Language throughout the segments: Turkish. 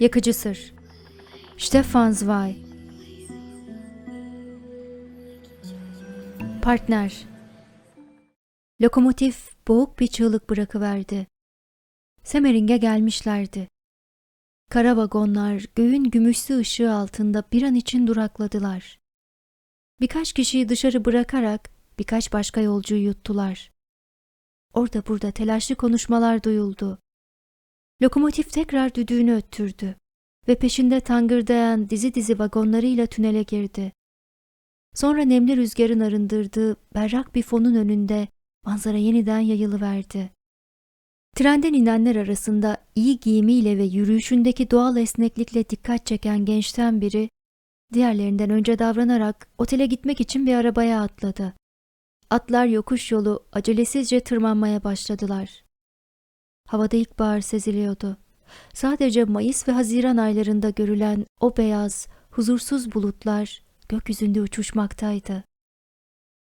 Yakıcı Sır Stefan Zweig Partner Lokomotif boğuk bir çığlık bırakıverdi. Semering'e gelmişlerdi. Kara vagonlar göğün gümüşsü ışığı altında bir an için durakladılar. Birkaç kişiyi dışarı bırakarak birkaç başka yolcuyu yuttular. Orada burada telaşlı konuşmalar duyuldu. Lokomotif tekrar düdüğünü öttürdü ve peşinde tangırdayan dizi dizi vagonlarıyla tünele girdi. Sonra nemli rüzgarın arındırdığı berrak bir fonun önünde manzara yeniden yayılıverdi. Trenden inenler arasında iyi giyimiyle ve yürüyüşündeki doğal esneklikle dikkat çeken gençten biri, diğerlerinden önce davranarak otele gitmek için bir arabaya atladı. Atlar yokuş yolu acelesizce tırmanmaya başladılar. Havada ilkbahar seziliyordu. Sadece Mayıs ve Haziran aylarında görülen o beyaz, huzursuz bulutlar gökyüzünde uçuşmaktaydı.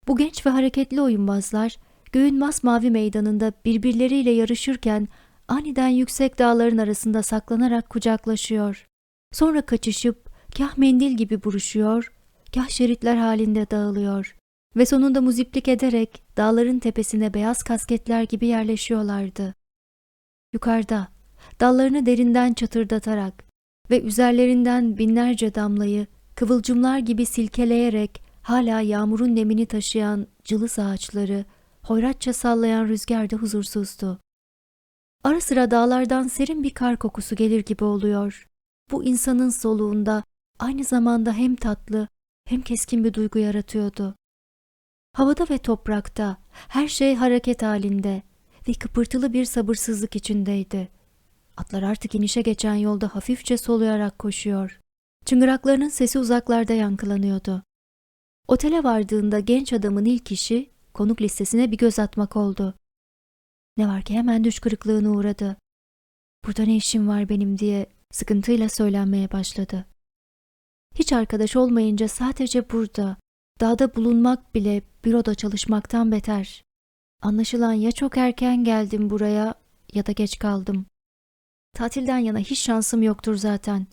Bu genç ve hareketli oyunbazlar göğün masmavi meydanında birbirleriyle yarışırken aniden yüksek dağların arasında saklanarak kucaklaşıyor. Sonra kaçışıp kah mendil gibi buruşuyor, kah şeritler halinde dağılıyor ve sonunda muziplik ederek dağların tepesine beyaz kasketler gibi yerleşiyorlardı. Yukarıda, dallarını derinden çatırdatarak ve üzerlerinden binlerce damlayı kıvılcımlar gibi silkeleyerek hala yağmurun nemini taşıyan cılız ağaçları, hoyratça sallayan rüzgar da huzursuzdu. Ara sıra dağlardan serin bir kar kokusu gelir gibi oluyor. Bu insanın soluğunda aynı zamanda hem tatlı hem keskin bir duygu yaratıyordu. Havada ve toprakta her şey hareket halinde ve kıpırtılı bir sabırsızlık içindeydi. Atlar artık inişe geçen yolda hafifçe soluyarak koşuyor. Çıngıraklarının sesi uzaklarda yankılanıyordu. Otele vardığında genç adamın ilk işi konuk listesine bir göz atmak oldu. Ne var ki hemen düş kırıklığına uğradı. Burada ne işim var benim diye sıkıntıyla söylenmeye başladı. Hiç arkadaş olmayınca sadece burada, dağda bulunmak bile büroda çalışmaktan beter. Anlaşılan ya çok erken geldim buraya ya da geç kaldım. Tatilden yana hiç şansım yoktur zaten.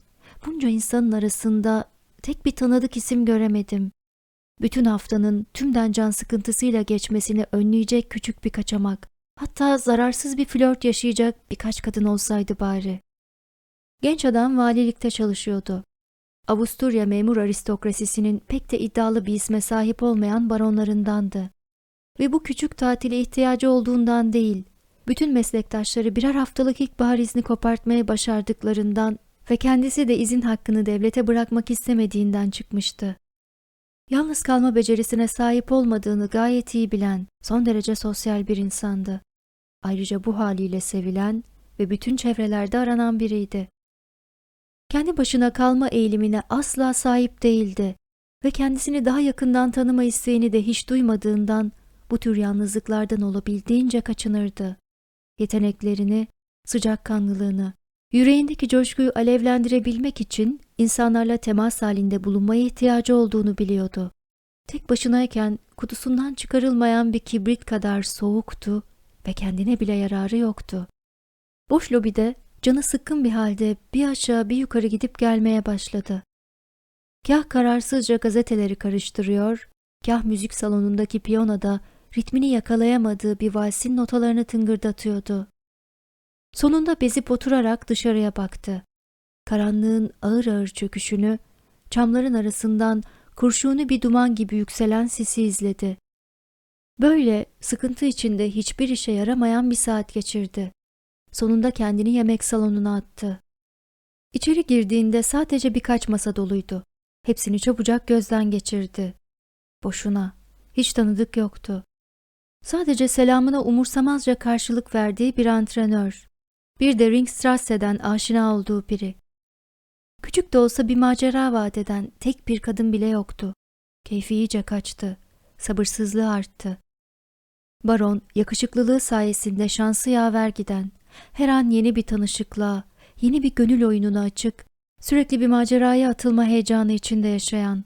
Bunca insanın arasında tek bir tanıdık isim göremedim. Bütün haftanın tümden can sıkıntısıyla geçmesini önleyecek küçük bir kaçamak. Hatta zararsız bir flört yaşayacak birkaç kadın olsaydı bari. Genç adam valilikte çalışıyordu. Avusturya memur aristokrasisinin pek de iddialı bir isme sahip olmayan baronlarındandı. Ve bu küçük tatile ihtiyacı olduğundan değil, bütün meslektaşları birer haftalık ilkbahar izni kopartmaya başardıklarından ve kendisi de izin hakkını devlete bırakmak istemediğinden çıkmıştı. Yalnız kalma becerisine sahip olmadığını gayet iyi bilen, son derece sosyal bir insandı. Ayrıca bu haliyle sevilen ve bütün çevrelerde aranan biriydi. Kendi başına kalma eğilimine asla sahip değildi ve kendisini daha yakından tanıma isteğini de hiç duymadığından bu tür yalnızlıklardan olabildiğince kaçınırdı. Yeteneklerini, sıcakkanlılığını, yüreğindeki coşkuyu alevlendirebilmek için insanlarla temas halinde bulunmaya ihtiyacı olduğunu biliyordu. Tek başınayken kutusundan çıkarılmayan bir kibrit kadar soğuktu ve kendine bile yararı yoktu. Boş lobide canı sıkkın bir halde bir aşağı bir yukarı gidip gelmeye başladı. Kah kararsızca gazeteleri karıştırıyor, kah müzik salonundaki piyanoda ritmini yakalayamadığı bir valsin notalarını tıngırdatıyordu. Sonunda bezip oturarak dışarıya baktı. Karanlığın ağır ağır çöküşünü, çamların arasından kurşuni bir duman gibi yükselen sisi izledi. Böyle sıkıntı içinde hiçbir işe yaramayan bir saat geçirdi. Sonunda kendini yemek salonuna attı. İçeri girdiğinde sadece birkaç masa doluydu. Hepsini çabucak gözden geçirdi. Boşuna. Hiç tanıdık yoktu. Sadece selamına umursamazca karşılık verdiği bir antrenör. Bir de Ringstrasse'den aşina olduğu biri. Küçük de olsa bir macera vaat eden tek bir kadın bile yoktu. Keyfi iyice kaçtı. Sabırsızlığı arttı. Baron, yakışıklılığı sayesinde şansı yaver giden, her an yeni bir tanışıklığa, yeni bir gönül oyununa açık, sürekli bir maceraya atılma heyecanı içinde yaşayan,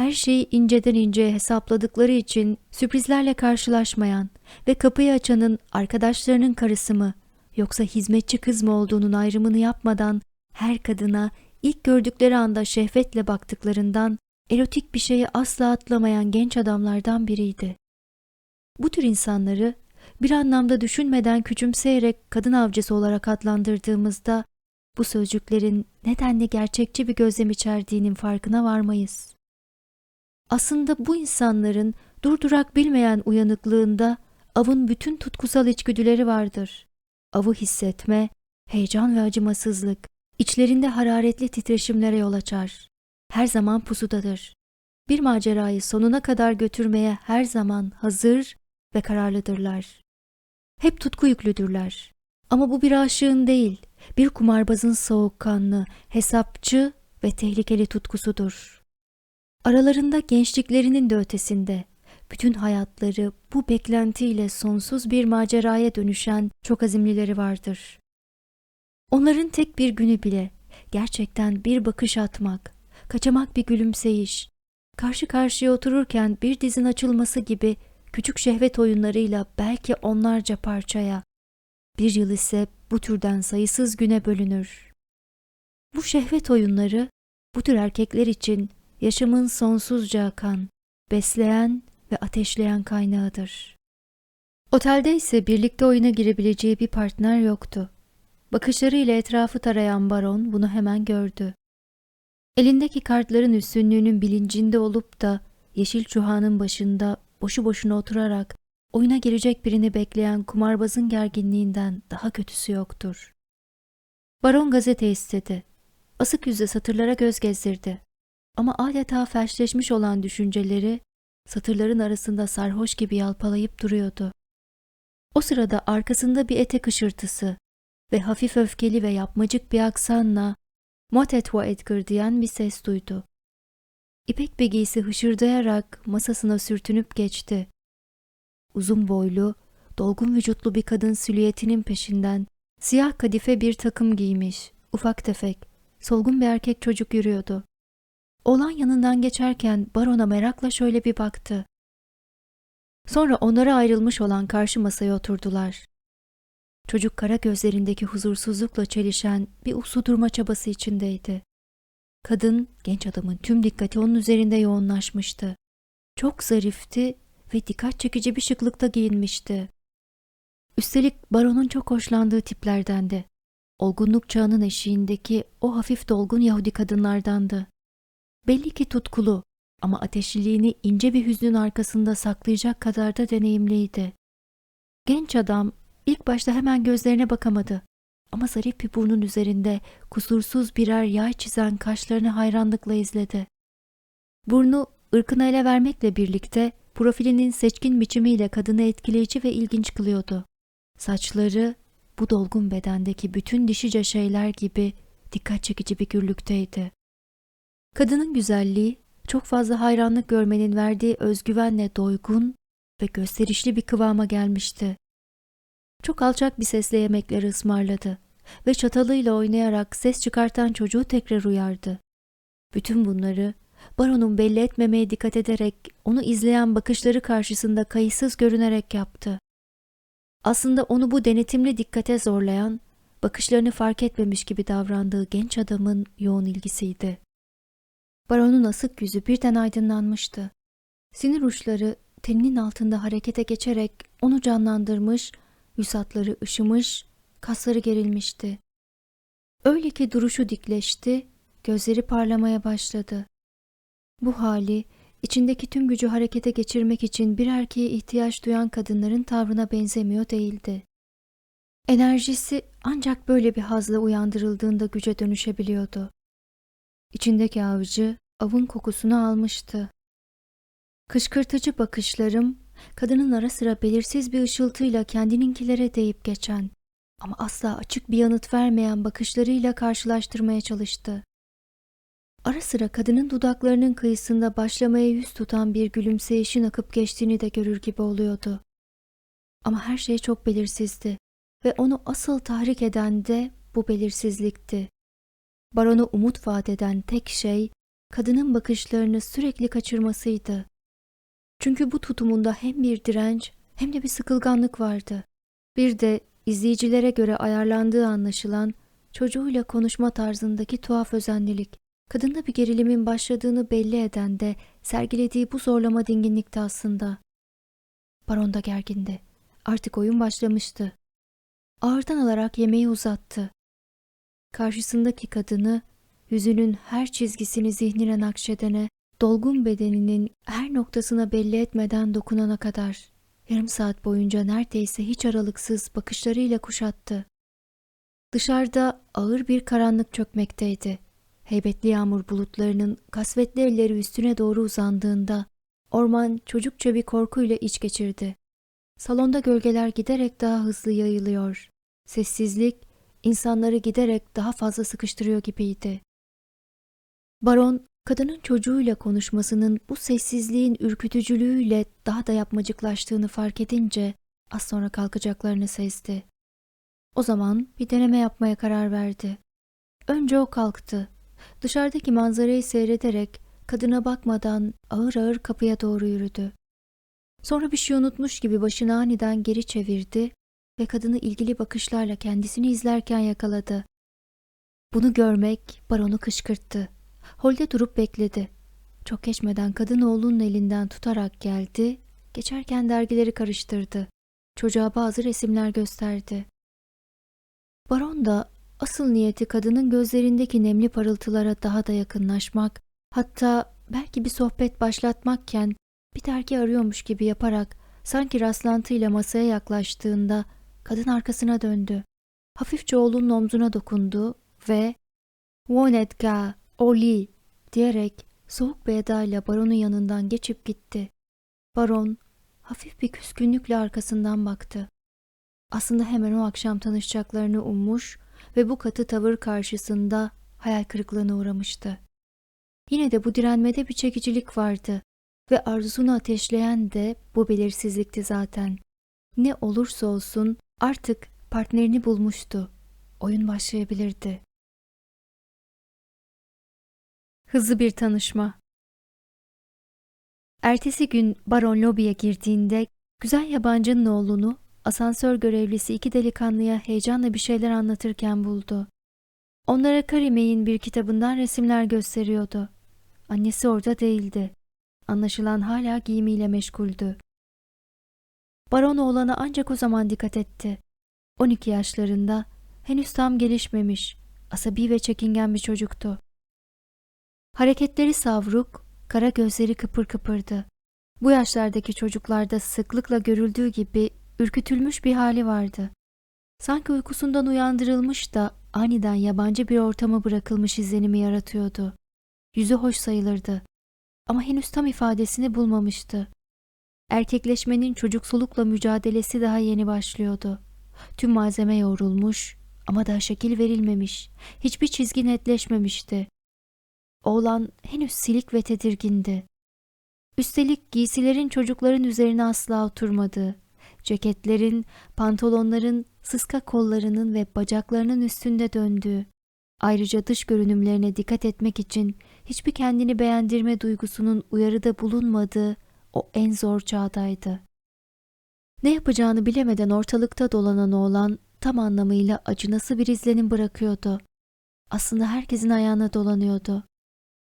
her şeyi inceden inceye hesapladıkları için sürprizlerle karşılaşmayan ve kapıyı açanın arkadaşlarının karısı mı yoksa hizmetçi kız mı olduğunun ayrımını yapmadan her kadına ilk gördükleri anda şehvetle baktıklarından erotik bir şeyi asla atlamayan genç adamlardan biriydi. Bu tür insanları bir anlamda düşünmeden küçümseyerek kadın avcısı olarak adlandırdığımızda bu sözcüklerin nedenle gerçekçi bir gözlem içerdiğinin farkına varmayız. Aslında bu insanların durdurak bilmeyen uyanıklığında avın bütün tutkusal içgüdüleri vardır. Avı hissetme, heyecan ve acımasızlık, içlerinde hararetli titreşimlere yol açar. Her zaman pusudadır. Bir macerayı sonuna kadar götürmeye her zaman hazır ve kararlıdırlar. Hep tutku yüklüdürler. Ama bu bir aşığın değil, bir kumarbazın soğukkanlı, hesapçı ve tehlikeli tutkusudur. Aralarında gençliklerinin de ötesinde, bütün hayatları bu beklentiyle sonsuz bir maceraya dönüşen çok azimlileri vardır. Onların tek bir günü bile gerçekten bir bakış atmak, kaçamak bir gülümseyiş, karşı karşıya otururken bir dizin açılması gibi küçük şehvet oyunlarıyla belki onlarca parçaya, bir yıl ise bu türden sayısız güne bölünür. Bu şehvet oyunları bu tür erkekler için yaşamın sonsuzca akan, besleyen ve ateşleyen kaynağıdır. Otelde ise birlikte oyuna girebileceği bir partner yoktu. Bakışlarıyla etrafı tarayan baron bunu hemen gördü. Elindeki kartların üstünlüğünün bilincinde olup da yeşil çuhanın başında boşu boşuna oturarak oyuna girecek birini bekleyen kumarbazın gerginliğinden daha kötüsü yoktur. Baron gazete istedi. Asık yüzle satırlara göz gezdirdi. Ama adeta felçleşmiş olan düşünceleri satırların arasında sarhoş gibi yalpalayıp duruyordu. O sırada arkasında bir etek ışırtısı ve hafif öfkeli ve yapmacık bir aksanla Motetwa Edgar diyen bir ses duydu. İpek bir giysi hışırdayarak masasına sürtünüp geçti. Uzun boylu, dolgun vücutlu bir kadın silüetinin peşinden siyah kadife bir takım giymiş, ufak tefek, solgun bir erkek çocuk yürüyordu. Olan yanından geçerken barona merakla şöyle bir baktı. Sonra onlara ayrılmış olan karşı masaya oturdular. Çocuk kara gözlerindeki huzursuzlukla çelişen bir uslu durma çabası içindeydi. Kadın, genç adamın tüm dikkati onun üzerinde yoğunlaşmıştı. Çok zarifti ve dikkat çekici bir şıklıkta giyinmişti. Üstelik baronun çok hoşlandığı tiplerdendi. Olgunluk çağının eşiğindeki o hafif dolgun Yahudi kadınlardandı. Belli ki tutkulu ama ateşliliğini ince bir hüznün arkasında saklayacak kadar da deneyimliydi. Genç adam ilk başta hemen gözlerine bakamadı ama zarif bir burnun üzerinde kusursuz birer yay çizen kaşlarını hayranlıkla izledi. Burnu ırkına ele vermekle birlikte profilinin seçkin biçimiyle kadını etkileyici ve ilginç kılıyordu. Saçları bu dolgun bedendeki bütün dişice şeyler gibi dikkat çekici bir gürlükteydi. Kadının güzelliği çok fazla hayranlık görmenin verdiği özgüvenle doygun ve gösterişli bir kıvama gelmişti. Çok alçak bir sesle yemekleri ısmarladı ve çatalıyla oynayarak ses çıkartan çocuğu tekrar uyardı. Bütün bunları baronun belli etmemeye dikkat ederek onu izleyen bakışları karşısında kayıtsız görünerek yaptı. Aslında onu bu denetimli dikkate zorlayan, bakışlarını fark etmemiş gibi davrandığı genç adamın yoğun ilgisiydi. Baronun asık yüzü birden aydınlanmıştı. Sinir uçları teninin altında harekete geçerek onu canlandırmış, yüz hatları ışımış, kasları gerilmişti. Öyle ki duruşu dikleşti, gözleri parlamaya başladı. Bu hali içindeki tüm gücü harekete geçirmek için bir erkeğe ihtiyaç duyan kadınların tavrına benzemiyor değildi. Enerjisi ancak böyle bir hazla uyandırıldığında güce dönüşebiliyordu. İçindeki avcı avın kokusunu almıştı. Kışkırtıcı bakışlarım kadının ara sıra belirsiz bir ışıltıyla kendininkilere değip geçen ama asla açık bir yanıt vermeyen bakışlarıyla karşılaştırmaya çalıştı. Ara sıra kadının dudaklarının kıyısında başlamaya yüz tutan bir gülümseyişin akıp geçtiğini de görür gibi oluyordu. Ama her şey çok belirsizdi ve onu asıl tahrik eden de bu belirsizlikti. Baronu umut vaat eden tek şey kadının bakışlarını sürekli kaçırmasıydı. Çünkü bu tutumunda hem bir direnç hem de bir sıkılganlık vardı. Bir de izleyicilere göre ayarlandığı anlaşılan çocuğuyla konuşma tarzındaki tuhaf özenlilik, kadında bir gerilimin başladığını belli eden de sergilediği bu zorlama dinginlikti aslında. Baron da gergindi. Artık oyun başlamıştı. Ağırdan alarak yemeği uzattı. Karşısındaki kadını, yüzünün her çizgisini zihnine nakşedene, dolgun bedeninin her noktasına belli etmeden dokunana kadar yarım saat boyunca neredeyse hiç aralıksız bakışlarıyla kuşattı. Dışarıda ağır bir karanlık çökmekteydi. Heybetli yağmur bulutlarının kasvetli elleri üstüne doğru uzandığında orman çocukça bir korkuyla iç geçirdi. Salonda gölgeler giderek daha hızlı yayılıyor. Sessizlik insanları giderek daha fazla sıkıştırıyor gibiydi. Baron, kadının çocuğuyla konuşmasının bu sessizliğin ürkütücülüğüyle daha da yapmacıklaştığını fark edince az sonra kalkacaklarını sezdi. O zaman bir deneme yapmaya karar verdi. Önce o kalktı. Dışarıdaki manzarayı seyrederek kadına bakmadan ağır ağır kapıya doğru yürüdü. Sonra bir şey unutmuş gibi başını aniden geri çevirdi ve kadını ilgili bakışlarla kendisini izlerken yakaladı. Bunu görmek baronu kışkırttı. Holde durup bekledi. Çok geçmeden kadın oğlunun elinden tutarak geldi, geçerken dergileri karıştırdı. Çocuğa bazı resimler gösterdi. Baron da asıl niyeti kadının gözlerindeki nemli parıltılara daha da yakınlaşmak, hatta belki bir sohbet başlatmakken bir dergi arıyormuş gibi yaparak sanki rastlantıyla masaya yaklaştığında kadın arkasına döndü. Hafifçe oğlunun omzuna dokundu ve ''Vonetka, Oli'' diyerek soğuk bir edayla baronun yanından geçip gitti. Baron hafif bir küskünlükle arkasından baktı. Aslında hemen o akşam tanışacaklarını ummuş ve bu katı tavır karşısında hayal kırıklığına uğramıştı. Yine de bu direnmede bir çekicilik vardı ve arzusunu ateşleyen de bu belirsizlikti zaten. Ne olursa olsun artık partnerini bulmuştu. Oyun başlayabilirdi. Hızlı bir tanışma. Ertesi gün Baron lobiye girdiğinde güzel yabancının oğlunu asansör görevlisi iki delikanlıya heyecanla bir şeyler anlatırken buldu. Onlara Karime'in bir kitabından resimler gösteriyordu. Annesi orada değildi. Anlaşılan hala giyimiyle meşguldü. Baron oğlana ancak o zaman dikkat etti. 12 yaşlarında, henüz tam gelişmemiş, asabi ve çekingen bir çocuktu. Hareketleri savruk, kara gözleri kıpır kıpırdı. Bu yaşlardaki çocuklarda sıklıkla görüldüğü gibi ürkütülmüş bir hali vardı. Sanki uykusundan uyandırılmış da aniden yabancı bir ortama bırakılmış izlenimi yaratıyordu. Yüzü hoş sayılırdı ama henüz tam ifadesini bulmamıştı. Erkekleşmenin çocuksulukla mücadelesi daha yeni başlıyordu. Tüm malzeme yoğrulmuş ama daha şekil verilmemiş, hiçbir çizgi netleşmemişti. Oğlan henüz silik ve tedirgindi. Üstelik giysilerin çocukların üzerine asla oturmadı. Ceketlerin, pantolonların, sıska kollarının ve bacaklarının üstünde döndüğü. Ayrıca dış görünümlerine dikkat etmek için hiçbir kendini beğendirme duygusunun uyarıda bulunmadığı o en zor çağdaydı. Ne yapacağını bilemeden ortalıkta dolanan oğlan tam anlamıyla acınası bir izlenim bırakıyordu. Aslında herkesin ayağına dolanıyordu.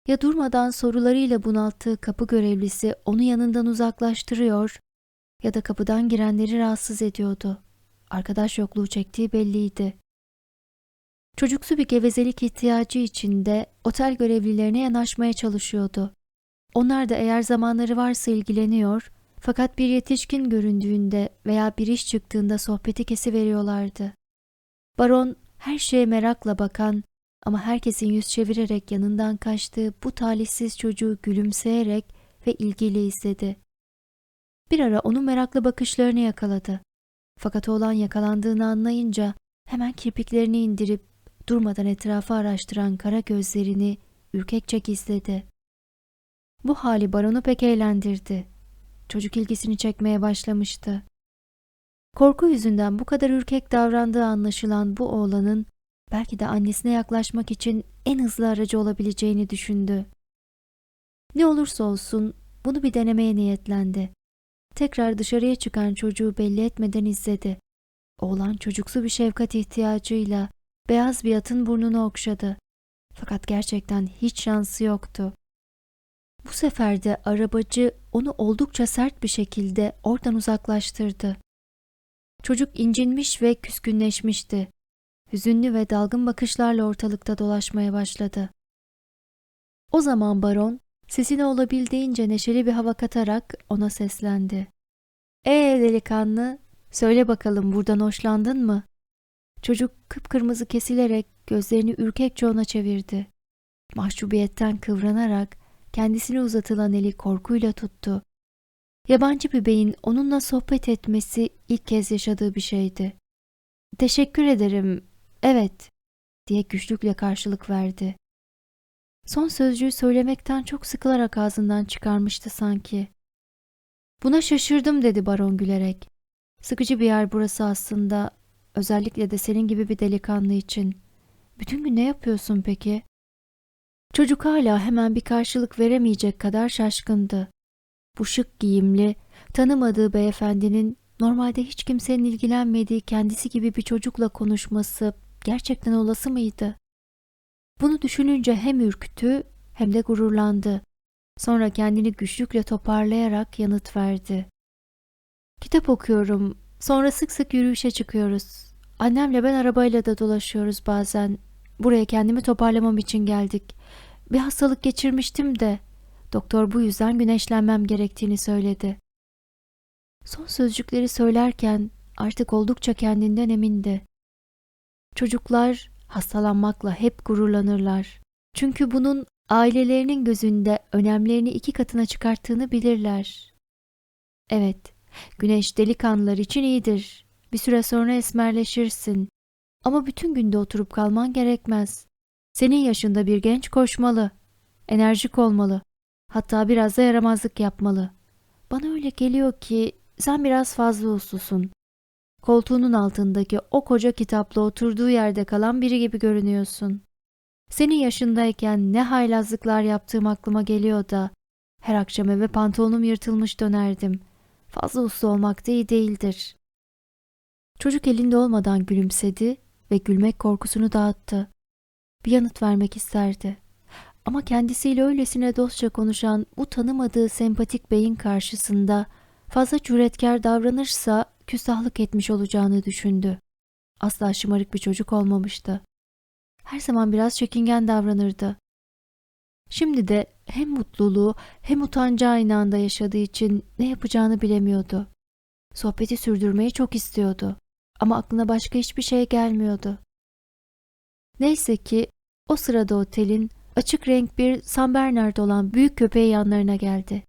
Ya durmadan sorularıyla bunalttığı kapı görevlisi onu yanından uzaklaştırıyor ya da kapıdan girenleri rahatsız ediyordu. Arkadaş yokluğu çektiği belliydi. Çocuksu bir gevezelik ihtiyacı içinde otel görevlilerine yanaşmaya çalışıyordu. Onlar da eğer zamanları varsa ilgileniyor fakat bir yetişkin göründüğünde veya bir iş çıktığında sohbeti kesiveriyorlardı. Baron her şeye merakla bakan ama herkesin yüz çevirerek yanından kaçtığı bu talihsiz çocuğu gülümseyerek ve ilgiyle izledi. Bir ara onun meraklı bakışlarını yakaladı. Fakat oğlan yakalandığını anlayınca hemen kirpiklerini indirip durmadan etrafı araştıran kara gözlerini ürkekçe gizledi. Bu hali baronu pek eğlendirdi. Çocuk ilgisini çekmeye başlamıştı. Korku yüzünden bu kadar ürkek davrandığı anlaşılan bu oğlanın belki de annesine yaklaşmak için en hızlı aracı olabileceğini düşündü. Ne olursa olsun bunu bir denemeye niyetlendi. Tekrar dışarıya çıkan çocuğu belli etmeden izledi. Oğlan çocuksu bir şefkat ihtiyacıyla beyaz bir atın burnunu okşadı. Fakat gerçekten hiç şansı yoktu. Bu sefer de arabacı onu oldukça sert bir şekilde oradan uzaklaştırdı. Çocuk incinmiş ve küskünleşmişti. Hüzünlü ve dalgın bakışlarla ortalıkta dolaşmaya başladı. O zaman baron sesine olabildiğince neşeli bir hava katarak ona seslendi. Ee delikanlı, söyle bakalım buradan hoşlandın mı? Çocuk kıpkırmızı kesilerek gözlerini ürkekçe ona çevirdi. Mahcubiyetten kıvranarak kendisine uzatılan eli korkuyla tuttu. Yabancı bir beyin onunla sohbet etmesi ilk kez yaşadığı bir şeydi. Teşekkür ederim, evet, diye güçlükle karşılık verdi. Son sözcüğü söylemekten çok sıkılarak ağzından çıkarmıştı sanki. Buna şaşırdım dedi baron gülerek. Sıkıcı bir yer burası aslında, özellikle de senin gibi bir delikanlı için. Bütün gün ne yapıyorsun peki? Çocuk hala hemen bir karşılık veremeyecek kadar şaşkındı. Bu şık giyimli, tanımadığı beyefendinin normalde hiç kimsenin ilgilenmediği kendisi gibi bir çocukla konuşması gerçekten olası mıydı? Bunu düşününce hem ürktü hem de gururlandı. Sonra kendini güçlükle toparlayarak yanıt verdi. Kitap okuyorum. Sonra sık sık yürüyüşe çıkıyoruz. Annemle ben arabayla da dolaşıyoruz bazen. Buraya kendimi toparlamam için geldik. Bir hastalık geçirmiştim de doktor bu yüzden güneşlenmem gerektiğini söyledi. Son sözcükleri söylerken artık oldukça kendinden emindi. Çocuklar hastalanmakla hep gururlanırlar. Çünkü bunun ailelerinin gözünde önemlerini iki katına çıkarttığını bilirler. Evet, güneş delikanlılar için iyidir. Bir süre sonra esmerleşirsin. Ama bütün günde oturup kalman gerekmez. Senin yaşında bir genç koşmalı, enerjik olmalı. Hatta biraz da yaramazlık yapmalı. Bana öyle geliyor ki sen biraz fazla uslusun. Koltuğunun altındaki o koca kitapla oturduğu yerde kalan biri gibi görünüyorsun. Senin yaşındayken ne haylazlıklar yaptığım aklıma geliyor da her akşam eve pantolonum yırtılmış dönerdim. Fazla uslu olmak da iyi değildir. Çocuk elinde olmadan gülümsedi ve gülmek korkusunu dağıttı. Bir yanıt vermek isterdi. Ama kendisiyle öylesine dostça konuşan bu tanımadığı sempatik beyin karşısında fazla cüretkar davranırsa küstahlık etmiş olacağını düşündü. Asla şımarık bir çocuk olmamıştı. Her zaman biraz çekingen davranırdı. Şimdi de hem mutluluğu hem utancı aynı anda yaşadığı için ne yapacağını bilemiyordu. Sohbeti sürdürmeyi çok istiyordu ama aklına başka hiçbir şey gelmiyordu. Neyse ki o sırada otelin açık renk bir San Bernard olan büyük köpeği yanlarına geldi.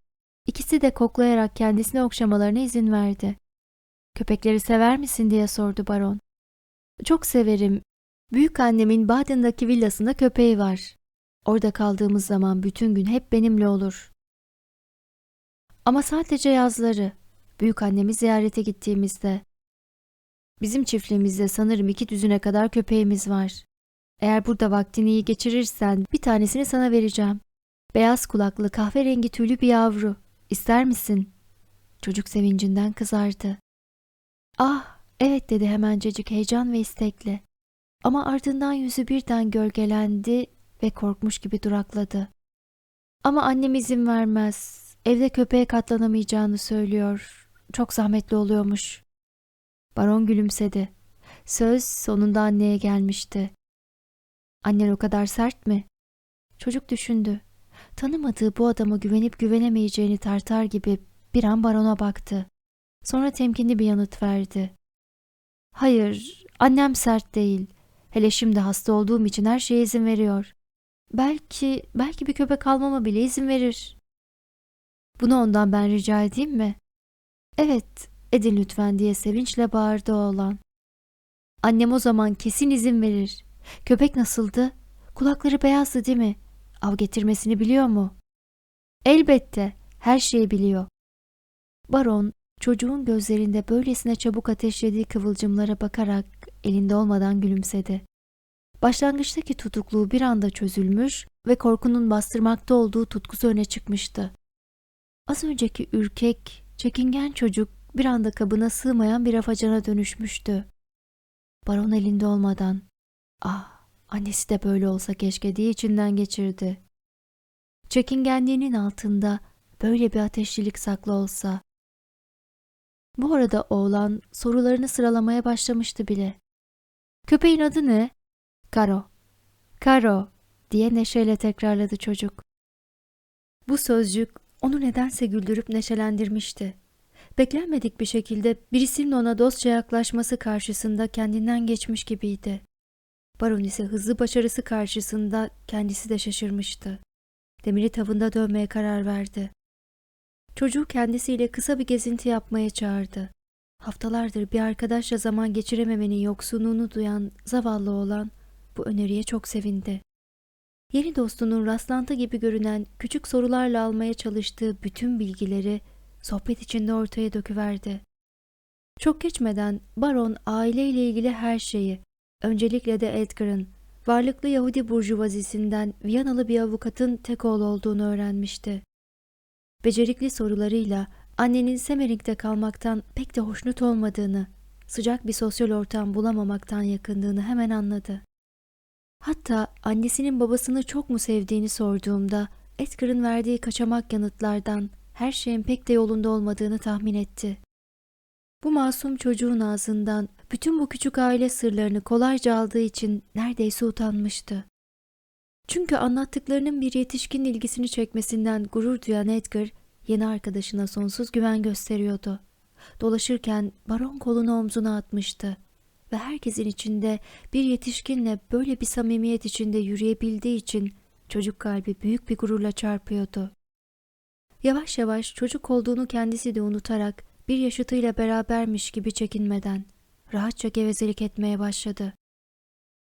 İkisi de koklayarak kendisine okşamalarına izin verdi. Köpekleri sever misin diye sordu baron. Çok severim. Büyük annemin Baden'daki villasında köpeği var. Orada kaldığımız zaman bütün gün hep benimle olur. Ama sadece yazları. Büyük annemi ziyarete gittiğimizde. Bizim çiftliğimizde sanırım iki düzüne kadar köpeğimiz var. Eğer burada vaktini iyi geçirirsen bir tanesini sana vereceğim. Beyaz kulaklı kahverengi tüylü bir yavru. İster misin? Çocuk sevincinden kızardı. Ah, evet dedi hemencecik heyecan ve istekle. Ama ardından yüzü birden gölgelendi ve korkmuş gibi durakladı. Ama annem izin vermez. Evde köpeğe katlanamayacağını söylüyor. Çok zahmetli oluyormuş. Baron gülümsedi. Söz sonunda anneye gelmişti. Annen o kadar sert mi? Çocuk düşündü. Tanımadığı bu adama güvenip güvenemeyeceğini tartar gibi bir an barona baktı. Sonra temkinli bir yanıt verdi. Hayır, annem sert değil. Hele şimdi hasta olduğum için her şeye izin veriyor. Belki, belki bir köpek almama bile izin verir. Bunu ondan ben rica edeyim mi? Evet, edin lütfen diye sevinçle bağırdı oğlan. Annem o zaman kesin izin verir. Köpek nasıldı? Kulakları beyazdı değil mi? Av getirmesini biliyor mu? Elbette, her şeyi biliyor. Baron, çocuğun gözlerinde böylesine çabuk ateşlediği kıvılcımlara bakarak elinde olmadan gülümsedi. Başlangıçtaki tutukluğu bir anda çözülmüş ve korkunun bastırmakta olduğu tutkusu öne çıkmıştı. Az önceki ürkek, çekingen çocuk bir anda kabına sığmayan bir afacana dönüşmüştü. Baron elinde olmadan Ah, annesi de böyle olsa keşke diye içinden geçirdi. Çekingenliğinin altında böyle bir ateşlilik saklı olsa. Bu arada oğlan sorularını sıralamaya başlamıştı bile. Köpeğin adı ne? Karo. Karo diye neşeyle tekrarladı çocuk. Bu sözcük onu nedense güldürüp neşelendirmişti. Beklenmedik bir şekilde birisinin ona dostça yaklaşması karşısında kendinden geçmiş gibiydi. Baron ise hızlı başarısı karşısında kendisi de şaşırmıştı. Demiri tavında dönmeye karar verdi. Çocuğu kendisiyle kısa bir gezinti yapmaya çağırdı. Haftalardır bir arkadaşla zaman geçirememenin yoksunluğunu duyan zavallı oğlan bu öneriye çok sevindi. Yeni dostunun rastlantı gibi görünen küçük sorularla almaya çalıştığı bütün bilgileri sohbet içinde ortaya döküverdi. Çok geçmeden Baron aileyle ilgili her şeyi, öncelikle de Edgar'ın, varlıklı Yahudi burjuvazisinden Viyanalı bir avukatın tek oğlu olduğunu öğrenmişti. Becerikli sorularıyla annenin Semering'de kalmaktan pek de hoşnut olmadığını, sıcak bir sosyal ortam bulamamaktan yakındığını hemen anladı. Hatta annesinin babasını çok mu sevdiğini sorduğumda Edgar'ın verdiği kaçamak yanıtlardan her şeyin pek de yolunda olmadığını tahmin etti. Bu masum çocuğun ağzından bütün bu küçük aile sırlarını kolayca aldığı için neredeyse utanmıştı. Çünkü anlattıklarının bir yetişkin ilgisini çekmesinden gurur duyan Edgar, yeni arkadaşına sonsuz güven gösteriyordu. Dolaşırken baron kolunu omzuna atmıştı ve herkesin içinde bir yetişkinle böyle bir samimiyet içinde yürüyebildiği için çocuk kalbi büyük bir gururla çarpıyordu. Yavaş yavaş çocuk olduğunu kendisi de unutarak bir yaşıtıyla berabermiş gibi çekinmeden rahatça gevezelik etmeye başladı.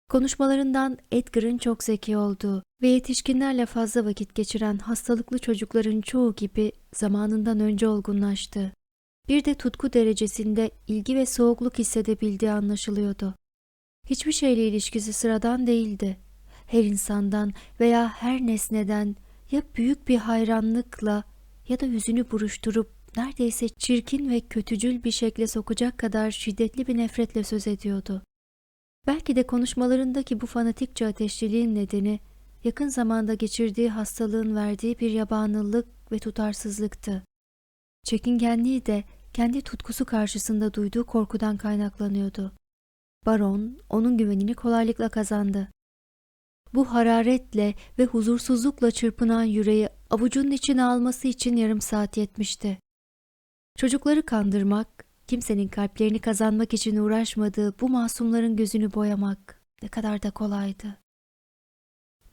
Konuşmalarından Edgar'ın çok zeki olduğu ve yetişkinlerle fazla vakit geçiren hastalıklı çocukların çoğu gibi zamanından önce olgunlaştı. Bir de tutku derecesinde ilgi ve soğukluk hissedebildiği anlaşılıyordu. Hiçbir şeyle ilişkisi sıradan değildi. Her insandan veya her nesneden ya büyük bir hayranlıkla ya da yüzünü buruşturup neredeyse çirkin ve kötücül bir şekle sokacak kadar şiddetli bir nefretle söz ediyordu. Belki de konuşmalarındaki bu fanatikçe ateşliliğin nedeni yakın zamanda geçirdiği hastalığın verdiği bir yabanıllık ve tutarsızlıktı. Çekingenliği de kendi tutkusu karşısında duyduğu korkudan kaynaklanıyordu. Baron onun güvenini kolaylıkla kazandı. Bu hararetle ve huzursuzlukla çırpınan yüreği avucunun içine alması için yarım saat yetmişti. Çocukları kandırmak, kimsenin kalplerini kazanmak için uğraşmadığı bu masumların gözünü boyamak ne kadar da kolaydı.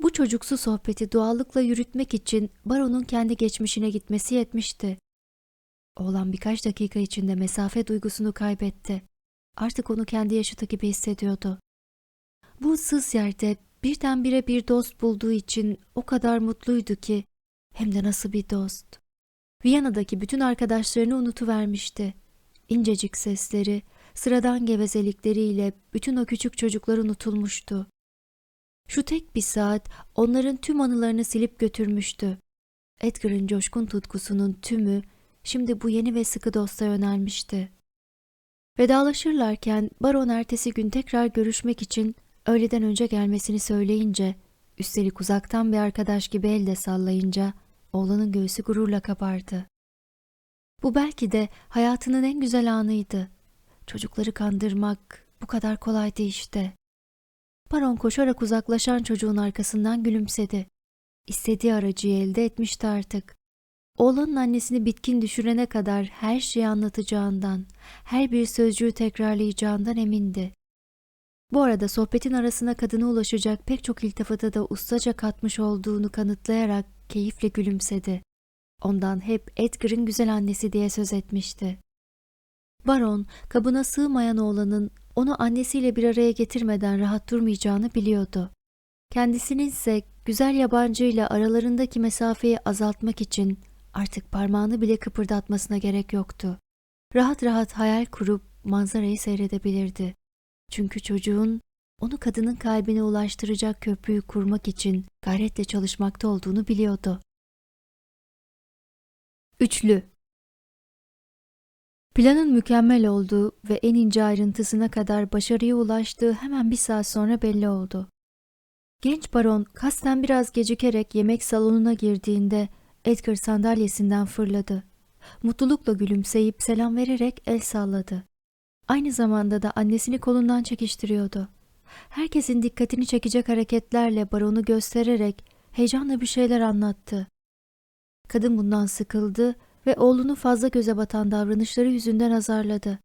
Bu çocuksu sohbeti doğallıkla yürütmek için baronun kendi geçmişine gitmesi yetmişti. Oğlan birkaç dakika içinde mesafe duygusunu kaybetti. Artık onu kendi yaşıtı gibi hissediyordu. Bu ıssız yerde birdenbire bir dost bulduğu için o kadar mutluydu ki hem de nasıl bir dost. Viyana'daki bütün arkadaşlarını unutuvermişti. İncecik sesleri, sıradan gevezelikleriyle bütün o küçük çocuklar unutulmuştu. Şu tek bir saat onların tüm anılarını silip götürmüştü. Edgar'ın coşkun tutkusunun tümü şimdi bu yeni ve sıkı dosta yönelmişti. Vedalaşırlarken baron ertesi gün tekrar görüşmek için öğleden önce gelmesini söyleyince, üstelik uzaktan bir arkadaş gibi elde sallayınca oğlanın göğsü gururla kabardı. Bu belki de hayatının en güzel anıydı. Çocukları kandırmak bu kadar kolaydı işte. Baron koşarak uzaklaşan çocuğun arkasından gülümsedi. İstediği aracıyı elde etmişti artık. Oğlanın annesini bitkin düşürene kadar her şeyi anlatacağından, her bir sözcüğü tekrarlayacağından emindi. Bu arada sohbetin arasına kadına ulaşacak pek çok iltifata da ustaca katmış olduğunu kanıtlayarak keyifle gülümsedi. Ondan hep Edgar'ın güzel annesi diye söz etmişti. Baron, kabına sığmayan oğlanın onu annesiyle bir araya getirmeden rahat durmayacağını biliyordu. Kendisinin ise güzel yabancıyla aralarındaki mesafeyi azaltmak için artık parmağını bile kıpırdatmasına gerek yoktu. Rahat rahat hayal kurup manzarayı seyredebilirdi. Çünkü çocuğun onu kadının kalbine ulaştıracak köprüyü kurmak için gayretle çalışmakta olduğunu biliyordu. Üçlü Planın mükemmel olduğu ve en ince ayrıntısına kadar başarıya ulaştığı hemen bir saat sonra belli oldu. Genç baron kasten biraz gecikerek yemek salonuna girdiğinde Edgar sandalyesinden fırladı. Mutlulukla gülümseyip selam vererek el salladı. Aynı zamanda da annesini kolundan çekiştiriyordu. Herkesin dikkatini çekecek hareketlerle baronu göstererek heyecanla bir şeyler anlattı. Kadın bundan sıkıldı ve oğlunu fazla göze batan davranışları yüzünden azarladı.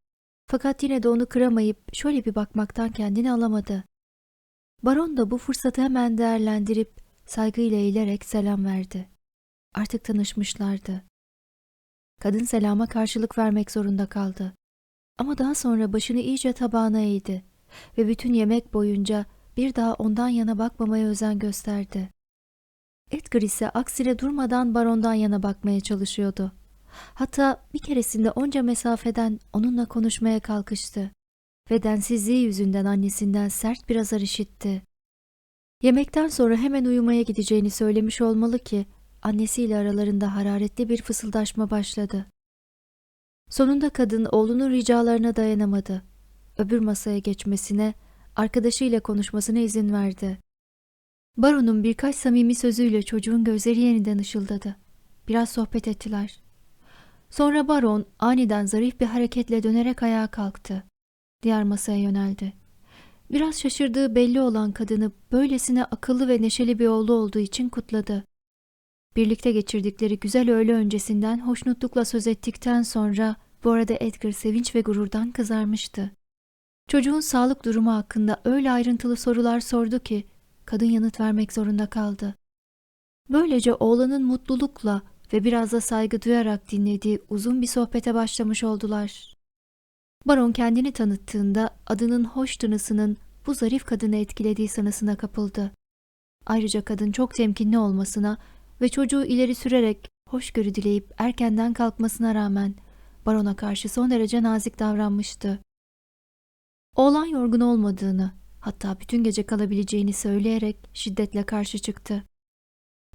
Fakat yine de onu kıramayıp şöyle bir bakmaktan kendini alamadı. Baron da bu fırsatı hemen değerlendirip saygıyla eğilerek selam verdi. Artık tanışmışlardı. Kadın selama karşılık vermek zorunda kaldı. Ama daha sonra başını iyice tabağına eğdi ve bütün yemek boyunca bir daha ondan yana bakmamaya özen gösterdi. Edgar ise aksine durmadan barondan yana bakmaya çalışıyordu. Hatta bir keresinde onca mesafeden onunla konuşmaya kalkıştı ve densizliği yüzünden annesinden sert bir azar işitti. Yemekten sonra hemen uyumaya gideceğini söylemiş olmalı ki annesiyle aralarında hararetli bir fısıldaşma başladı. Sonunda kadın oğlunun ricalarına dayanamadı. Öbür masaya geçmesine, arkadaşıyla konuşmasına izin verdi. Baron'un birkaç samimi sözüyle çocuğun gözleri yeniden ışıldadı. Biraz sohbet ettiler. Sonra baron aniden zarif bir hareketle dönerek ayağa kalktı. Diğer masaya yöneldi. Biraz şaşırdığı belli olan kadını böylesine akıllı ve neşeli bir oğlu olduğu için kutladı. Birlikte geçirdikleri güzel öğle öncesinden hoşnutlukla söz ettikten sonra bu arada Edgar sevinç ve gururdan kızarmıştı. Çocuğun sağlık durumu hakkında öyle ayrıntılı sorular sordu ki kadın yanıt vermek zorunda kaldı. Böylece oğlanın mutlulukla ve biraz da saygı duyarak dinlediği uzun bir sohbete başlamış oldular. Baron kendini tanıttığında adının hoş tınısının bu zarif kadını etkilediği sanısına kapıldı. Ayrıca kadın çok temkinli olmasına ve çocuğu ileri sürerek hoşgörü dileyip erkenden kalkmasına rağmen barona karşı son derece nazik davranmıştı. Oğlan yorgun olmadığını, hatta bütün gece kalabileceğini söyleyerek şiddetle karşı çıktı.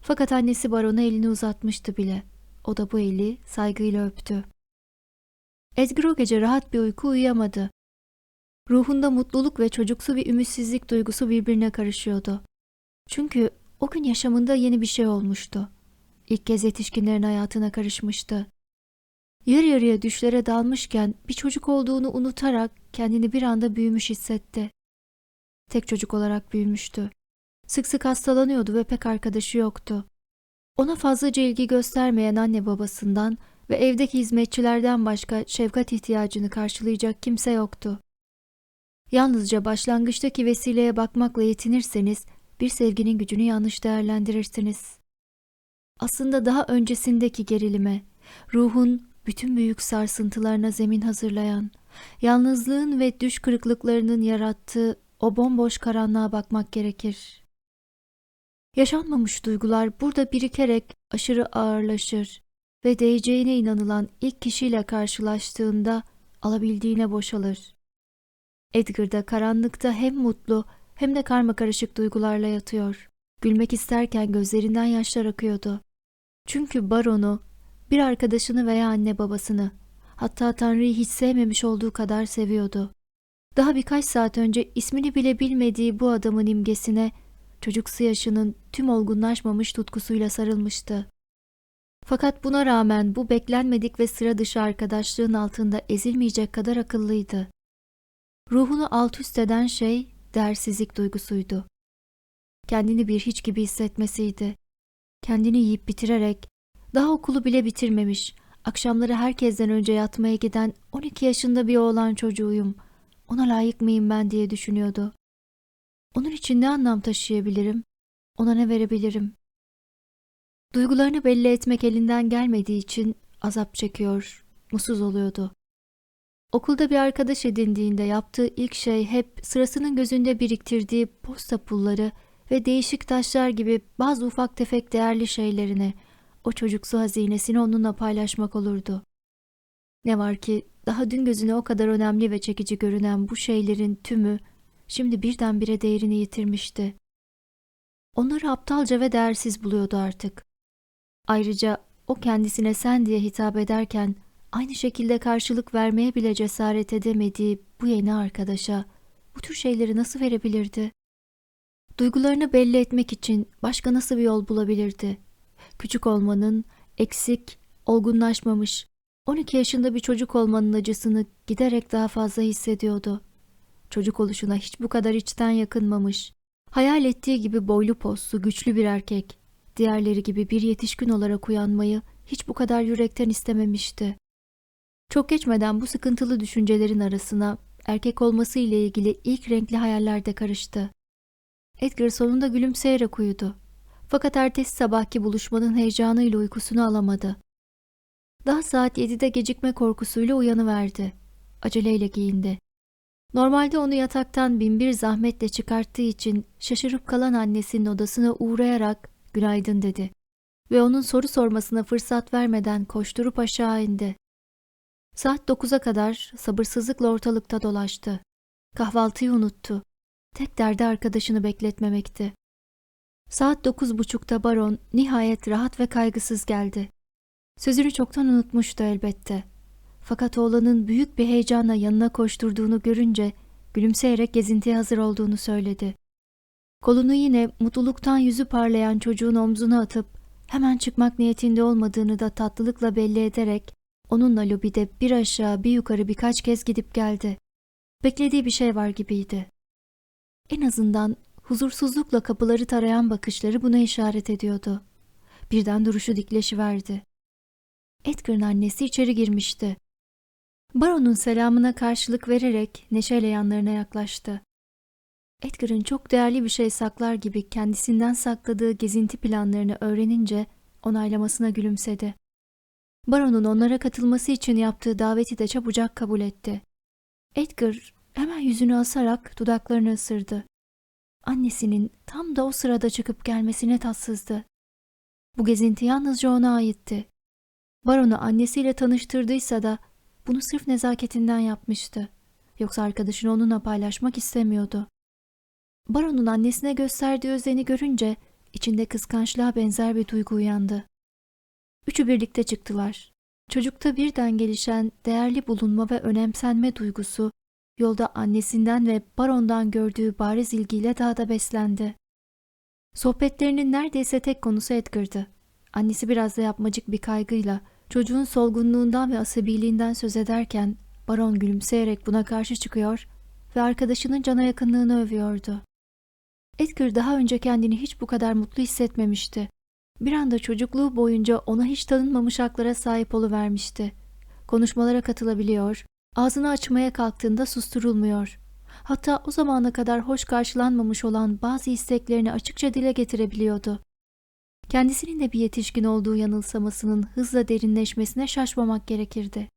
Fakat annesi barona elini uzatmıştı bile. O da bu eli saygıyla öptü. Edgar o gece rahat bir uyku uyuyamadı. Ruhunda mutluluk ve çocuksu bir ümitsizlik duygusu birbirine karışıyordu. Çünkü o gün yaşamında yeni bir şey olmuştu. İlk kez yetişkinlerin hayatına karışmıştı. Yarı yarıya düşlere dalmışken bir çocuk olduğunu unutarak kendini bir anda büyümüş hissetti. Tek çocuk olarak büyümüştü. Sık sık hastalanıyordu ve pek arkadaşı yoktu. Ona fazlaca ilgi göstermeyen anne babasından ve evdeki hizmetçilerden başka şefkat ihtiyacını karşılayacak kimse yoktu. Yalnızca başlangıçtaki vesileye bakmakla yetinirseniz bir sevginin gücünü yanlış değerlendirirsiniz. Aslında daha öncesindeki gerilime, ruhun bütün büyük sarsıntılarına zemin hazırlayan, yalnızlığın ve düş kırıklıklarının yarattığı o bomboş karanlığa bakmak gerekir. Yaşanmamış duygular burada birikerek aşırı ağırlaşır ve değeceğine inanılan ilk kişiyle karşılaştığında alabildiğine boşalır. Edgar da karanlıkta hem mutlu hem de karmakarışık duygularla yatıyor. Gülmek isterken gözlerinden yaşlar akıyordu. Çünkü baronu, bir arkadaşını veya anne babasını, hatta Tanrı'yı hiç sevmemiş olduğu kadar seviyordu. Daha birkaç saat önce ismini bile bilmediği bu adamın imgesine çocuksu yaşının tüm olgunlaşmamış tutkusuyla sarılmıştı. Fakat buna rağmen bu beklenmedik ve sıra dışı arkadaşlığın altında ezilmeyecek kadar akıllıydı. Ruhunu alt üst eden şey değersizlik duygusuydu. Kendini bir hiç gibi hissetmesiydi. Kendini yiyip bitirerek, daha okulu bile bitirmemiş, akşamları herkesten önce yatmaya giden 12 yaşında bir oğlan çocuğuyum. Ona layık mıyım ben diye düşünüyordu. Onun için ne anlam taşıyabilirim? Ona ne verebilirim? Duygularını belli etmek elinden gelmediği için azap çekiyor, mutsuz oluyordu. Okulda bir arkadaş edindiğinde yaptığı ilk şey hep sırasının gözünde biriktirdiği posta pulları ve değişik taşlar gibi bazı ufak tefek değerli şeylerini, o çocuksu hazinesini onunla paylaşmak olurdu. Ne var ki daha dün gözüne o kadar önemli ve çekici görünen bu şeylerin tümü şimdi birdenbire değerini yitirmişti. Onları aptalca ve değersiz buluyordu artık. Ayrıca o kendisine sen diye hitap ederken aynı şekilde karşılık vermeye bile cesaret edemediği bu yeni arkadaşa bu tür şeyleri nasıl verebilirdi? Duygularını belli etmek için başka nasıl bir yol bulabilirdi? Küçük olmanın, eksik, olgunlaşmamış, 12 yaşında bir çocuk olmanın acısını giderek daha fazla hissediyordu. Çocuk oluşuna hiç bu kadar içten yakınmamış. Hayal ettiği gibi boylu poslu, güçlü bir erkek. Diğerleri gibi bir yetişkin olarak uyanmayı hiç bu kadar yürekten istememişti. Çok geçmeden bu sıkıntılı düşüncelerin arasına erkek olması ile ilgili ilk renkli hayaller de karıştı. Edgar sonunda gülümseyerek uyudu. Fakat ertesi sabahki buluşmanın heyecanıyla uykusunu alamadı. Daha saat 7'de gecikme korkusuyla uyanıverdi. Aceleyle giyindi. Normalde onu yataktan binbir zahmetle çıkarttığı için şaşırıp kalan annesinin odasına uğrayarak günaydın dedi. Ve onun soru sormasına fırsat vermeden koşturup aşağı indi. Saat 9'a kadar sabırsızlıkla ortalıkta dolaştı. Kahvaltıyı unuttu. Tek derdi arkadaşını bekletmemekti. Saat dokuz buçukta baron nihayet rahat ve kaygısız geldi. Sözünü çoktan unutmuştu elbette. Fakat oğlanın büyük bir heyecanla yanına koşturduğunu görünce gülümseyerek gezintiye hazır olduğunu söyledi. Kolunu yine mutluluktan yüzü parlayan çocuğun omzuna atıp hemen çıkmak niyetinde olmadığını da tatlılıkla belli ederek onunla lobide bir aşağı bir yukarı birkaç kez gidip geldi. Beklediği bir şey var gibiydi. En azından huzursuzlukla kapıları tarayan bakışları buna işaret ediyordu. Birden duruşu dikleşiverdi. Edgar'ın annesi içeri girmişti. Baron'un selamına karşılık vererek neşeyle yanlarına yaklaştı. Edgar'ın çok değerli bir şey saklar gibi kendisinden sakladığı gezinti planlarını öğrenince onaylamasına gülümsedi. Baron'un onlara katılması için yaptığı daveti de çabucak kabul etti. Edgar hemen yüzünü asarak dudaklarını ısırdı. Annesinin tam da o sırada çıkıp gelmesine tatsızdı. Bu gezinti yalnızca ona aitti. Baron'u annesiyle tanıştırdıysa da bunu sırf nezaketinden yapmıştı. Yoksa arkadaşını onunla paylaşmak istemiyordu. Baron'un annesine gösterdiği özeni görünce içinde kıskançlığa benzer bir duygu uyandı. Üçü birlikte çıktılar. Çocukta birden gelişen değerli bulunma ve önemsenme duygusu yolda annesinden ve barondan gördüğü bariz ilgiyle daha da beslendi. Sohbetlerinin neredeyse tek konusu Edgar'dı. Annesi biraz da yapmacık bir kaygıyla çocuğun solgunluğundan ve asabiliğinden söz ederken baron gülümseyerek buna karşı çıkıyor ve arkadaşının cana yakınlığını övüyordu. Edgar daha önce kendini hiç bu kadar mutlu hissetmemişti. Bir anda çocukluğu boyunca ona hiç tanınmamış haklara sahip oluvermişti. Konuşmalara katılabiliyor, ağzını açmaya kalktığında susturulmuyor. Hatta o zamana kadar hoş karşılanmamış olan bazı isteklerini açıkça dile getirebiliyordu. Kendisinin de bir yetişkin olduğu yanılsamasının hızla derinleşmesine şaşmamak gerekirdi.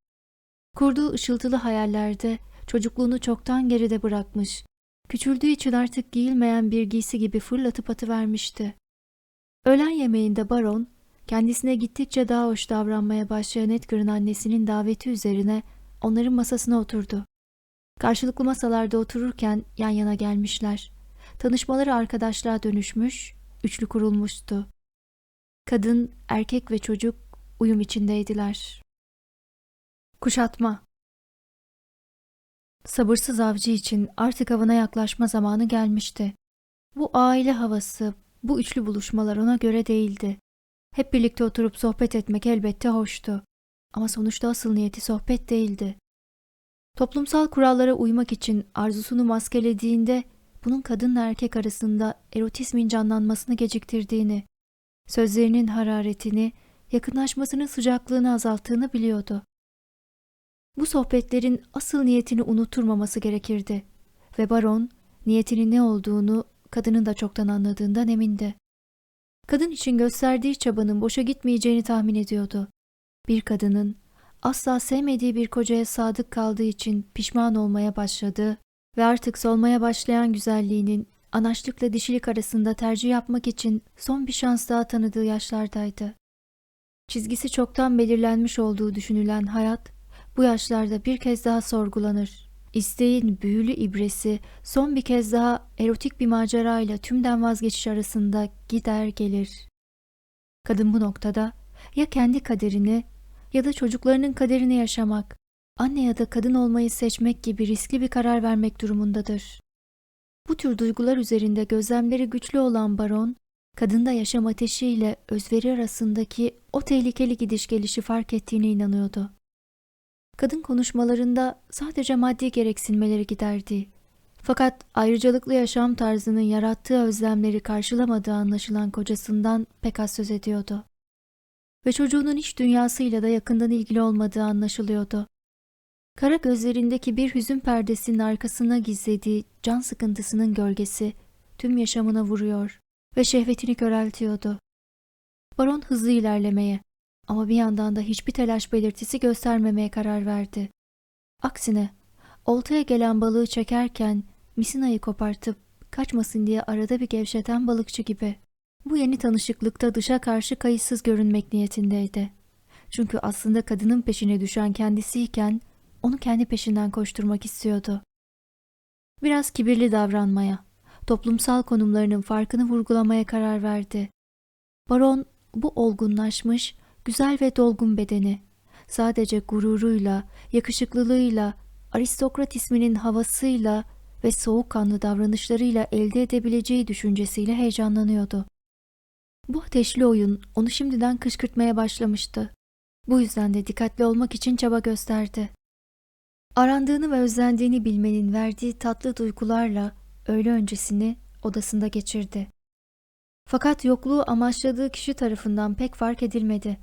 Kurduğu ışıltılı hayallerde çocukluğunu çoktan geride bırakmış, küçüldüğü için artık giyilmeyen bir giysi gibi fırlatıp atıvermişti. Öğlen yemeğinde baron, kendisine gittikçe daha hoş davranmaya başlayan Edgar'ın annesinin daveti üzerine onların masasına oturdu. Karşılıklı masalarda otururken yan yana gelmişler. Tanışmaları arkadaşlığa dönüşmüş, üçlü kurulmuştu. Kadın, erkek ve çocuk uyum içindeydiler. Kuşatma Sabırsız avcı için artık avına yaklaşma zamanı gelmişti. Bu aile havası, bu üçlü buluşmalar ona göre değildi. Hep birlikte oturup sohbet etmek elbette hoştu. Ama sonuçta asıl niyeti sohbet değildi. Toplumsal kurallara uymak için arzusunu maskelediğinde bunun kadınla erkek arasında erotizmin canlanmasını geciktirdiğini, sözlerinin hararetini, yakınlaşmasının sıcaklığını azalttığını biliyordu. Bu sohbetlerin asıl niyetini unuturmaması gerekirdi ve baron niyetinin ne olduğunu kadının da çoktan anladığından emindi. Kadın için gösterdiği çabanın boşa gitmeyeceğini tahmin ediyordu. Bir kadının asla sevmediği bir kocaya sadık kaldığı için pişman olmaya başladı ve artık solmaya başlayan güzelliğinin anaçlıkla dişilik arasında tercih yapmak için son bir şans daha tanıdığı yaşlardaydı. Çizgisi çoktan belirlenmiş olduğu düşünülen hayat bu yaşlarda bir kez daha sorgulanır. İsteğin büyülü ibresi son bir kez daha erotik bir macerayla tümden vazgeçiş arasında gider gelir. Kadın bu noktada ya kendi kaderini ya da çocuklarının kaderini yaşamak, anne ya da kadın olmayı seçmek gibi riskli bir karar vermek durumundadır. Bu tür duygular üzerinde gözlemleri güçlü olan baron, kadında yaşam ateşiyle özveri arasındaki o tehlikeli gidiş gelişi fark ettiğine inanıyordu. Kadın konuşmalarında sadece maddi gereksinmeleri giderdi. Fakat ayrıcalıklı yaşam tarzının yarattığı özlemleri karşılamadığı anlaşılan kocasından pek az söz ediyordu. Ve çocuğunun iç dünyasıyla da yakından ilgili olmadığı anlaşılıyordu. Kara gözlerindeki bir hüzün perdesinin arkasına gizlediği can sıkıntısının gölgesi tüm yaşamına vuruyor ve şehvetini köreltiyordu. Baron hızlı ilerlemeye ama bir yandan da hiçbir telaş belirtisi göstermemeye karar verdi. Aksine oltaya gelen balığı çekerken misinayı kopartıp kaçmasın diye arada bir gevşeten balıkçı gibi. Bu yeni tanışıklıkta dışa karşı kayıtsız görünmek niyetindeydi. Çünkü aslında kadının peşine düşen kendisiyken onu kendi peşinden koşturmak istiyordu. Biraz kibirli davranmaya, toplumsal konumlarının farkını vurgulamaya karar verdi. Baron bu olgunlaşmış, güzel ve dolgun bedeni sadece gururuyla, yakışıklılığıyla, aristokrat isminin havasıyla ve soğukkanlı davranışlarıyla elde edebileceği düşüncesiyle heyecanlanıyordu. Bu ateşli oyun onu şimdiden kışkırtmaya başlamıştı. Bu yüzden de dikkatli olmak için çaba gösterdi. Arandığını ve özlendiğini bilmenin verdiği tatlı duygularla öğle öncesini odasında geçirdi. Fakat yokluğu amaçladığı kişi tarafından pek fark edilmedi.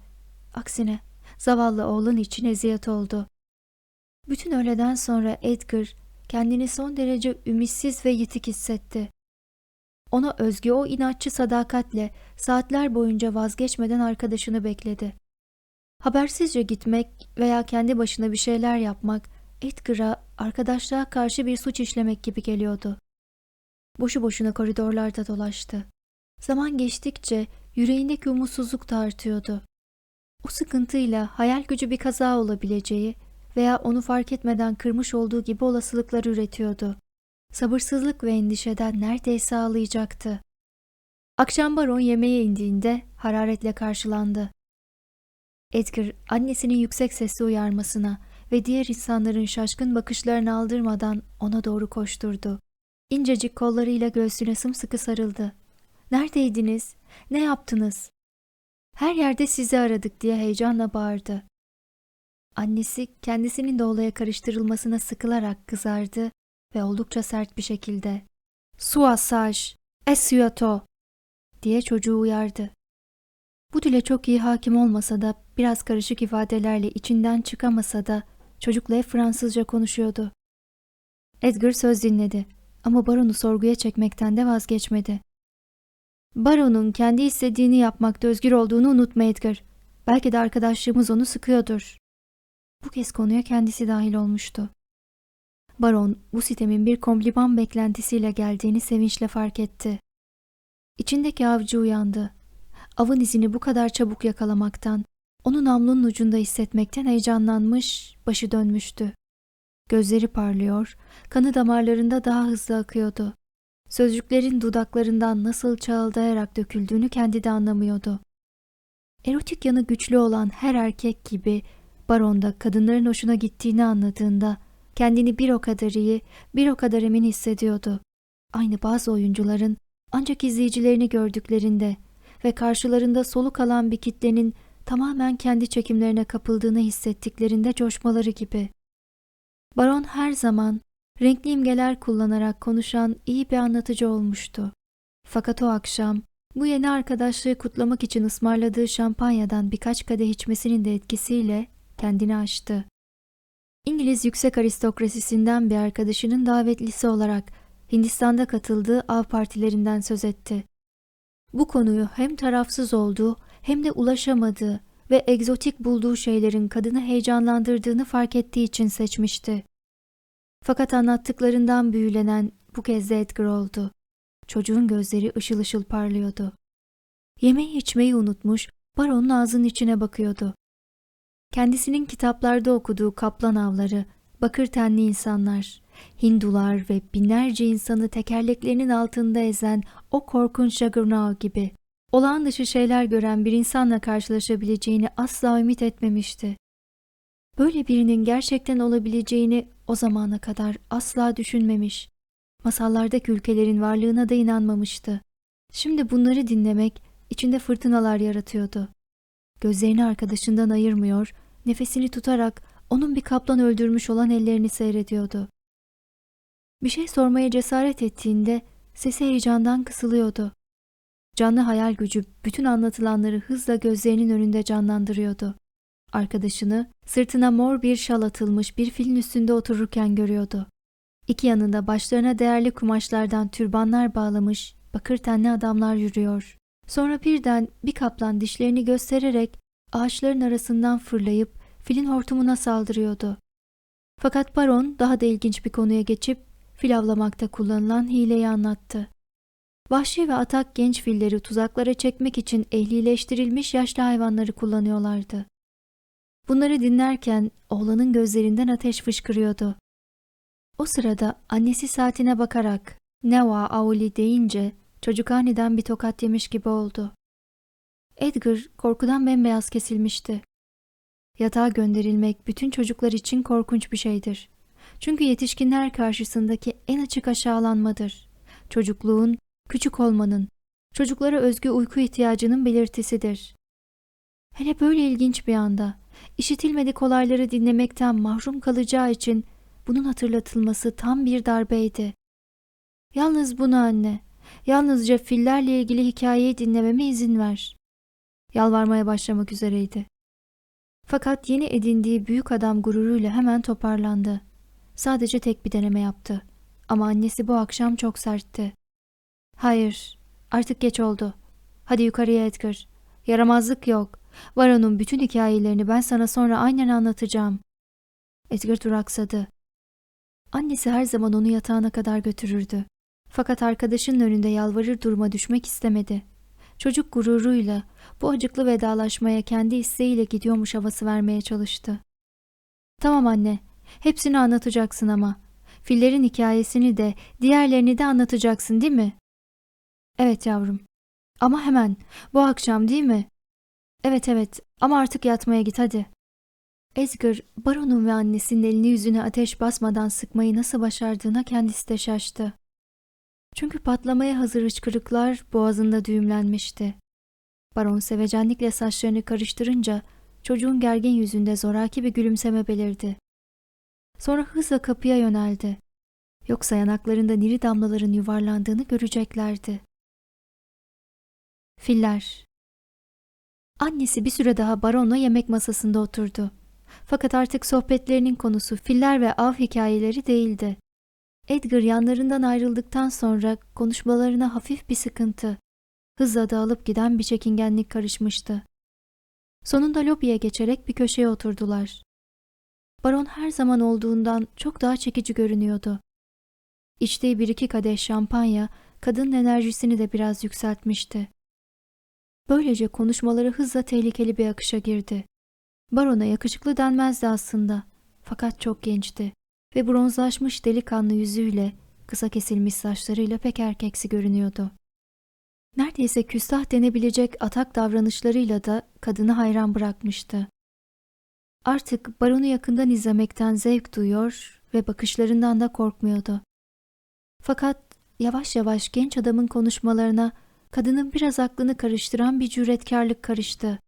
Aksine zavallı oğlan için eziyet oldu. Bütün öğleden sonra Edgar kendini son derece ümitsiz ve yitik hissetti. Ona özgü o inatçı sadakatle saatler boyunca vazgeçmeden arkadaşını bekledi. Habersizce gitmek veya kendi başına bir şeyler yapmak Edgar'a arkadaşlığa karşı bir suç işlemek gibi geliyordu. Boşu boşuna koridorlarda dolaştı. Zaman geçtikçe yüreğindeki umutsuzluk da artıyordu. O sıkıntıyla hayal gücü bir kaza olabileceği veya onu fark etmeden kırmış olduğu gibi olasılıklar üretiyordu. Sabırsızlık ve endişeden neredeyse ağlayacaktı. Akşam baron yemeğe indiğinde hararetle karşılandı. Edgar annesinin yüksek sesle uyarmasına ve diğer insanların şaşkın bakışlarını aldırmadan ona doğru koşturdu. İncecik kollarıyla göğsüne sımsıkı sarıldı. Neredeydiniz? Ne yaptınız? Her yerde sizi aradık diye heyecanla bağırdı. Annesi kendisinin de olaya karıştırılmasına sıkılarak kızardı ve oldukça sert bir şekilde ''Suasaj, esyato'' diye çocuğu uyardı. Bu dile çok iyi hakim olmasa da biraz karışık ifadelerle içinden çıkamasa da çocukla hep Fransızca konuşuyordu. Edgar söz dinledi ama baronu sorguya çekmekten de vazgeçmedi. Baron'un kendi istediğini yapmakta özgür olduğunu unutma Edgar. Belki de arkadaşlığımız onu sıkıyordur. Bu kez konuya kendisi dahil olmuştu. Baron bu sitemin bir kompliman beklentisiyle geldiğini sevinçle fark etti. İçindeki avcı uyandı. Avın izini bu kadar çabuk yakalamaktan, onu namlunun ucunda hissetmekten heyecanlanmış, başı dönmüştü. Gözleri parlıyor, kanı damarlarında daha hızlı akıyordu. Sözcüklerin dudaklarından nasıl çağıldayarak döküldüğünü kendi de anlamıyordu. Erotik yanı güçlü olan her erkek gibi baronda kadınların hoşuna gittiğini anladığında kendini bir o kadar iyi, bir o kadar emin hissediyordu. Aynı bazı oyuncuların ancak izleyicilerini gördüklerinde ve karşılarında soluk alan bir kitlenin tamamen kendi çekimlerine kapıldığını hissettiklerinde coşmaları gibi. Baron her zaman renkli imgeler kullanarak konuşan iyi bir anlatıcı olmuştu. Fakat o akşam bu yeni arkadaşlığı kutlamak için ısmarladığı şampanyadan birkaç kadeh içmesinin de etkisiyle kendini açtı. İngiliz yüksek aristokrasisinden bir arkadaşının davetlisi olarak Hindistan'da katıldığı av partilerinden söz etti. Bu konuyu hem tarafsız olduğu hem de ulaşamadığı ve egzotik bulduğu şeylerin kadını heyecanlandırdığını fark ettiği için seçmişti. Fakat anlattıklarından büyülenen bu kez de Edgar oldu. Çocuğun gözleri ışıl ışıl parlıyordu. Yemeği içmeyi unutmuş, baronun ağzının içine bakıyordu. Kendisinin kitaplarda okuduğu kaplan avları, bakır tenli insanlar, Hindular ve binlerce insanı tekerleklerinin altında ezen o korkunç Juggernaut gibi olağan dışı şeyler gören bir insanla karşılaşabileceğini asla ümit etmemişti. Böyle birinin gerçekten olabileceğini o zamana kadar asla düşünmemiş. Masallardaki ülkelerin varlığına da inanmamıştı. Şimdi bunları dinlemek içinde fırtınalar yaratıyordu. Gözlerini arkadaşından ayırmıyor, nefesini tutarak onun bir kaplan öldürmüş olan ellerini seyrediyordu. Bir şey sormaya cesaret ettiğinde sesi heyecandan kısılıyordu. Canlı hayal gücü bütün anlatılanları hızla gözlerinin önünde canlandırıyordu. Arkadaşını sırtına mor bir şal atılmış bir filin üstünde otururken görüyordu. İki yanında başlarına değerli kumaşlardan türbanlar bağlamış bakır tenli adamlar yürüyor. Sonra birden bir kaplan dişlerini göstererek ağaçların arasından fırlayıp filin hortumuna saldırıyordu. Fakat baron daha da ilginç bir konuya geçip fil avlamakta kullanılan hileyi anlattı. Vahşi ve atak genç filleri tuzaklara çekmek için ehlileştirilmiş yaşlı hayvanları kullanıyorlardı. Bunları dinlerken oğlanın gözlerinden ateş fışkırıyordu. O sırada annesi saatine bakarak Neva Auli deyince çocuk aniden bir tokat yemiş gibi oldu. Edgar korkudan bembeyaz kesilmişti. Yatağa gönderilmek bütün çocuklar için korkunç bir şeydir. Çünkü yetişkinler karşısındaki en açık aşağılanmadır. Çocukluğun, küçük olmanın, çocuklara özgü uyku ihtiyacının belirtisidir. Hele böyle ilginç bir anda, işitilmedik olayları dinlemekten mahrum kalacağı için bunun hatırlatılması tam bir darbeydi. Yalnız bunu anne, yalnızca fillerle ilgili hikayeyi dinlememe izin ver. Yalvarmaya başlamak üzereydi. Fakat yeni edindiği büyük adam gururuyla hemen toparlandı. Sadece tek bir deneme yaptı. Ama annesi bu akşam çok sertti. Hayır, artık geç oldu. Hadi yukarıya Edgar. Yaramazlık yok. Varon'un bütün hikayelerini ben sana sonra aynen anlatacağım. Edgar duraksadı. Annesi her zaman onu yatağına kadar götürürdü. Fakat arkadaşının önünde yalvarır duruma düşmek istemedi. Çocuk gururuyla bu acıklı vedalaşmaya kendi isteğiyle gidiyormuş havası vermeye çalıştı. Tamam anne, hepsini anlatacaksın ama. Fillerin hikayesini de, diğerlerini de anlatacaksın değil mi? Evet yavrum. Ama hemen, bu akşam değil mi? Evet evet, ama artık yatmaya git hadi. Edgar, baronun ve annesinin elini yüzüne ateş basmadan sıkmayı nasıl başardığına kendisi de şaştı. Çünkü patlamaya hazır hıçkırıklar boğazında düğümlenmişti. Baron sevecenlikle saçlarını karıştırınca çocuğun gergin yüzünde zoraki bir gülümseme belirdi. Sonra hızla kapıya yöneldi. Yoksa yanaklarında niri damlaların yuvarlandığını göreceklerdi. Filler Annesi bir süre daha baronla yemek masasında oturdu. Fakat artık sohbetlerinin konusu filler ve av hikayeleri değildi. Edgar yanlarından ayrıldıktan sonra konuşmalarına hafif bir sıkıntı, hızla dağılıp giden bir çekingenlik karışmıştı. Sonunda lobiye geçerek bir köşeye oturdular. Baron her zaman olduğundan çok daha çekici görünüyordu. İçtiği bir iki kadeh şampanya kadının enerjisini de biraz yükseltmişti. Böylece konuşmaları hızla tehlikeli bir akışa girdi. Barona yakışıklı denmezdi aslında. Fakat çok gençti ve bronzlaşmış delikanlı yüzüyle, kısa kesilmiş saçlarıyla pek erkeksi görünüyordu. Neredeyse küstah denebilecek atak davranışlarıyla da kadını hayran bırakmıştı. Artık baronu yakından izlemekten zevk duyuyor ve bakışlarından da korkmuyordu. Fakat yavaş yavaş genç adamın konuşmalarına kadının biraz aklını karıştıran bir cüretkarlık karıştı.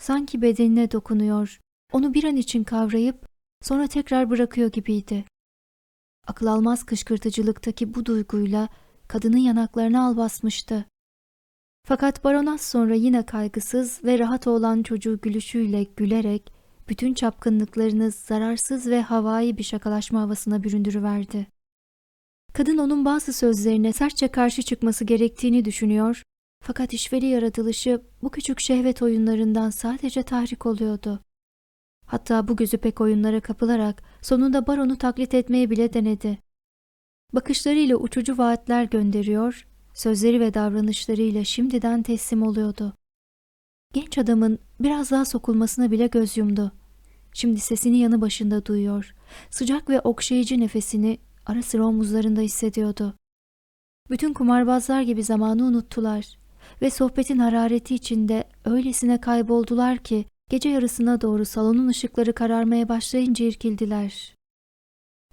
Sanki bedenine dokunuyor, onu bir an için kavrayıp sonra tekrar bırakıyor gibiydi. Akıl almaz kışkırtıcılıktaki bu duyguyla kadının yanaklarına al basmıştı. Fakat baronaz sonra yine kaygısız ve rahat olan çocuğu gülüşüyle gülerek bütün çapkınlıklarını zararsız ve havai bir şakalaşma havasına büründürüverdi. Kadın onun bazı sözlerine sertçe karşı çıkması gerektiğini düşünüyor fakat işveri yaratılışı bu küçük şehvet oyunlarından sadece tahrik oluyordu. Hatta bu gözü pek oyunlara kapılarak sonunda baronu taklit etmeye bile denedi. Bakışlarıyla uçucu vaatler gönderiyor, sözleri ve davranışlarıyla şimdiden teslim oluyordu. Genç adamın biraz daha sokulmasına bile göz yumdu. Şimdi sesini yanı başında duyuyor. Sıcak ve okşayıcı nefesini ara sıra omuzlarında hissediyordu. Bütün kumarbazlar gibi zamanı unuttular. ve sohbetin harareti içinde öylesine kayboldular ki gece yarısına doğru salonun ışıkları kararmaya başlayınca irkildiler.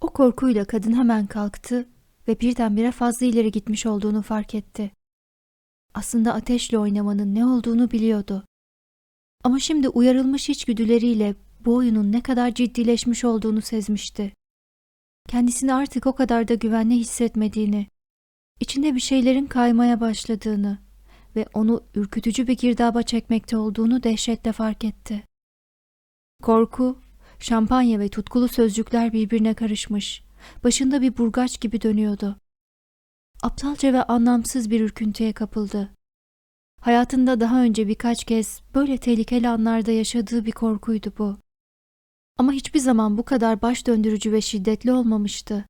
O korkuyla kadın hemen kalktı ve birdenbire fazla ileri gitmiş olduğunu fark etti. Aslında ateşle oynamanın ne olduğunu biliyordu. Ama şimdi uyarılmış içgüdüleriyle bu oyunun ne kadar ciddileşmiş olduğunu sezmişti. Kendisini artık o kadar da güvenli hissetmediğini, içinde bir şeylerin kaymaya başladığını ve onu ürkütücü bir girdaba çekmekte olduğunu dehşetle fark etti. Korku, şampanya ve tutkulu sözcükler birbirine karışmış, başında bir burgaç gibi dönüyordu. Aptalca ve anlamsız bir ürküntüye kapıldı. Hayatında daha önce birkaç kez böyle tehlikeli anlarda yaşadığı bir korkuydu bu. Ama hiçbir zaman bu kadar baş döndürücü ve şiddetli olmamıştı.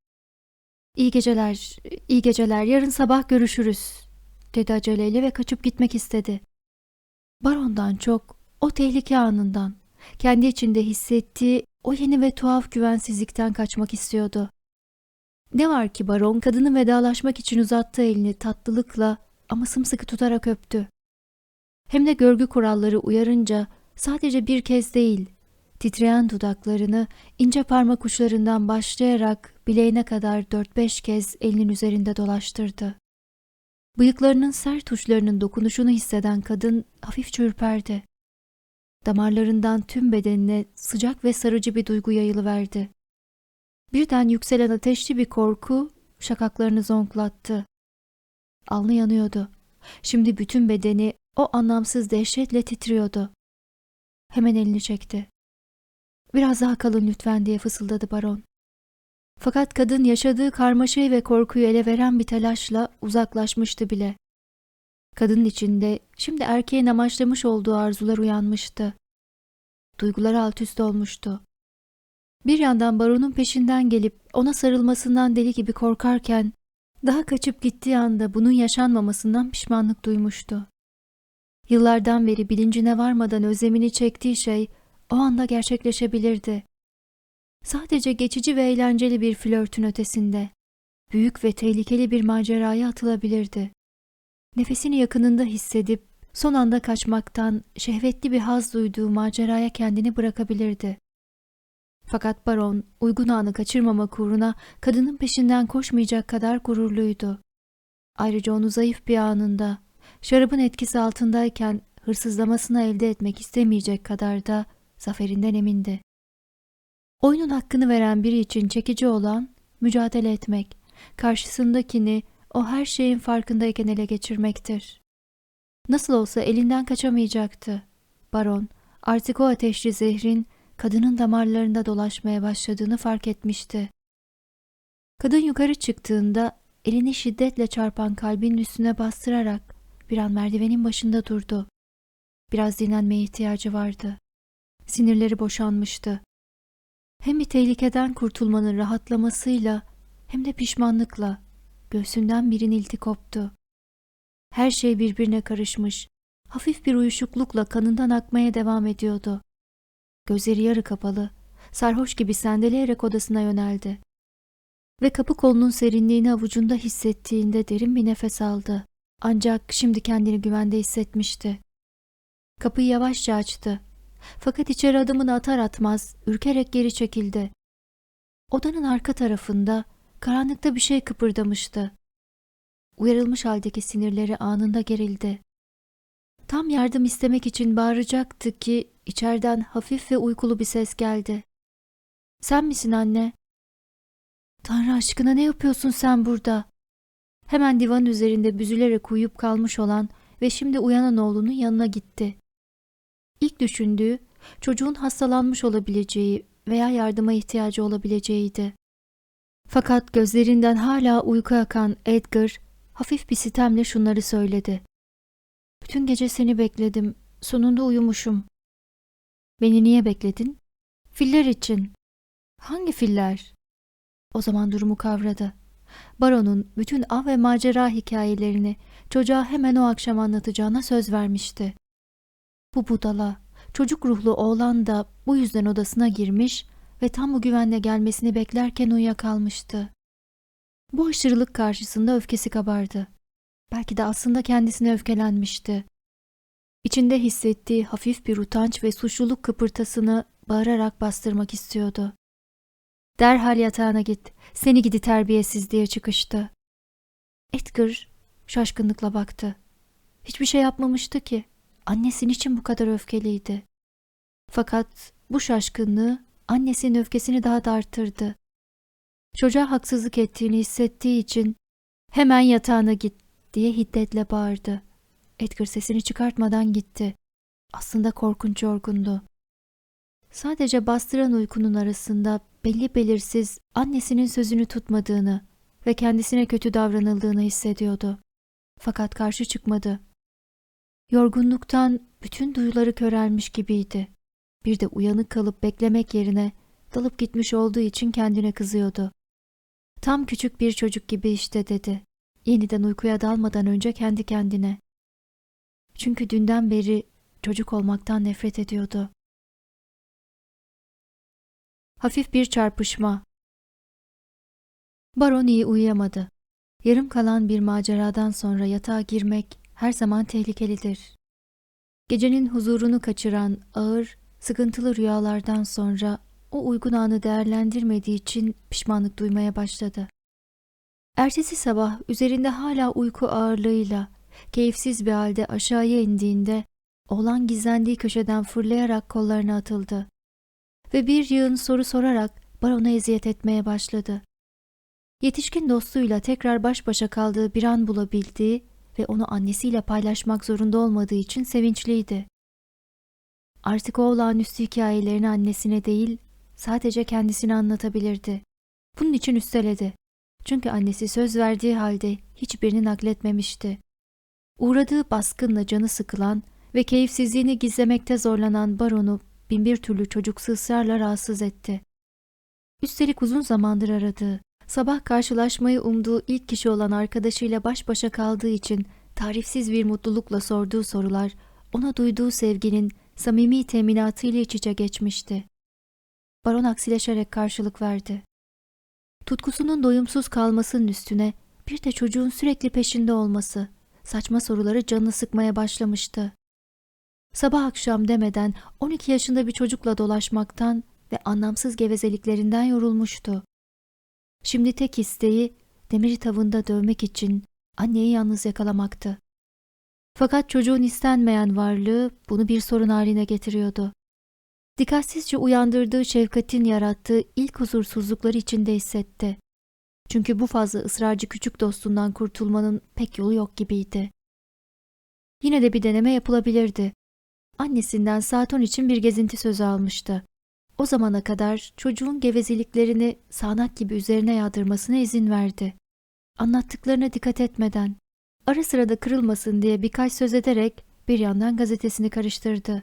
İyi geceler, iyi geceler, yarın sabah görüşürüz, dedi aceleyle ve kaçıp gitmek istedi. Barondan çok, o tehlike anından, kendi içinde hissettiği o yeni ve tuhaf güvensizlikten kaçmak istiyordu. Ne var ki baron kadının vedalaşmak için uzattığı elini tatlılıkla ama sımsıkı tutarak öptü. Hem de görgü kuralları uyarınca sadece bir kez değil, titreyen dudaklarını ince parmak uçlarından başlayarak bileğine kadar dört beş kez elinin üzerinde dolaştırdı. Bıyıklarının sert uçlarının dokunuşunu hisseden kadın hafifçe ürperdi. Damarlarından tüm bedenine sıcak ve sarıcı bir duygu yayılıverdi. Birden yükselen ateşli bir korku şakaklarını zonklattı. Alnı yanıyordu. Şimdi bütün bedeni o anlamsız dehşetle titriyordu. Hemen elini çekti. Biraz daha kalın lütfen diye fısıldadı baron. Fakat kadın yaşadığı karmaşayı ve korkuyu ele veren bir telaşla uzaklaşmıştı bile. Kadının içinde şimdi erkeğin amaçlamış olduğu arzular uyanmıştı. Duyguları alt üst olmuştu. Bir yandan baronun peşinden gelip ona sarılmasından deli gibi korkarken, daha kaçıp gittiği anda bunun yaşanmamasından pişmanlık duymuştu. Yıllardan beri bilincine varmadan özlemini çektiği şey o anda gerçekleşebilirdi. Sadece geçici ve eğlenceli bir flörtün ötesinde, büyük ve tehlikeli bir maceraya atılabilirdi. Nefesini yakınında hissedip son anda kaçmaktan şehvetli bir haz duyduğu maceraya kendini bırakabilirdi. Fakat baron uygun anı kaçırmamak uğruna kadının peşinden koşmayacak kadar gururluydu. Ayrıca onu zayıf bir anında, şarabın etkisi altındayken hırsızlamasını elde etmek istemeyecek kadar da zaferinden emindi. Oyunun hakkını veren biri için çekici olan mücadele etmek, karşısındakini o her şeyin farkındayken ele geçirmektir. Nasıl olsa elinden kaçamayacaktı. Baron artık o ateşli zehrin kadının damarlarında dolaşmaya başladığını fark etmişti. Kadın yukarı çıktığında elini şiddetle çarpan kalbinin üstüne bastırarak bir an merdivenin başında durdu. Biraz dinlenmeye ihtiyacı vardı. Sinirleri boşanmıştı. Hem bir tehlikeden kurtulmanın rahatlamasıyla hem de pişmanlıkla göğsünden bir inilti koptu. Her şey birbirine karışmış, hafif bir uyuşuklukla kanından akmaya devam ediyordu. Gözleri yarı kapalı, sarhoş gibi sendeleyerek odasına yöneldi. Ve kapı kolunun serinliğini avucunda hissettiğinde derin bir nefes aldı. Ancak şimdi kendini güvende hissetmişti. Kapıyı yavaşça açtı. Fakat içeri adımını atar atmaz ürkerek geri çekildi. Odanın arka tarafında karanlıkta bir şey kıpırdamıştı. Uyarılmış haldeki sinirleri anında gerildi. Tam yardım istemek için bağıracaktı ki içeriden hafif ve uykulu bir ses geldi. Sen misin anne? Tanrı aşkına ne yapıyorsun sen burada? Hemen divan üzerinde büzülerek uyuyup kalmış olan ve şimdi uyanan oğlunun yanına gitti. İlk düşündüğü çocuğun hastalanmış olabileceği veya yardıma ihtiyacı olabileceğiydi. Fakat gözlerinden hala uyku akan Edgar hafif bir sitemle şunları söyledi. Bütün gece seni bekledim. Sonunda uyumuşum. Beni niye bekledin? Filler için. Hangi filler? O zaman durumu kavradı. Baron'un bütün av ve macera hikayelerini çocuğa hemen o akşam anlatacağına söz vermişti. Bu budala, çocuk ruhlu oğlan da bu yüzden odasına girmiş ve tam bu güvenle gelmesini beklerken uyuyakalmıştı. Bu aşırılık karşısında öfkesi kabardı. Belki de aslında kendisine öfkelenmişti. İçinde hissettiği hafif bir utanç ve suçluluk kıpırtasını bağırarak bastırmak istiyordu. Derhal yatağına git, seni gidi terbiyesiz diye çıkıştı. Edgar şaşkınlıkla baktı. Hiçbir şey yapmamıştı ki. Annesi için bu kadar öfkeliydi. Fakat bu şaşkınlığı annesinin öfkesini daha da arttırdı. Çocuğa haksızlık ettiğini hissettiği için hemen yatağına git diye hiddetle bağırdı. Edgar sesini çıkartmadan gitti. Aslında korkunç yorgundu. Sadece bastıran uykunun arasında belli belirsiz annesinin sözünü tutmadığını ve kendisine kötü davranıldığını hissediyordu. Fakat karşı çıkmadı. Yorgunluktan bütün duyuları körelmiş gibiydi. Bir de uyanık kalıp beklemek yerine dalıp gitmiş olduğu için kendine kızıyordu. Tam küçük bir çocuk gibi işte dedi. Yeniden uykuya dalmadan önce kendi kendine. Çünkü dünden beri çocuk olmaktan nefret ediyordu. Hafif bir çarpışma. Baron iyi uyuyamadı. Yarım kalan bir maceradan sonra yatağa girmek her zaman tehlikelidir. Gecenin huzurunu kaçıran ağır, sıkıntılı rüyalardan sonra o uygun anı değerlendirmediği için pişmanlık duymaya başladı. Ertesi sabah üzerinde hala uyku ağırlığıyla keyifsiz bir halde aşağıya indiğinde oğlan gizlendiği köşeden fırlayarak kollarına atıldı ve bir yığın soru sorarak barona eziyet etmeye başladı. Yetişkin dostuyla tekrar baş başa kaldığı bir an bulabildiği ve onu annesiyle paylaşmak zorunda olmadığı için sevinçliydi. Artık o olağanüstü hikayelerini annesine değil, sadece kendisine anlatabilirdi. Bunun için üsteledi. Çünkü annesi söz verdiği halde hiçbirini nakletmemişti. Uğradığı baskınla canı sıkılan ve keyifsizliğini gizlemekte zorlanan baronu binbir türlü çocuksu ısrarla rahatsız etti. Üstelik uzun zamandır aradığı, sabah karşılaşmayı umduğu ilk kişi olan arkadaşıyla baş başa kaldığı için tarifsiz bir mutlulukla sorduğu sorular, ona duyduğu sevginin samimi teminatıyla iç içe geçmişti. Baron aksileşerek karşılık verdi. Tutkusunun doyumsuz kalmasının üstüne bir de çocuğun sürekli peşinde olması, saçma soruları canını sıkmaya başlamıştı. Sabah akşam demeden 12 yaşında bir çocukla dolaşmaktan ve anlamsız gevezeliklerinden yorulmuştu. Şimdi tek isteği demiri tavında dövmek için anneyi yalnız yakalamaktı. Fakat çocuğun istenmeyen varlığı bunu bir sorun haline getiriyordu. Dikkatsizce uyandırdığı şefkatin yarattığı ilk huzursuzlukları içinde hissetti. Çünkü bu fazla ısrarcı küçük dostundan kurtulmanın pek yolu yok gibiydi. Yine de bir deneme yapılabilirdi. Annesinden saat on için bir gezinti sözü almıştı. O zamana kadar çocuğun gevezeliklerini sağanak gibi üzerine yağdırmasına izin verdi. Anlattıklarına dikkat etmeden, ara sırada kırılmasın diye birkaç söz ederek bir yandan gazetesini karıştırdı.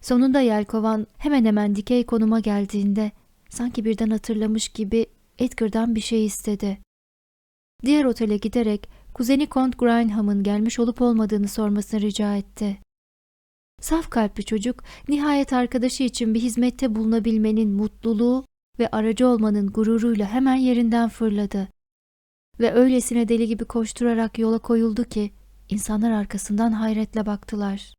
Sonunda yelkovan hemen hemen dikey konuma geldiğinde sanki birden hatırlamış gibi Edgar'dan bir şey istedi. Diğer otele giderek kuzeni Kont Grindham'ın gelmiş olup olmadığını sormasını rica etti. Saf kalpli çocuk nihayet arkadaşı için bir hizmette bulunabilmenin mutluluğu ve aracı olmanın gururuyla hemen yerinden fırladı. Ve öylesine deli gibi koşturarak yola koyuldu ki insanlar arkasından hayretle baktılar.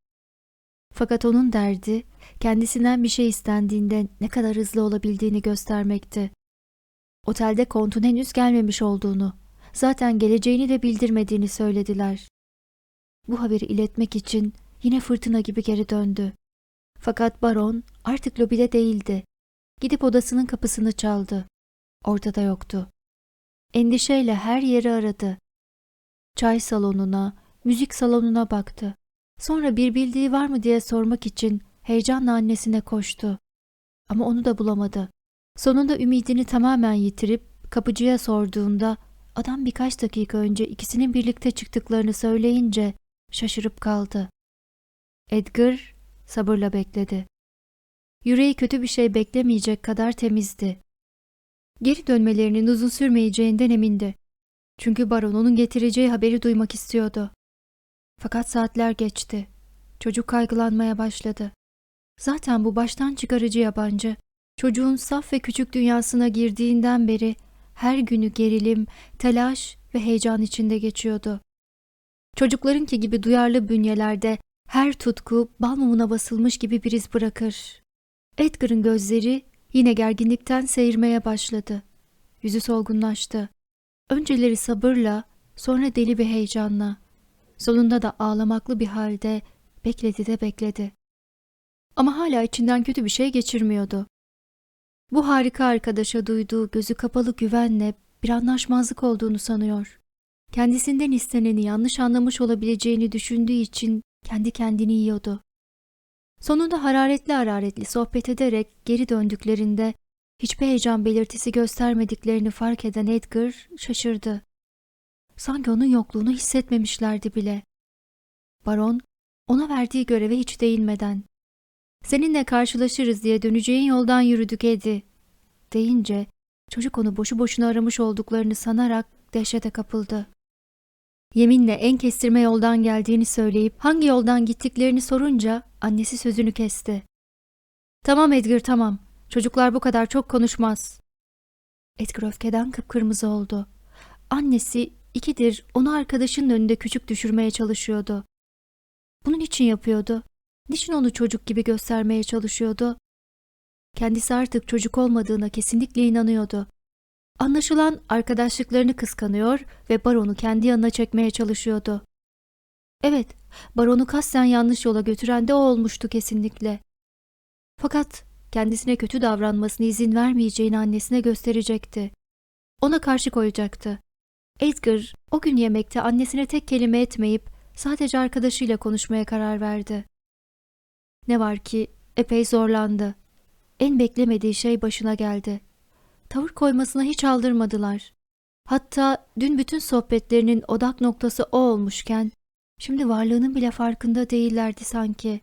Fakat onun derdi kendisinden bir şey istendiğinde ne kadar hızlı olabildiğini göstermekti. Otelde kontun henüz gelmemiş olduğunu, zaten geleceğini de bildirmediğini söylediler. Bu haberi iletmek için yine fırtına gibi geri döndü. Fakat baron artık lobide değildi. Gidip odasının kapısını çaldı. Ortada yoktu. Endişeyle her yeri aradı. Çay salonuna, müzik salonuna baktı. Sonra bir bildiği var mı diye sormak için heyecanla annesine koştu. Ama onu da bulamadı. Sonunda ümidini tamamen yitirip kapıcıya sorduğunda adam birkaç dakika önce ikisinin birlikte çıktıklarını söyleyince şaşırıp kaldı. Edgar sabırla bekledi. Yüreği kötü bir şey beklemeyecek kadar temizdi. Geri dönmelerinin uzun sürmeyeceğinden emindi. Çünkü baron onun getireceği haberi duymak istiyordu. Fakat saatler geçti. Çocuk kaygılanmaya başladı. Zaten bu baştan çıkarıcı yabancı. Çocuğun saf ve küçük dünyasına girdiğinden beri her günü gerilim, telaş ve heyecan içinde geçiyordu. Çocuklarınki gibi duyarlı bünyelerde her tutku bal mumuna basılmış gibi bir iz bırakır. Edgar'ın gözleri yine gerginlikten seyirmeye başladı. Yüzü solgunlaştı. Önceleri sabırla, sonra deli bir heyecanla. Sonunda da ağlamaklı bir halde bekledi de bekledi. Ama hala içinden kötü bir şey geçirmiyordu. Bu harika arkadaşa duyduğu gözü kapalı güvenle bir anlaşmazlık olduğunu sanıyor. Kendisinden isteneni yanlış anlamış olabileceğini düşündüğü için kendi kendini yiyordu. Sonunda hararetli hararetli sohbet ederek geri döndüklerinde hiçbir heyecan belirtisi göstermediklerini fark eden Edgar şaşırdı. Sanki onun yokluğunu hissetmemişlerdi bile. Baron ona verdiği göreve hiç değinmeden "Seninle karşılaşırız diye döneceğin yoldan yürüdük Edi." deyince çocuk onu boşu boşuna aramış olduklarını sanarak dehşete kapıldı. Yeminle en kestirme yoldan geldiğini söyleyip hangi yoldan gittiklerini sorunca annesi sözünü kesti. Tamam Edgar tamam. Çocuklar bu kadar çok konuşmaz. Edgar öfkeden kıpkırmızı oldu. Annesi ikidir onu arkadaşının önünde küçük düşürmeye çalışıyordu. Bunun için yapıyordu. Niçin onu çocuk gibi göstermeye çalışıyordu? Kendisi artık çocuk olmadığına kesinlikle inanıyordu. Anlaşılan arkadaşlıklarını kıskanıyor ve baronu kendi yanına çekmeye çalışıyordu. Evet, baronu kasten yanlış yola götüren de o olmuştu kesinlikle. Fakat kendisine kötü davranmasına izin vermeyeceğini annesine gösterecekti. Ona karşı koyacaktı. Edgar o gün yemekte annesine tek kelime etmeyip sadece arkadaşıyla konuşmaya karar verdi. Ne var ki epey zorlandı. En beklemediği şey başına geldi. Tavır koymasına hiç aldırmadılar. Hatta dün bütün sohbetlerinin odak noktası o olmuşken, şimdi varlığının bile farkında değillerdi sanki.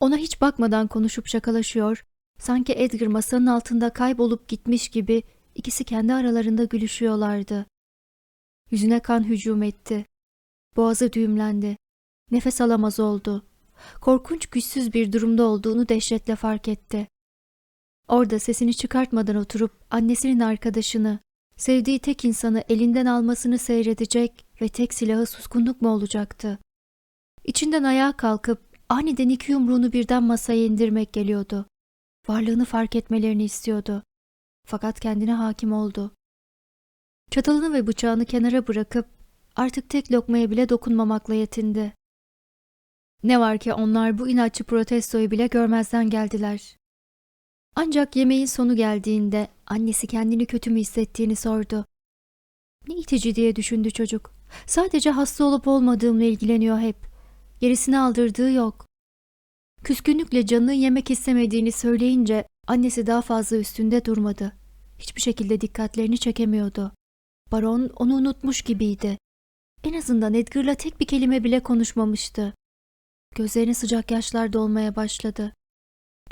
Ona hiç bakmadan konuşup şakalaşıyor, sanki Edgar masanın altında kaybolup gitmiş gibi ikisi kendi aralarında gülüşüyorlardı. Yüzüne kan hücum etti. Boğazı düğümlendi. Nefes alamaz oldu. Korkunç güçsüz bir durumda olduğunu dehşetle fark etti. Orada sesini çıkartmadan oturup annesinin arkadaşını, sevdiği tek insanı elinden almasını seyredecek ve tek silahı suskunluk mu olacaktı? İçinden ayağa kalkıp aniden iki yumruğunu birden masaya indirmek geliyordu. Varlığını fark etmelerini istiyordu. Fakat kendine hakim oldu. Çatalını ve bıçağını kenara bırakıp artık tek lokmaya bile dokunmamakla yetindi. Ne var ki onlar bu inatçı protestoyu bile görmezden geldiler. Ancak yemeğin sonu geldiğinde annesi kendini kötü mü hissettiğini sordu. Ne itici diye düşündü çocuk. Sadece hasta olup olmadığımla ilgileniyor hep. Gerisini aldırdığı yok. Küskünlükle canının yemek istemediğini söyleyince annesi daha fazla üstünde durmadı. Hiçbir şekilde dikkatlerini çekemiyordu. Baron onu unutmuş gibiydi. En azından Edgar'la tek bir kelime bile konuşmamıştı. Gözlerine sıcak yaşlar dolmaya başladı.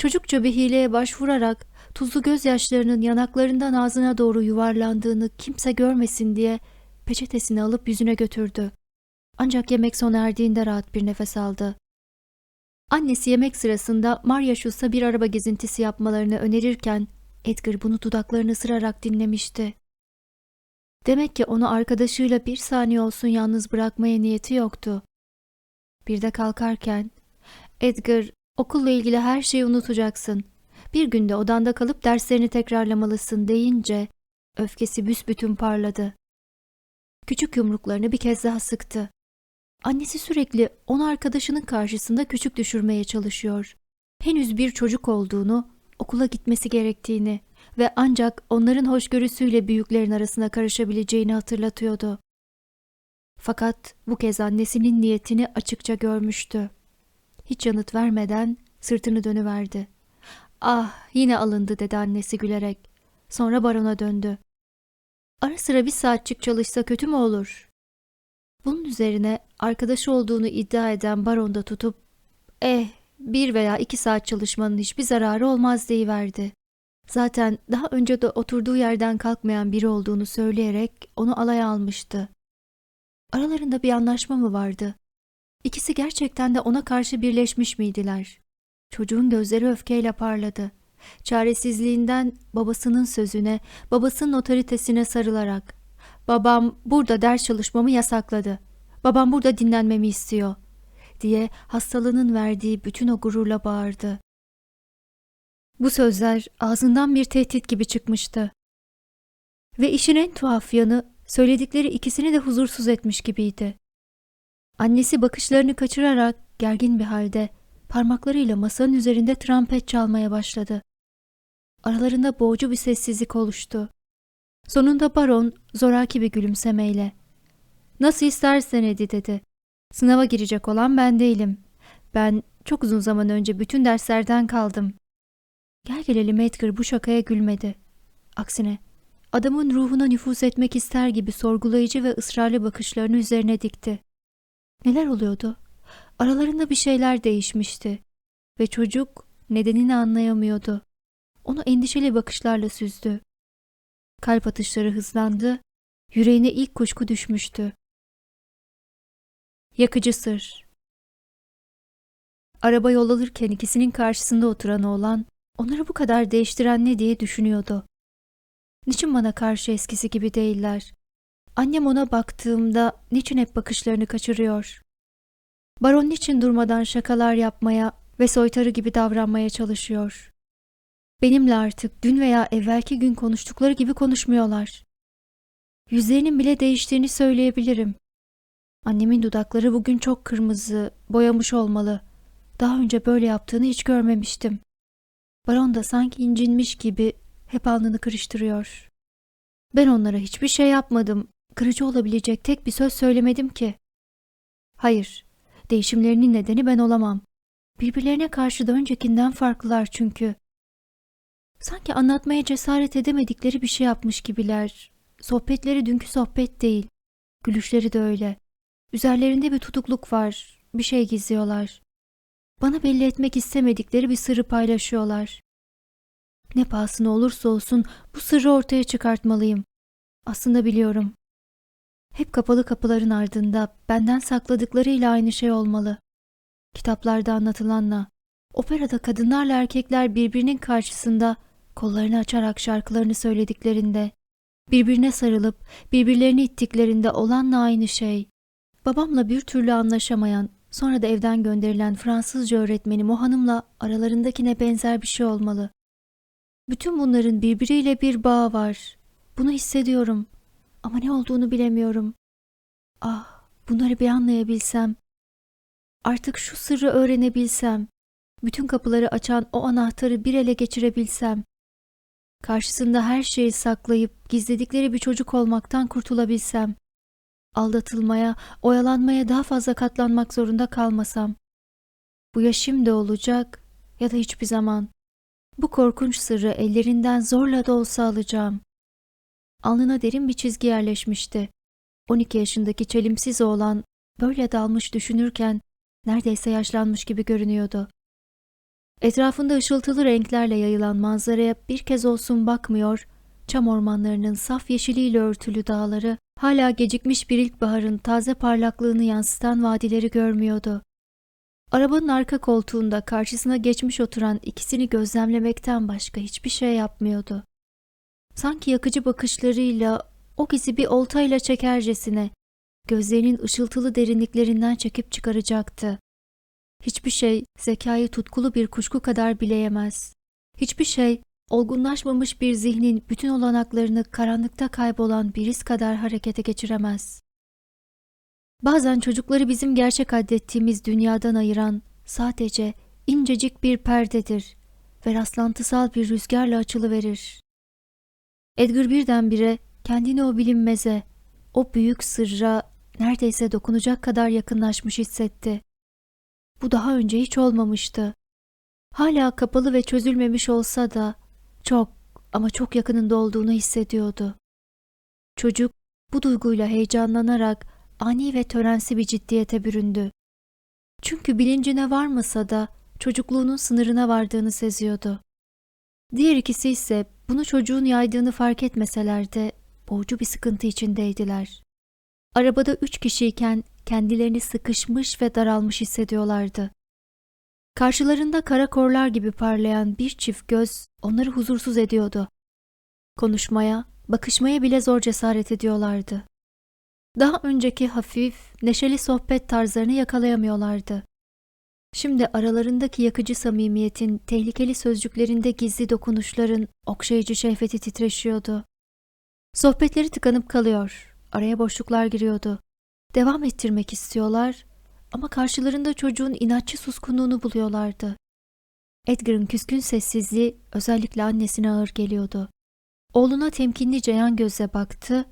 Çocukça bir hileye başvurarak tuzlu gözyaşlarının yanaklarından ağzına doğru yuvarlandığını kimse görmesin diye peçetesini alıp yüzüne götürdü. Ancak yemek sona erdiğinde rahat bir nefes aldı. Annesi yemek sırasında Maryaşus'a bir araba gezintisi yapmalarını önerirken Edgar bunu dudaklarını ısırarak dinlemişti. Demek ki onu arkadaşıyla bir saniye olsun yalnız bırakmaya niyeti yoktu. Bir de kalkarken Edgar Okulla ilgili her şeyi unutacaksın. Bir günde odanda kalıp derslerini tekrarlamalısın deyince öfkesi büsbütün parladı. Küçük yumruklarını bir kez daha sıktı. Annesi sürekli onu arkadaşının karşısında küçük düşürmeye çalışıyor. Henüz bir çocuk olduğunu, okula gitmesi gerektiğini ve ancak onların hoşgörüsüyle büyüklerin arasına karışabileceğini hatırlatıyordu. Fakat bu kez annesinin niyetini açıkça görmüştü. Hiç yanıt vermeden sırtını dönüverdi. Ah yine alındı dedi annesi gülerek. Sonra barona döndü. Ara sıra bir saatçik çalışsa kötü mü olur? Bunun üzerine arkadaşı olduğunu iddia eden baron da tutup eh bir veya iki saat çalışmanın hiçbir zararı olmaz deyiverdi. Zaten daha önce de oturduğu yerden kalkmayan biri olduğunu söyleyerek onu alaya almıştı. Aralarında bir anlaşma mı vardı? İkisi gerçekten de ona karşı birleşmiş miydiler? Çocuğun gözleri öfkeyle parladı. Çaresizliğinden babasının sözüne, babasının otoritesine sarılarak "Babam burada ders çalışmamı yasakladı. Babam burada dinlenmemi istiyor diye hastalığının verdiği bütün o gururla bağırdı. Bu sözler ağzından bir tehdit gibi çıkmıştı. Ve işin en tuhaf yanı söyledikleri ikisini de huzursuz etmiş gibiydi. Annesi bakışlarını kaçırarak gergin bir halde parmaklarıyla masanın üzerinde trompet çalmaya başladı. Aralarında boğucu bir sessizlik oluştu. Sonunda baron zoraki bir gülümsemeyle ''Nasıl istersen Edi'' dedi. ''Sınava girecek olan ben değilim. Ben çok uzun zaman önce bütün derslerden kaldım.'' Gel gelelim Edgar bu şakaya gülmedi. Aksine adamın ruhuna nüfuz etmek ister gibi sorgulayıcı ve ısrarlı bakışlarını üzerine dikti. Neler oluyordu? Aralarında bir şeyler değişmişti ve çocuk nedenini anlayamıyordu. Onu endişeli bakışlarla süzdü. Kalp atışları hızlandı, yüreğine ilk kuşku düşmüştü. Yakıcı sır Araba yol alırken ikisinin karşısında oturan oğlan, onları bu kadar değiştiren ne diye düşünüyordu. Niçin bana karşı eskisi gibi değiller? Annem ona baktığımda niçin hep bakışlarını kaçırıyor? Baron niçin durmadan şakalar yapmaya ve soytarı gibi davranmaya çalışıyor? Benimle artık dün veya evvelki gün konuştukları gibi konuşmuyorlar. Yüzlerinin bile değiştiğini söyleyebilirim. Annemin dudakları bugün çok kırmızı, boyamış olmalı. Daha önce böyle yaptığını hiç görmemiştim. Baron da sanki incinmiş gibi hep alnını kırıştırıyor. Ben onlara hiçbir şey yapmadım. Kırıcı olabilecek tek bir söz söylemedim ki. Hayır, değişimlerinin nedeni ben olamam. Birbirlerine karşı da öncekinden farklılar çünkü. Sanki anlatmaya cesaret edemedikleri bir şey yapmış gibiler. Sohbetleri dünkü sohbet değil. Gülüşleri de öyle. Üzerlerinde bir tutukluk var. Bir şey gizliyorlar. Bana belli etmek istemedikleri bir sırrı paylaşıyorlar. Ne pahasına olursa olsun bu sırrı ortaya çıkartmalıyım. Aslında biliyorum. Hep kapalı kapıların ardında benden sakladıklarıyla aynı şey olmalı. Kitaplarda anlatılanla, operada kadınlarla erkekler birbirinin karşısında kollarını açarak şarkılarını söylediklerinde, birbirine sarılıp birbirlerini ittiklerinde olanla aynı şey. Babamla bir türlü anlaşamayan, sonra da evden gönderilen Fransızca öğretmenim o hanımla aralarındakine benzer bir şey olmalı. Bütün bunların birbiriyle bir bağı var. Bunu hissediyorum. Ama ne olduğunu bilemiyorum. Ah, bunları bir anlayabilsem. Artık şu sırrı öğrenebilsem. Bütün kapıları açan o anahtarı bir ele geçirebilsem. Karşısında her şeyi saklayıp gizledikleri bir çocuk olmaktan kurtulabilsem. Aldatılmaya, oyalanmaya daha fazla katlanmak zorunda kalmasam. Bu ya şimdi olacak ya da hiçbir zaman. Bu korkunç sırrı ellerinden zorla da olsa alacağım. Alnına derin bir çizgi yerleşmişti. 12 yaşındaki çelimsiz oğlan böyle dalmış düşünürken neredeyse yaşlanmış gibi görünüyordu. Etrafında ışıltılı renklerle yayılan manzaraya bir kez olsun bakmıyor, çam ormanlarının saf yeşiliyle örtülü dağları, hala gecikmiş bir ilkbaharın taze parlaklığını yansıtan vadileri görmüyordu. Arabanın arka koltuğunda karşısına geçmiş oturan ikisini gözlemlemekten başka hiçbir şey yapmıyordu. Sanki yakıcı bakışlarıyla o kızı bir oltayla çekercesine gözlerinin ışıltılı derinliklerinden çekip çıkaracaktı. Hiçbir şey zekayı tutkulu bir kuşku kadar bileyemez. Hiçbir şey olgunlaşmamış bir zihnin bütün olanaklarını karanlıkta kaybolan bir iz kadar harekete geçiremez. Bazen çocukları bizim gerçek addettiğimiz dünyadan ayıran sadece incecik bir perdedir ve rastlantısal bir rüzgarla açılıverir. Edgar birdenbire kendini o bilinmeze, o büyük sırra neredeyse dokunacak kadar yakınlaşmış hissetti. Bu daha önce hiç olmamıştı. Hala kapalı ve çözülmemiş olsa da çok ama çok yakınında olduğunu hissediyordu. Çocuk bu duyguyla heyecanlanarak ani ve törensi bir ciddiyete büründü. Çünkü bilincine varmasa da çocukluğunun sınırına vardığını seziyordu. Diğer ikisi ise bunu çocuğun yaydığını fark etmeseler de boğucu bir sıkıntı içindeydiler. Arabada üç kişiyken kendilerini sıkışmış ve daralmış hissediyorlardı. Karşılarında kara korlar gibi parlayan bir çift göz onları huzursuz ediyordu. Konuşmaya, bakışmaya bile zor cesaret ediyorlardı. Daha önceki hafif, neşeli sohbet tarzlarını yakalayamıyorlardı. Şimdi aralarındaki yakıcı samimiyetin, tehlikeli sözcüklerinde gizli dokunuşların okşayıcı şehveti titreşiyordu. Sohbetleri tıkanıp kalıyor, araya boşluklar giriyordu. Devam ettirmek istiyorlar ama karşılarında çocuğun inatçı suskunluğunu buluyorlardı. Edgar'ın küskün sessizliği özellikle annesine ağır geliyordu. Oğluna temkinlice yan göze baktı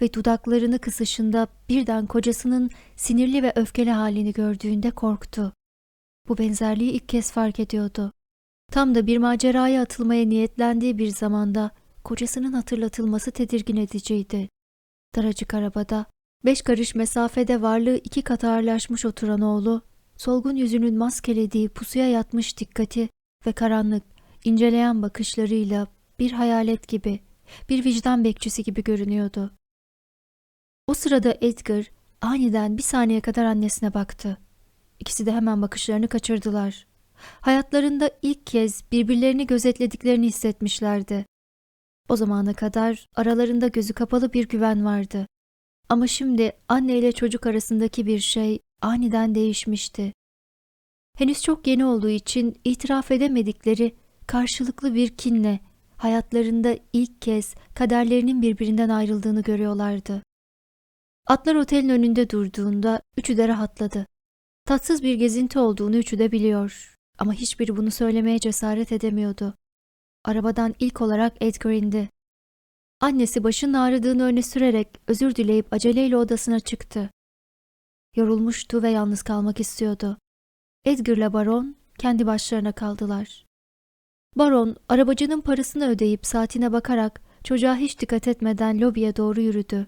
ve dudaklarını kısışında birden kocasının sinirli ve öfkeli halini gördüğünde korktu. Bu benzerliği ilk kez fark ediyordu. Tam da bir maceraya atılmaya niyetlendiği bir zamanda kocasının hatırlatılması tedirgin ediciydi. Daracık arabada, beş karış mesafede varlığı iki kat ağırlaşmış oturan oğlu, solgun yüzünün maskelediği pusuya yatmış dikkati ve karanlık, inceleyen bakışlarıyla bir hayalet gibi, bir vicdan bekçisi gibi görünüyordu. O sırada Edgar aniden bir saniye kadar annesine baktı. İkisi de hemen bakışlarını kaçırdılar. Hayatlarında ilk kez birbirlerini gözetlediklerini hissetmişlerdi. O zamana kadar aralarında gözü kapalı bir güven vardı. Ama şimdi anne ile çocuk arasındaki bir şey aniden değişmişti. Henüz çok yeni olduğu için itiraf edemedikleri karşılıklı bir kinle hayatlarında ilk kez kaderlerinin birbirinden ayrıldığını görüyorlardı. Atlar otelin önünde durduğunda üçü de rahatladı. Tatsız bir gezinti olduğunu üçü de biliyor ama hiçbiri bunu söylemeye cesaret edemiyordu. Arabadan ilk olarak Edgar indi. Annesi başının ağrıdığını öne sürerek özür dileyip aceleyle odasına çıktı. Yorulmuştu ve yalnız kalmak istiyordu. Edgar'la Baron kendi başlarına kaldılar. Baron arabacının parasını ödeyip saatine bakarak çocuğa hiç dikkat etmeden lobiye doğru yürüdü.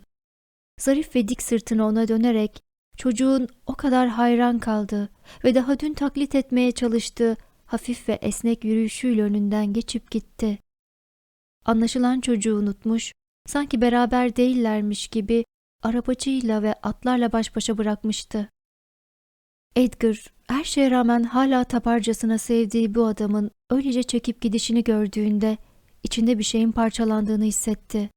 Zarif ve dik sırtını ona dönerek çocuğun o kadar hayran kaldı ve daha dün taklit etmeye çalıştığı hafif ve esnek yürüyüşüyle önünden geçip gitti. Anlaşılan çocuğu unutmuş, sanki beraber değillermiş gibi arabacıyla ve atlarla baş başa bırakmıştı. Edgar, her şeye rağmen hala taparcasına sevdiği bu adamın öylece çekip gidişini gördüğünde içinde bir şeyin parçalandığını hissetti.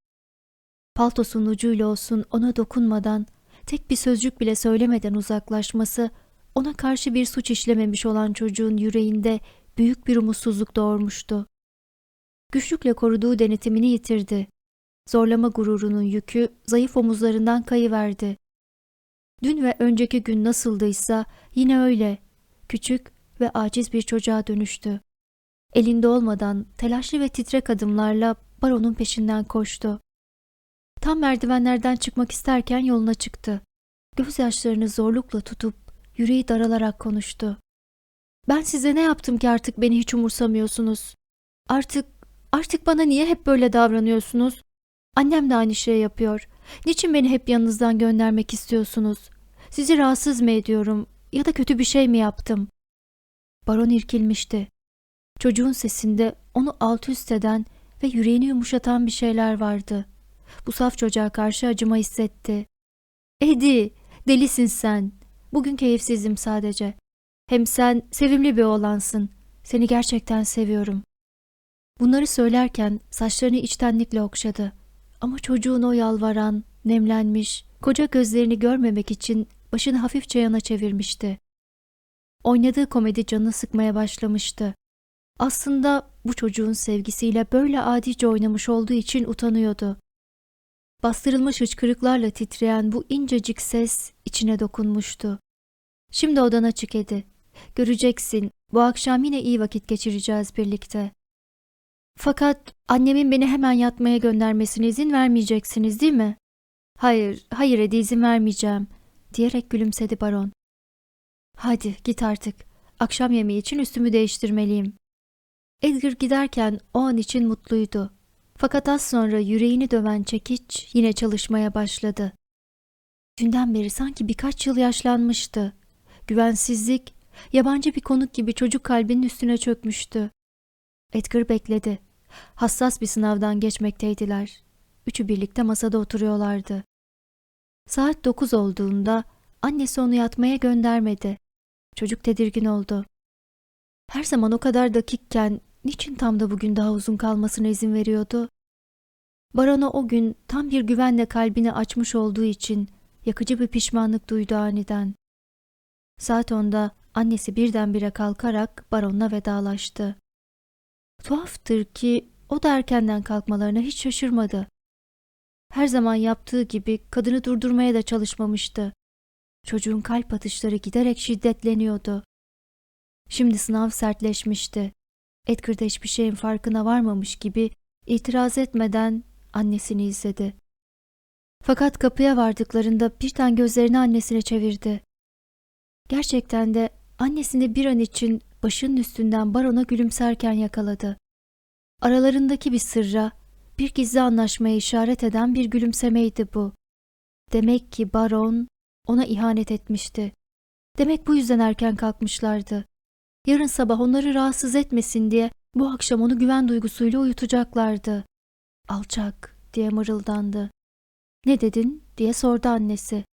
Paltosunun ucuyla olsun ona dokunmadan, tek bir sözcük bile söylemeden uzaklaşması, ona karşı bir suç işlememiş olan çocuğun yüreğinde büyük bir umutsuzluk doğurmuştu. Güçlükle koruduğu denetimini yitirdi. Zorlama gururunun yükü zayıf omuzlarından kayıverdi. Dün ve önceki gün nasıldıysa yine öyle, küçük ve aciz bir çocuğa dönüştü. Elinde olmadan telaşlı ve titrek adımlarla baronun peşinden koştu. Tam merdivenlerden çıkmak isterken yoluna çıktı. Gözyaşlarını zorlukla tutup yüreği daralarak konuştu. Ben size ne yaptım ki artık beni hiç umursamıyorsunuz? Artık, artık bana niye hep böyle davranıyorsunuz? Annem de aynı şeyi yapıyor. Niçin beni hep yanınızdan göndermek istiyorsunuz? Sizi rahatsız mı ediyorum ya da kötü bir şey mi yaptım? Baron irkilmişti. Çocuğun sesinde onu alt üst eden ve yüreğini yumuşatan bir şeyler vardı. Bu saf çocuğa karşı acıma hissetti. Edi, delisin sen. Bugün keyifsizim sadece. Hem sen sevimli bir oğlansın. Seni gerçekten seviyorum. Bunları söylerken saçlarını içtenlikle okşadı. Ama çocuğun o yalvaran, nemlenmiş, koca gözlerini görmemek için başını hafifçe yana çevirmişti. Oynadığı komedi canını sıkmaya başlamıştı. Aslında bu çocuğun sevgisiyle böyle adice oynamış olduğu için utanıyordu. Bastırılmış hıçkırıklarla titreyen bu incecik ses içine dokunmuştu. Şimdi odana çık Edi. Göreceksin, bu akşam yine iyi vakit geçireceğiz birlikte. Fakat annemin beni hemen yatmaya göndermesine izin vermeyeceksiniz değil mi? Hayır, hayır Edi izin vermeyeceğim, diyerek gülümsedi baron. Hadi git artık. Akşam yemeği için üstümü değiştirmeliyim. Edgar giderken o an için mutluydu. Fakat az sonra yüreğini döven çekiç yine çalışmaya başladı. Dünden beri sanki birkaç yıl yaşlanmıştı. Güvensizlik, yabancı bir konuk gibi çocuk kalbinin üstüne çökmüştü. Edgar bekledi. Hassas bir sınavdan geçmekteydiler. Üçü birlikte masada oturuyorlardı. Saat dokuz olduğunda annesi onu yatmaya göndermedi. Çocuk tedirgin oldu. Her zaman o kadar dakikken niçin tam da bugün daha uzun kalmasına izin veriyordu? Baron'a o gün tam bir güvenle kalbini açmış olduğu için yakıcı bir pişmanlık duydu aniden. Saat onda annesi birdenbire kalkarak baronla vedalaştı. Tuhaftır ki o da erkenden kalkmalarına hiç şaşırmadı. Her zaman yaptığı gibi kadını durdurmaya da çalışmamıştı. Çocuğun kalp atışları giderek şiddetleniyordu. Şimdi sınav sertleşmişti. Edgar da hiçbir şeyin farkına varmamış gibi itiraz etmeden annesini izledi. Fakat kapıya vardıklarında birden gözlerini annesine çevirdi. Gerçekten de annesini bir an için başının üstünden barona gülümserken yakaladı. Aralarındaki bir sırra, bir gizli anlaşmaya işaret eden bir gülümsemeydi bu. Demek ki baron ona ihanet etmişti. Demek bu yüzden erken kalkmışlardı. Yarın sabah onları rahatsız etmesin diye bu akşam onu güven duygusuyla uyutacaklardı. Alçak diye mırıldandı. Ne dedin diye sordu annesi.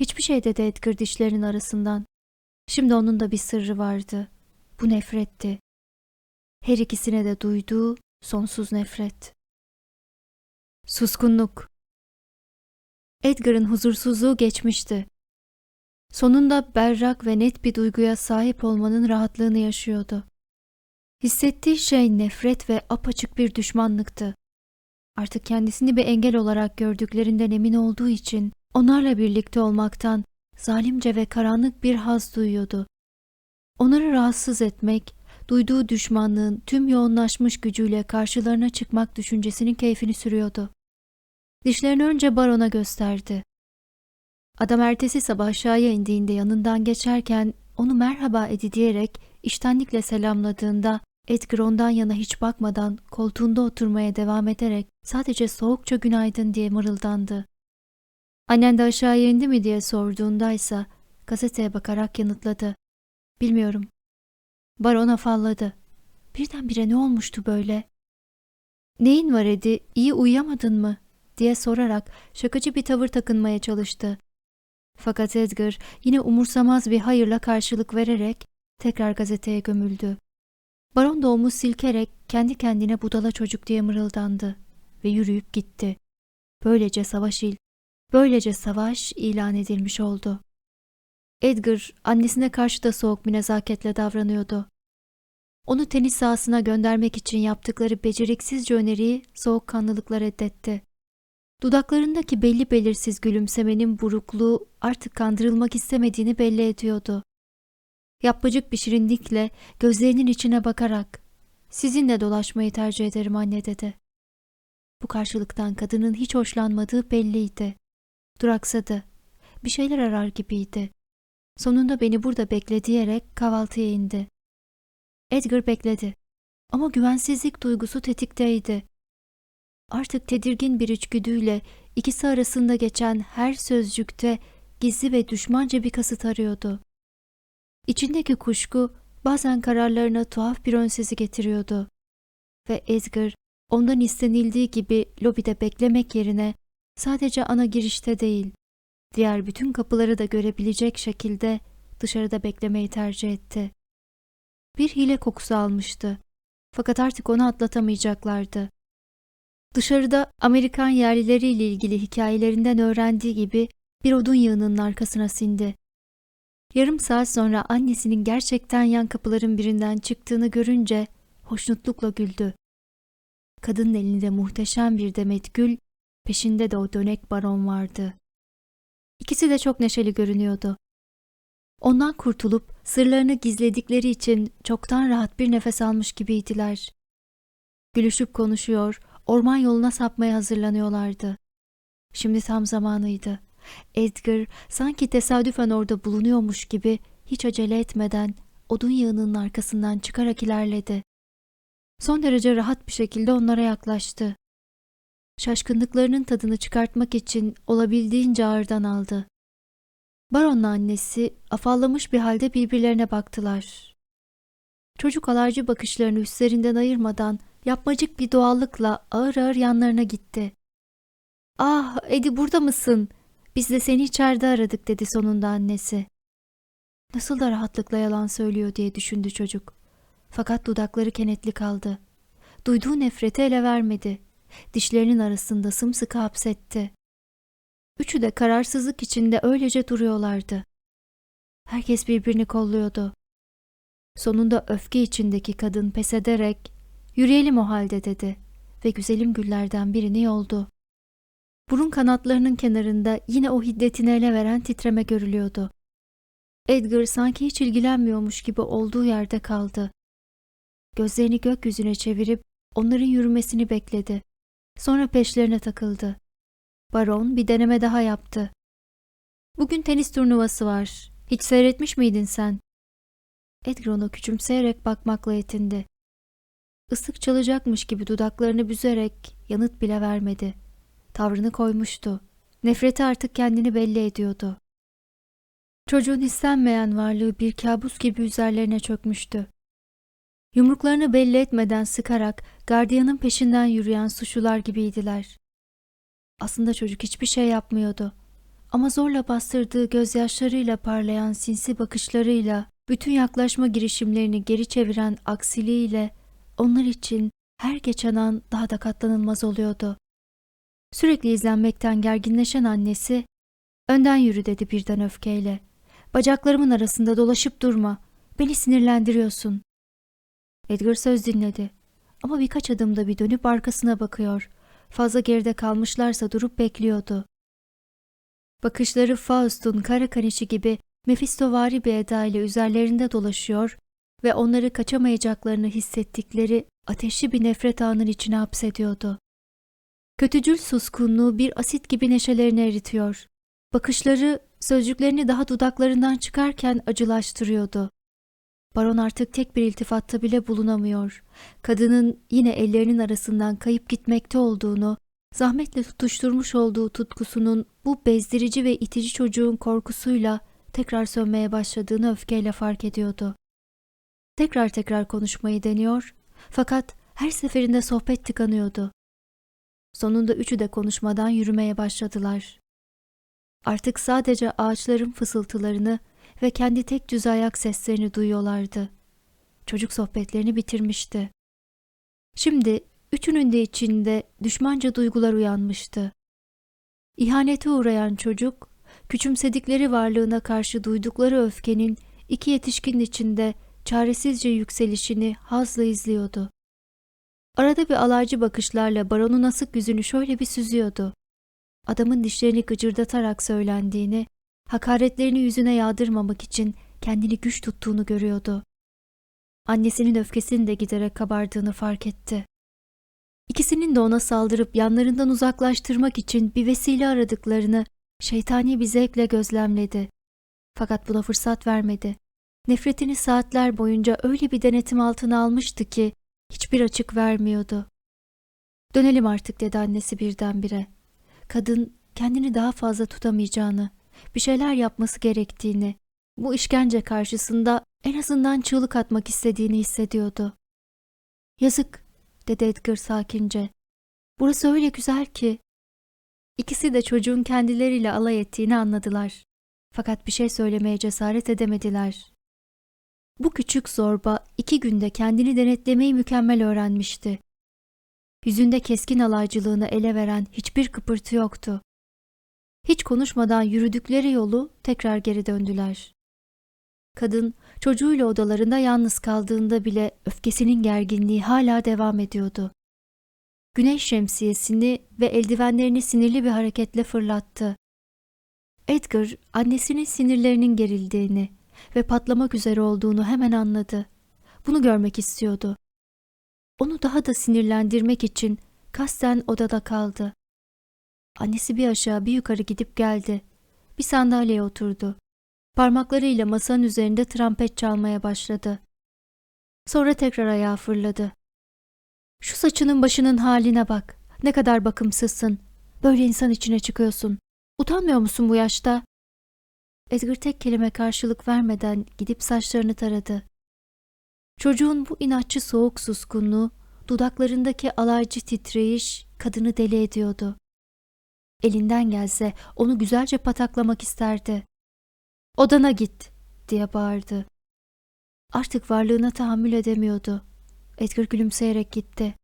Hiçbir şey dedi Edgar dişlerinin arasından. Şimdi onun da bir sırrı vardı. Bu nefretti. Her ikisine de duyduğu sonsuz nefret. Suskunluk. Edgar'ın huzursuzluğu geçmişti. Sonunda berrak ve net bir duyguya sahip olmanın rahatlığını yaşıyordu. Hissettiği şey nefret ve apaçık bir düşmanlıktı. Artık kendisini bir engel olarak gördüklerinden emin olduğu için onlarla birlikte olmaktan zalimce ve karanlık bir haz duyuyordu. Onları rahatsız etmek, duyduğu düşmanlığın tüm yoğunlaşmış gücüyle karşılarına çıkmak düşüncesinin keyfini sürüyordu. Dişlerini önce barona gösterdi. Adam ertesi sabah aşağıya indiğinde yanından geçerken onu merhaba edi diyerek iştenlikle selamladığında Edgar ondan yana hiç bakmadan koltuğunda oturmaya devam ederek sadece soğukça günaydın diye mırıldandı. Annen de aşağıya indi mi diye sorduğundaysa gazeteye bakarak yanıtladı. Bilmiyorum. Baron afalladı. Birdenbire ne olmuştu böyle? Neyin var Edi, iyi uyuyamadın mı? diye sorarak şakacı bir tavır takınmaya çalıştı. Fakat Edgar yine umursamaz bir hayırla karşılık vererek tekrar gazeteye gömüldü. Baron da omuz silkerek kendi kendine budala çocuk diye mırıldandı ve yürüyüp gitti. Böylece savaş il, böylece savaş ilan edilmiş oldu. Edgar annesine karşı da soğuk bir nezaketle davranıyordu. Onu tenis sahasına göndermek için yaptıkları beceriksizce öneriyi soğukkanlılıkla reddetti. Dudaklarındaki belli belirsiz gülümsemenin burukluğu artık kandırılmak istemediğini belli ediyordu. Yapmacık bir şirinlikle gözlerinin içine bakarak sizinle dolaşmayı tercih ederim anne dedi. Bu karşılıktan kadının hiç hoşlanmadığı belliydi. Duraksadı. Bir şeyler arar gibiydi. Sonunda beni burada bekle diyerek kahvaltıya indi. Edgar bekledi. Ama güvensizlik duygusu tetikteydi. Artık tedirgin bir içgüdüyle ikisi arasında geçen her sözcükte gizli ve düşmanca bir kasıt arıyordu. İçindeki kuşku bazen kararlarına tuhaf bir önsezi getiriyordu. Ve Edgar ondan istenildiği gibi lobide beklemek yerine sadece ana girişte değil, diğer bütün kapıları da görebilecek şekilde dışarıda beklemeyi tercih etti. Bir hile kokusu almıştı. Fakat artık onu atlatamayacaklardı. Dışarıda Amerikan yerlileriyle ilgili hikayelerinden öğrendiği gibi bir odun yığınının arkasına sindi. Yarım saat sonra annesinin gerçekten yan kapıların birinden çıktığını görünce hoşnutlukla güldü. Kadının elinde muhteşem bir demet gül, peşinde de o dönek baron vardı. İkisi de çok neşeli görünüyordu. Ondan kurtulup sırlarını gizledikleri için çoktan rahat bir nefes almış gibiydiler. Gülüşüp konuşuyor, orman yoluna sapmaya hazırlanıyorlardı. Şimdi tam zamanıydı. Edgar sanki tesadüfen orada bulunuyormuş gibi hiç acele etmeden odun yığınının arkasından çıkarak ilerledi. Son derece rahat bir şekilde onlara yaklaştı. Şaşkınlıklarının tadını çıkartmak için olabildiğince ağırdan aldı. Baron'la annesi afallamış bir halde birbirlerine baktılar. Çocuk alarcı bakışlarını üstlerinden ayırmadan yapmacık bir doğallıkla ağır ağır yanlarına gitti. ''Ah, Edi burada mısın? Biz de seni içeride aradık.'' dedi sonunda annesi. Nasıl da rahatlıkla yalan söylüyor diye düşündü çocuk. Fakat dudakları kenetli kaldı. Duyduğu nefreti ele vermedi. Dişlerinin arasında sımsıkı hapsetti. Üçü de kararsızlık içinde öylece duruyorlardı. Herkes birbirini kolluyordu. Sonunda öfke içindeki kadın pes ederek yürüyelim o halde dedi ve güzelim güllerden birini yoldu. Burun kanatlarının kenarında yine o hiddetini ele veren titreme görülüyordu. Edgar sanki hiç ilgilenmiyormuş gibi olduğu yerde kaldı. Gözlerini gökyüzüne çevirip onların yürümesini bekledi. Sonra peşlerine takıldı. Baron bir deneme daha yaptı. Bugün tenis turnuvası var. Hiç seyretmiş miydin sen? Edgar ona küçümseyerek bakmakla yetindi. Islık çalacakmış gibi dudaklarını büzerek yanıt bile vermedi. Tavrını koymuştu. Nefreti artık kendini belli ediyordu. Çocuğun istenmeyen varlığı bir kabus gibi üzerlerine çökmüştü. Yumruklarını belli etmeden sıkarak gardiyanın peşinden yürüyen suçlular gibiydiler. Aslında çocuk hiçbir şey yapmıyordu. Ama zorla bastırdığı gözyaşlarıyla parlayan sinsi bakışlarıyla, bütün yaklaşma girişimlerini geri çeviren aksiliğiyle onlar için her geçen an daha da katlanılmaz oluyordu. Sürekli izlenmekten gerginleşen annesi, önden yürü dedi birden öfkeyle. Bacaklarımın arasında dolaşıp durma, beni sinirlendiriyorsun. Edgar söz dinledi ama birkaç adımda bir dönüp arkasına bakıyor. Fazla geride kalmışlarsa durup bekliyordu. Bakışları Faust'un kara kanişi gibi Mefistovari bir edayla üzerlerinde dolaşıyor ve onları kaçamayacaklarını hissettikleri ateşli bir nefret anın içine hapsediyordu. Kötücül suskunluğu bir asit gibi neşelerini eritiyor. Bakışları sözcüklerini daha dudaklarından çıkarken acılaştırıyordu. Baron artık tek bir iltifatta bile bulunamıyor. Kadının yine ellerinin arasından kayıp gitmekte olduğunu, zahmetle tutuşturmuş olduğu tutkusunun bu bezdirici ve itici çocuğun korkusuyla tekrar sönmeye başladığını öfkeyle fark ediyordu. Tekrar tekrar konuşmayı deniyor fakat her seferinde sohbet tıkanıyordu. Sonunda üçü de konuşmadan yürümeye başladılar. Artık sadece ağaçların fısıltılarını ve kendi tek düz ayak seslerini duyuyorlardı. Çocuk sohbetlerini bitirmişti. Şimdi üçünün de içinde düşmanca duygular uyanmıştı. İhanete uğrayan çocuk, küçümsedikleri varlığına karşı duydukları öfkenin iki yetişkinin içinde çaresizce yükselişini hazla izliyordu. Arada bir alaycı bakışlarla baronun asık yüzünü şöyle bir süzüyordu. Adamın dişlerini gıcırdatarak söylendiğini, hakaretlerini yüzüne yağdırmamak için kendini güç tuttuğunu görüyordu. Annesinin öfkesinin de giderek kabardığını fark etti. İkisinin de ona saldırıp yanlarından uzaklaştırmak için bir vesile aradıklarını şeytani bir zevkle gözlemledi. Fakat buna fırsat vermedi. Nefretini saatler boyunca öyle bir denetim altına almıştı ki hiçbir açık vermiyordu. Dönelim artık dedi annesi birdenbire. Kadın kendini daha fazla tutamayacağını, bir şeyler yapması gerektiğini, bu işkence karşısında en azından çığlık atmak istediğini hissediyordu. Yazık, dedi Edgar sakince. Burası öyle güzel ki. İkisi de çocuğun kendileriyle alay ettiğini anladılar. Fakat bir şey söylemeye cesaret edemediler. Bu küçük zorba iki günde kendini denetlemeyi mükemmel öğrenmişti. Yüzünde keskin alaycılığını ele veren hiçbir kıpırtı yoktu. Hiç konuşmadan yürüdükleri yolu tekrar geri döndüler. Kadın çocuğuyla odalarında yalnız kaldığında bile öfkesinin gerginliği hala devam ediyordu. Güneş şemsiyesini ve eldivenlerini sinirli bir hareketle fırlattı. Edgar annesinin sinirlerinin gerildiğini ve patlamak üzere olduğunu hemen anladı. Bunu görmek istiyordu. Onu daha da sinirlendirmek için kasten odada kaldı. Annesi bir aşağı bir yukarı gidip geldi. Bir sandalyeye oturdu. Parmaklarıyla masanın üzerinde trampet çalmaya başladı. Sonra tekrar ayağa fırladı. Şu saçının başının haline bak. Ne kadar bakımsızsın. Böyle insan içine çıkıyorsun. Utanmıyor musun bu yaşta? Edgar tek kelime karşılık vermeden gidip saçlarını taradı. Çocuğun bu inatçı soğuk suskunluğu, dudaklarındaki alaycı titreyiş kadını deli ediyordu. Elinden gelse onu güzelce pataklamak isterdi. Odana git diye bağırdı. Artık varlığına tahammül edemiyordu. Edgar gülümseyerek gitti.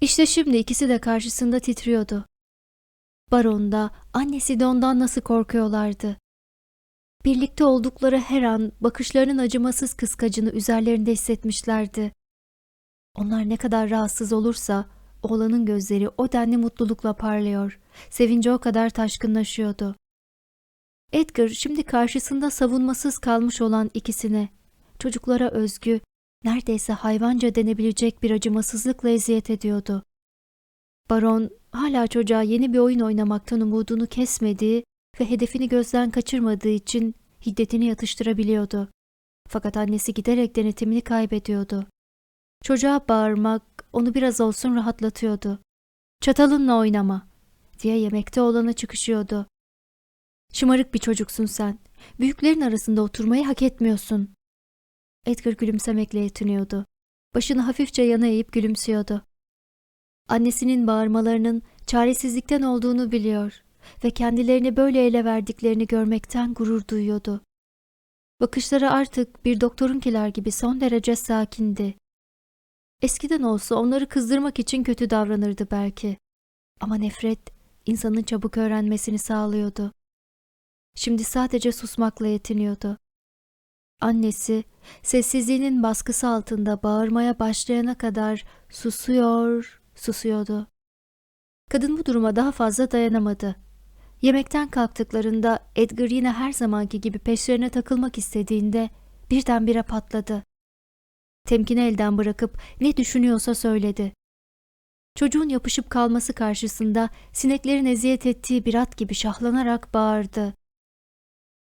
İşte şimdi ikisi de karşısında titriyordu. Baron da, annesi de ondan nasıl korkuyorlardı. Birlikte oldukları her an bakışlarının acımasız kıskacını üzerlerinde hissetmişlerdi. Onlar ne kadar rahatsız olursa oğlanın gözleri o denli mutlulukla parlıyor, sevinci o kadar taşkınlaşıyordu. Edgar şimdi karşısında savunmasız kalmış olan ikisine, çocuklara özgü, neredeyse hayvanca denebilecek bir acımasızlıkla eziyet ediyordu. Baron hala çocuğa yeni bir oyun oynamaktan umudunu kesmediği ve hedefini gözden kaçırmadığı için hiddetini yatıştırabiliyordu. Fakat annesi giderek denetimini kaybediyordu. Çocuğa bağırmak onu biraz olsun rahatlatıyordu. Çatalınla oynama diye yemekte olana çıkışıyordu. Şımarık bir çocuksun sen. Büyüklerin arasında oturmayı hak etmiyorsun. Edgar gülümsemekle yetiniyordu. Başını hafifçe yana eğip gülümsüyordu. Annesinin bağırmalarının çaresizlikten olduğunu biliyor ve kendilerini böyle ele verdiklerini görmekten gurur duyuyordu. Bakışları artık bir doktorunkiler gibi son derece sakindi. Eskiden olsa onları kızdırmak için kötü davranırdı belki. Ama nefret insanın çabuk öğrenmesini sağlıyordu. Şimdi sadece susmakla yetiniyordu. Annesi sessizliğinin baskısı altında bağırmaya başlayana kadar susuyor, susuyordu. Kadın bu duruma daha fazla dayanamadı. Yemekten kalktıklarında Edgar yine her zamanki gibi peşlerine takılmak istediğinde birdenbire patladı. Temkini elden bırakıp ne düşünüyorsa söyledi. Çocuğun yapışıp kalması karşısında sineklerin eziyet ettiği bir at gibi şahlanarak bağırdı.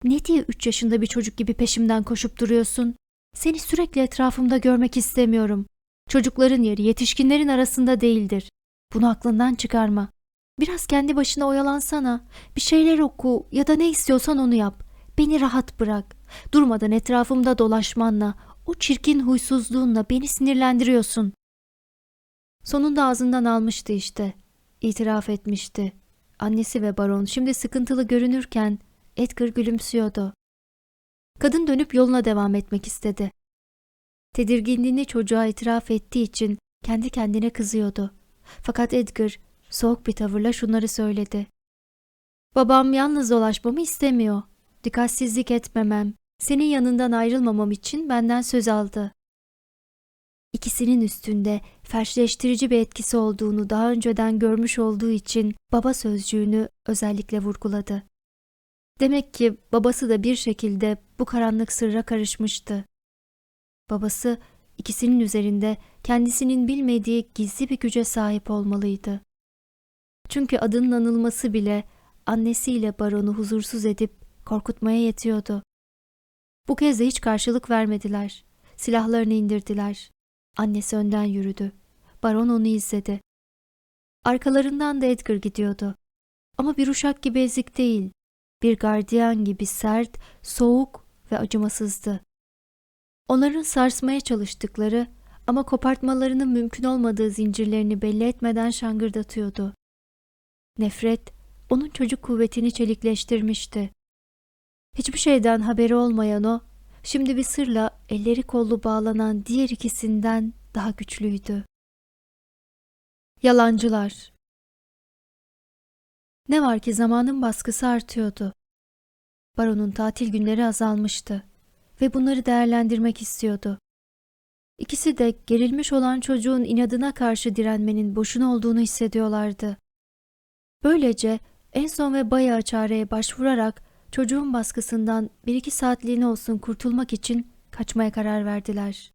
Ne diye üç yaşında bir çocuk gibi peşimden koşup duruyorsun? Seni sürekli etrafımda görmek istemiyorum. Çocukların yeri yetişkinlerin arasında değildir. Bunu aklından çıkarma. Biraz kendi başına oyalansana. Bir şeyler oku ya da ne istiyorsan onu yap. Beni rahat bırak. Durmadan etrafımda dolaşmanla, o çirkin huysuzluğunla beni sinirlendiriyorsun. Sonunda ağzından almıştı işte. İtiraf etmişti. Annesi ve baron şimdi sıkıntılı görünürken Edgar gülümsüyordu. Kadın dönüp yoluna devam etmek istedi. Tedirginliğini çocuğa itiraf ettiği için kendi kendine kızıyordu. Fakat Edgar soğuk bir tavırla şunları söyledi. Babam yalnız dolaşmamı istemiyor. Dikkatsizlik etmemem, senin yanından ayrılmamam için benden söz aldı. İkisinin üstünde ferşleştirici bir etkisi olduğunu daha önceden görmüş olduğu için baba sözcüğünü özellikle vurguladı. Demek ki babası da bir şekilde bu karanlık sırra karışmıştı. Babası ikisinin üzerinde kendisinin bilmediği gizli bir güce sahip olmalıydı. Çünkü adının anılması bile annesiyle baronu huzursuz edip korkutmaya yetiyordu. Bu kez de hiç karşılık vermediler. Silahlarını indirdiler. Annesi önden yürüdü. Baron onu izledi. Arkalarından da Edgar gidiyordu. Ama bir uşak gibi ezik değil. Bir gardiyan gibi sert, soğuk ve acımasızdı. Onların sarsmaya çalıştıkları ama kopartmalarının mümkün olmadığı zincirlerini belli etmeden şangırdatıyordu. Nefret, onun çocuk kuvvetini çelikleştirmişti. Hiçbir şeyden haberi olmayan o, şimdi bir sırla elleri kollu bağlanan diğer ikisinden daha güçlüydü. Yalancılar Ne var ki zamanın baskısı artıyordu. Baron'un tatil günleri azalmıştı ve bunları değerlendirmek istiyordu. İkisi de gerilmiş olan çocuğun inadına karşı direnmenin boşuna olduğunu hissediyorlardı. Böylece en son ve bayağı çareye başvurarak çocuğun baskısından bir iki saatliğine olsun kurtulmak için kaçmaya karar verdiler.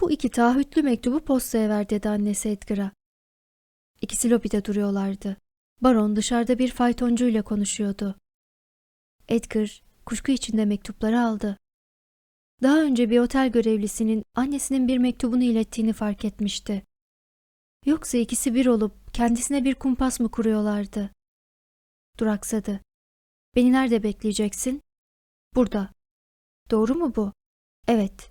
Bu iki taahhütlü mektubu postaya ver dedi annesi Edgar'a. İkisi lobide duruyorlardı. Baron dışarıda bir faytoncuyla konuşuyordu. Edgar kuşku içinde mektupları aldı. Daha önce bir otel görevlisinin annesinin bir mektubunu ilettiğini fark etmişti. Yoksa ikisi bir olup kendisine bir kumpas mı kuruyorlardı? Duraksadı. Beni nerede bekleyeceksin? Burada. Doğru mu bu? Evet.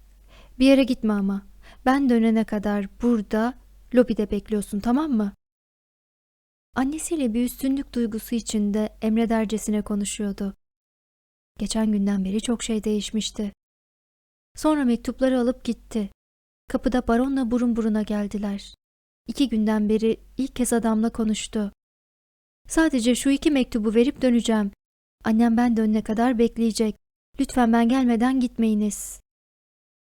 Bir yere gitme ama. Ben dönene kadar burada, lobide bekliyorsun tamam mı? Annesiyle bir üstünlük duygusu içinde emredercesine konuşuyordu. Geçen günden beri çok şey değişmişti. Sonra mektupları alıp gitti. Kapıda baronla burun buruna geldiler. İki günden beri ilk kez adamla konuştu. Sadece şu iki mektubu verip döneceğim. Annem ben dönene kadar bekleyecek. Lütfen ben gelmeden gitmeyiniz.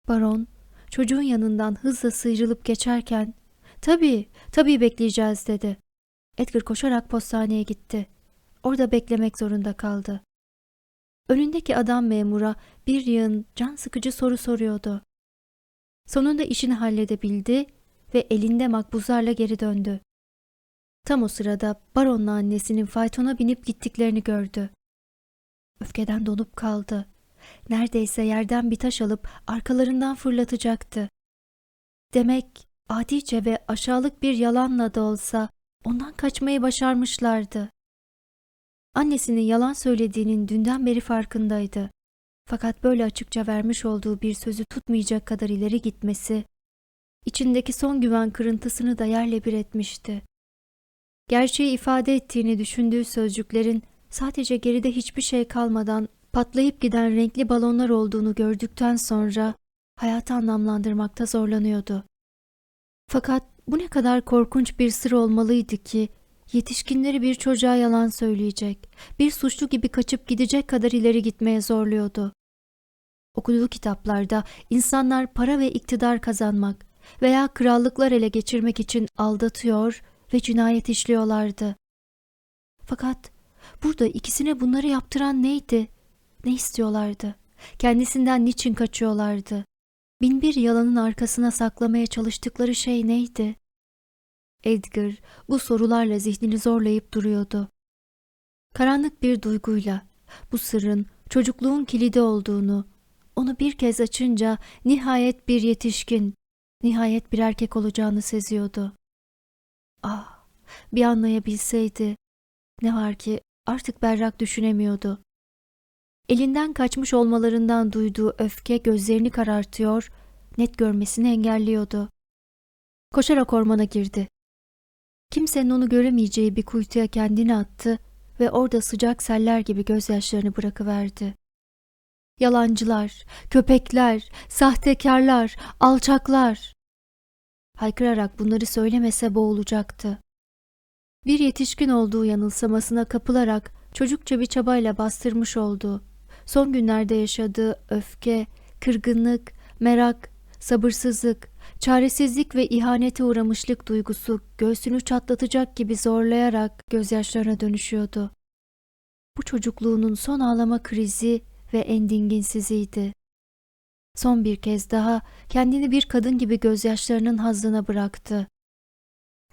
Baron, çocuğun yanından hızla sıyrılıp geçerken, tabii, tabii bekleyeceğiz dedi. Edgar koşarak postaneye gitti. Orada beklemek zorunda kaldı. Önündeki adam memura bir yığın can sıkıcı soru soruyordu. Sonunda işini halledebildi ve elinde makbuzlarla geri döndü. Tam o sırada baronla annesinin faytona binip gittiklerini gördü. Öfkeden donup kaldı. Neredeyse yerden bir taş alıp arkalarından fırlatacaktı. Demek adice ve aşağılık bir yalanla da olsa ondan kaçmayı başarmışlardı. Annesinin yalan söylediğinin dünden beri farkındaydı. Fakat böyle açıkça vermiş olduğu bir sözü tutmayacak kadar ileri gitmesi, içindeki son güven kırıntısını da yerle bir etmişti. Gerçeği ifade ettiğini düşündüğü sözcüklerin sadece geride hiçbir şey kalmadan patlayıp giden renkli balonlar olduğunu gördükten sonra hayatı anlamlandırmakta zorlanıyordu. Fakat bu ne kadar korkunç bir sır olmalıydı ki yetişkinleri bir çocuğa yalan söyleyecek, bir suçlu gibi kaçıp gidecek kadar ileri gitmeye zorluyordu. Okuduğu kitaplarda insanlar para ve iktidar kazanmak veya krallıklar ele geçirmek için aldatıyor ve cinayet işliyorlardı. Fakat burada ikisine bunları yaptıran neydi? Ne istiyorlardı? Kendisinden niçin kaçıyorlardı? Binbir yalanın arkasına saklamaya çalıştıkları şey neydi? Edgar bu sorularla zihnini zorlayıp duruyordu. Karanlık bir duyguyla bu sırrın çocukluğun kilidi olduğunu, onu bir kez açınca nihayet bir yetişkin, nihayet bir erkek olacağını seziyordu. Ah, bir anlayabilseydi. Ne var ki artık berrak düşünemiyordu. Elinden kaçmış olmalarından duyduğu öfke gözlerini karartıyor, net görmesini engelliyordu. Koşarak ormana girdi. Kimsenin onu göremeyeceği bir kuytuya kendini attı ve orada sıcak seller gibi gözyaşlarını bırakıverdi. Yalancılar, köpekler, sahtekarlar, alçaklar. Haykırarak bunları söylemese boğulacaktı. Bir yetişkin olduğu yanılsamasına kapılarak çocukça bir çabayla bastırmış olduğu, son günlerde yaşadığı öfke, kırgınlık, merak, sabırsızlık, çaresizlik ve ihanete uğramışlık duygusu göğsünü çatlatacak gibi zorlayarak gözyaşlarına dönüşüyordu. Bu çocukluğunun son ağlama krizi ve en dinginsiziydi. Son bir kez daha kendini bir kadın gibi gözyaşlarının hazzına bıraktı.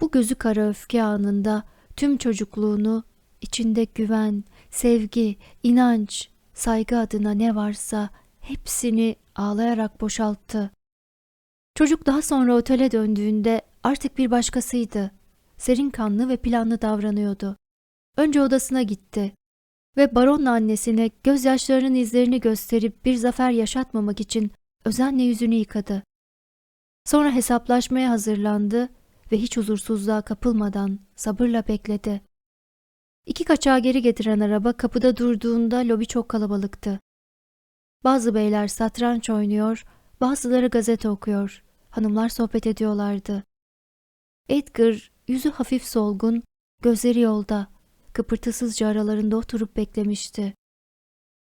Bu gözü kara öfke anında tüm çocukluğunu içinde güven, sevgi, inanç, saygı adına ne varsa hepsini ağlayarak boşalttı. Çocuk daha sonra otele döndüğünde artık bir başkasıydı. Serin kanlı ve planlı davranıyordu. Önce odasına gitti ve baronla annesine gözyaşlarının izlerini gösterip bir zafer yaşatmamak için özenle yüzünü yıkadı. Sonra hesaplaşmaya hazırlandı ve hiç huzursuzluğa kapılmadan sabırla bekledi. İki kaçağı geri getiren araba kapıda durduğunda lobi çok kalabalıktı. Bazı beyler satranç oynuyor, bazıları gazete okuyor, hanımlar sohbet ediyorlardı. Edgar yüzü hafif solgun, gözleri yolda, kıpırtısızca aralarında oturup beklemişti.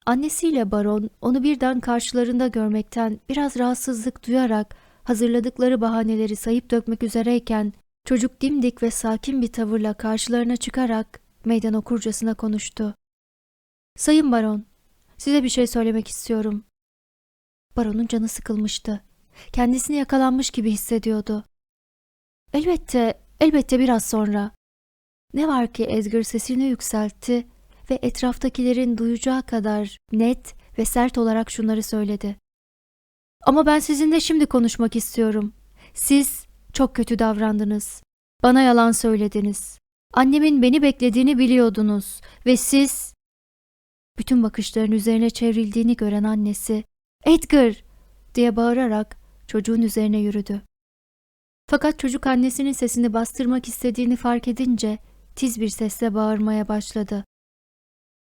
Annesiyle baron onu birden karşılarında görmekten biraz rahatsızlık duyarak hazırladıkları bahaneleri sayıp dökmek üzereyken çocuk dimdik ve sakin bir tavırla karşılarına çıkarak meydan okurcasına konuştu. Sayın baron, size bir şey söylemek istiyorum. Baronun canı sıkılmıştı. Kendisini yakalanmış gibi hissediyordu. Elbette, elbette biraz sonra. Ne var ki Edgar sesini yükseltti ve etraftakilerin duyacağı kadar net ve sert olarak şunları söyledi. Ama ben sizinle şimdi konuşmak istiyorum. Siz çok kötü davrandınız. Bana yalan söylediniz. Annemin beni beklediğini biliyordunuz ve siz... Bütün bakışların üzerine çevrildiğini gören annesi, Edgar! diye bağırarak çocuğun üzerine yürüdü. Fakat çocuk annesinin sesini bastırmak istediğini fark edince tiz bir sesle bağırmaya başladı.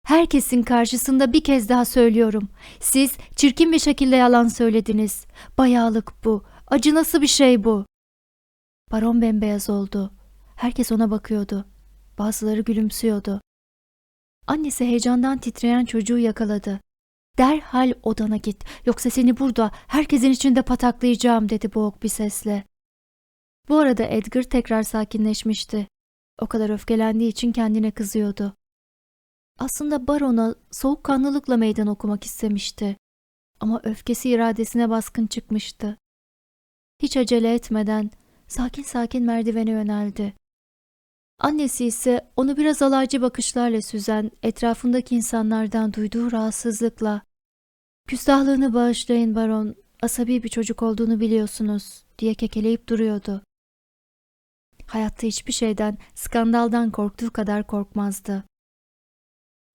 Herkesin karşısında bir kez daha söylüyorum. Siz çirkin bir şekilde yalan söylediniz. Bayağılık bu. Acınası bir şey bu. Baron bembeyaz oldu. Herkes ona bakıyordu. Bazıları gülümsüyordu. Annesi heyecandan titreyen çocuğu yakaladı. Derhal odana git yoksa seni burada herkesin içinde pataklayacağım dedi boğuk bir sesle. Bu arada Edgar tekrar sakinleşmişti. O kadar öfkelendiği için kendine kızıyordu. Aslında barona soğukkanlılıkla meydan okumak istemişti. Ama öfkesi iradesine baskın çıkmıştı. Hiç acele etmeden sakin sakin merdivene yöneldi. Annesi ise onu biraz alaycı bakışlarla süzen etrafındaki insanlardan duyduğu rahatsızlıkla ''Küstahlığını bağışlayın baron, asabi bir çocuk olduğunu biliyorsunuz.'' diye kekeleyip duruyordu. Hayatta hiçbir şeyden, skandaldan korktuğu kadar korkmazdı.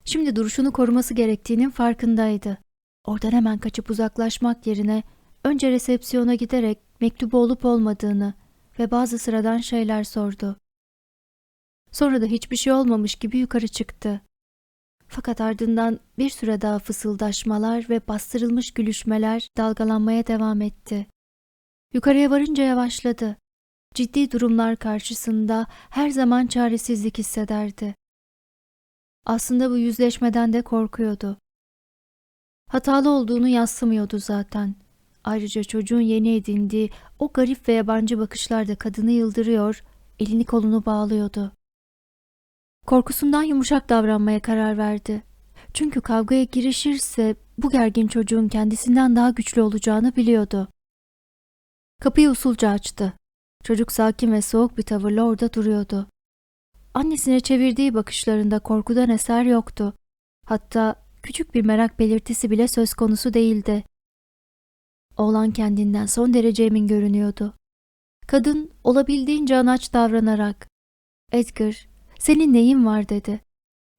Şimdi duruşunu koruması gerektiğinin farkındaydı. Oradan hemen kaçıp uzaklaşmak yerine önce resepsiyona giderek mektubu olup olmadığını ve bazı sıradan şeyler sordu. Sonra da hiçbir şey olmamış gibi yukarı çıktı. Fakat ardından bir süre daha fısıldaşmalar ve bastırılmış gülüşmeler dalgalanmaya devam etti. Yukarıya varınca yavaşladı. Ciddi durumlar karşısında her zaman çaresizlik hissederdi. Aslında bu yüzleşmeden de korkuyordu. Hatalı olduğunu yassımıyordu zaten. Ayrıca çocuğun yeni edindiği o garip ve yabancı bakışlar da kadını yıldırıyor, elini kolunu bağlıyordu. Korkusundan yumuşak davranmaya karar verdi. Çünkü kavgaya girişirse bu gergin çocuğun kendisinden daha güçlü olacağını biliyordu. Kapıyı usulca açtı. Çocuk sakin ve soğuk bir tavırla orada duruyordu. Annesine çevirdiği bakışlarında korkudan eser yoktu. Hatta küçük bir merak belirtisi bile söz konusu değildi. Oğlan kendinden son derece emin görünüyordu. Kadın olabildiğince anaç davranarak ''Edgar, senin neyin var?'' dedi.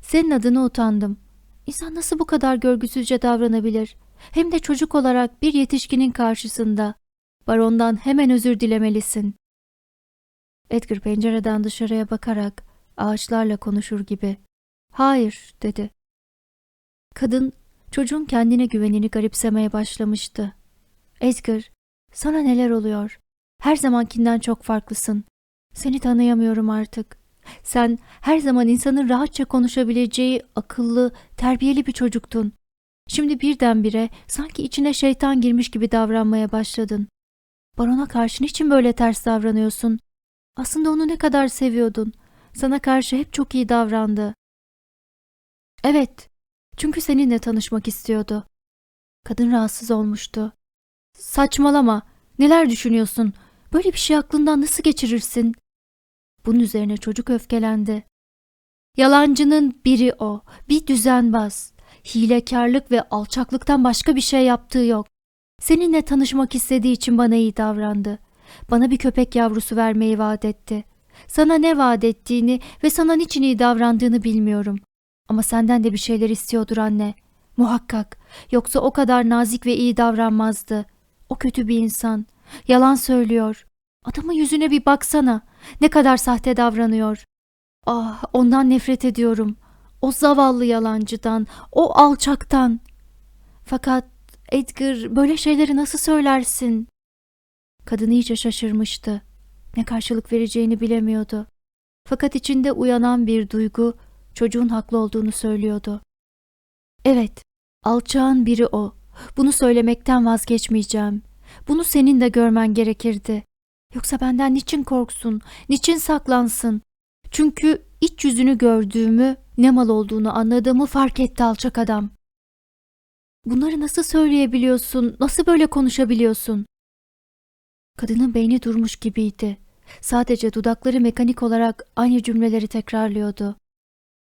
''Senin adına utandım. İnsan nasıl bu kadar görgüsüzce davranabilir? Hem de çocuk olarak bir yetişkinin karşısında. Barondan hemen özür dilemelisin.'' Edgar pencereden dışarıya bakarak ağaçlarla konuşur gibi ''Hayır'' dedi. Kadın çocuğun kendine güvenini garipsemeye başlamıştı. Edgar, sana neler oluyor? Her zamankinden çok farklısın. Seni tanıyamıyorum artık. Sen her zaman insanın rahatça konuşabileceği akıllı, terbiyeli bir çocuktun. Şimdi birdenbire sanki içine şeytan girmiş gibi davranmaya başladın. Barona karşı niçin böyle ters davranıyorsun? Aslında onu ne kadar seviyordun. Sana karşı hep çok iyi davrandı. Evet, çünkü seninle tanışmak istiyordu. Kadın rahatsız olmuştu. Saçmalama. Neler düşünüyorsun? Böyle bir şey aklından nasıl geçirirsin? Bunun üzerine çocuk öfkelendi. Yalancının biri o. Bir düzenbaz. Hilekarlık ve alçaklıktan başka bir şey yaptığı yok. Seninle tanışmak istediği için bana iyi davrandı. Bana bir köpek yavrusu vermeyi vaat etti. Sana ne vaat ettiğini ve sana niçin iyi davrandığını bilmiyorum. Ama senden de bir şeyler istiyordur anne. Muhakkak. Yoksa o kadar nazik ve iyi davranmazdı. O kötü bir insan. Yalan söylüyor. Adamın yüzüne bir baksana. Ne kadar sahte davranıyor. Ah, ondan nefret ediyorum. O zavallı yalancıdan, o alçaktan. Fakat Edgar böyle şeyleri nasıl söylersin? Kadın iyice şaşırmıştı. Ne karşılık vereceğini bilemiyordu. Fakat içinde uyanan bir duygu çocuğun haklı olduğunu söylüyordu. Evet, alçağın biri o. Bunu söylemekten vazgeçmeyeceğim. Bunu senin de görmen gerekirdi. Yoksa benden niçin korksun, niçin saklansın? Çünkü iç yüzünü gördüğümü, ne mal olduğunu anladığımı fark etti alçak adam. Bunları nasıl söyleyebiliyorsun, nasıl böyle konuşabiliyorsun? Kadının beyni durmuş gibiydi. Sadece dudakları mekanik olarak aynı cümleleri tekrarlıyordu.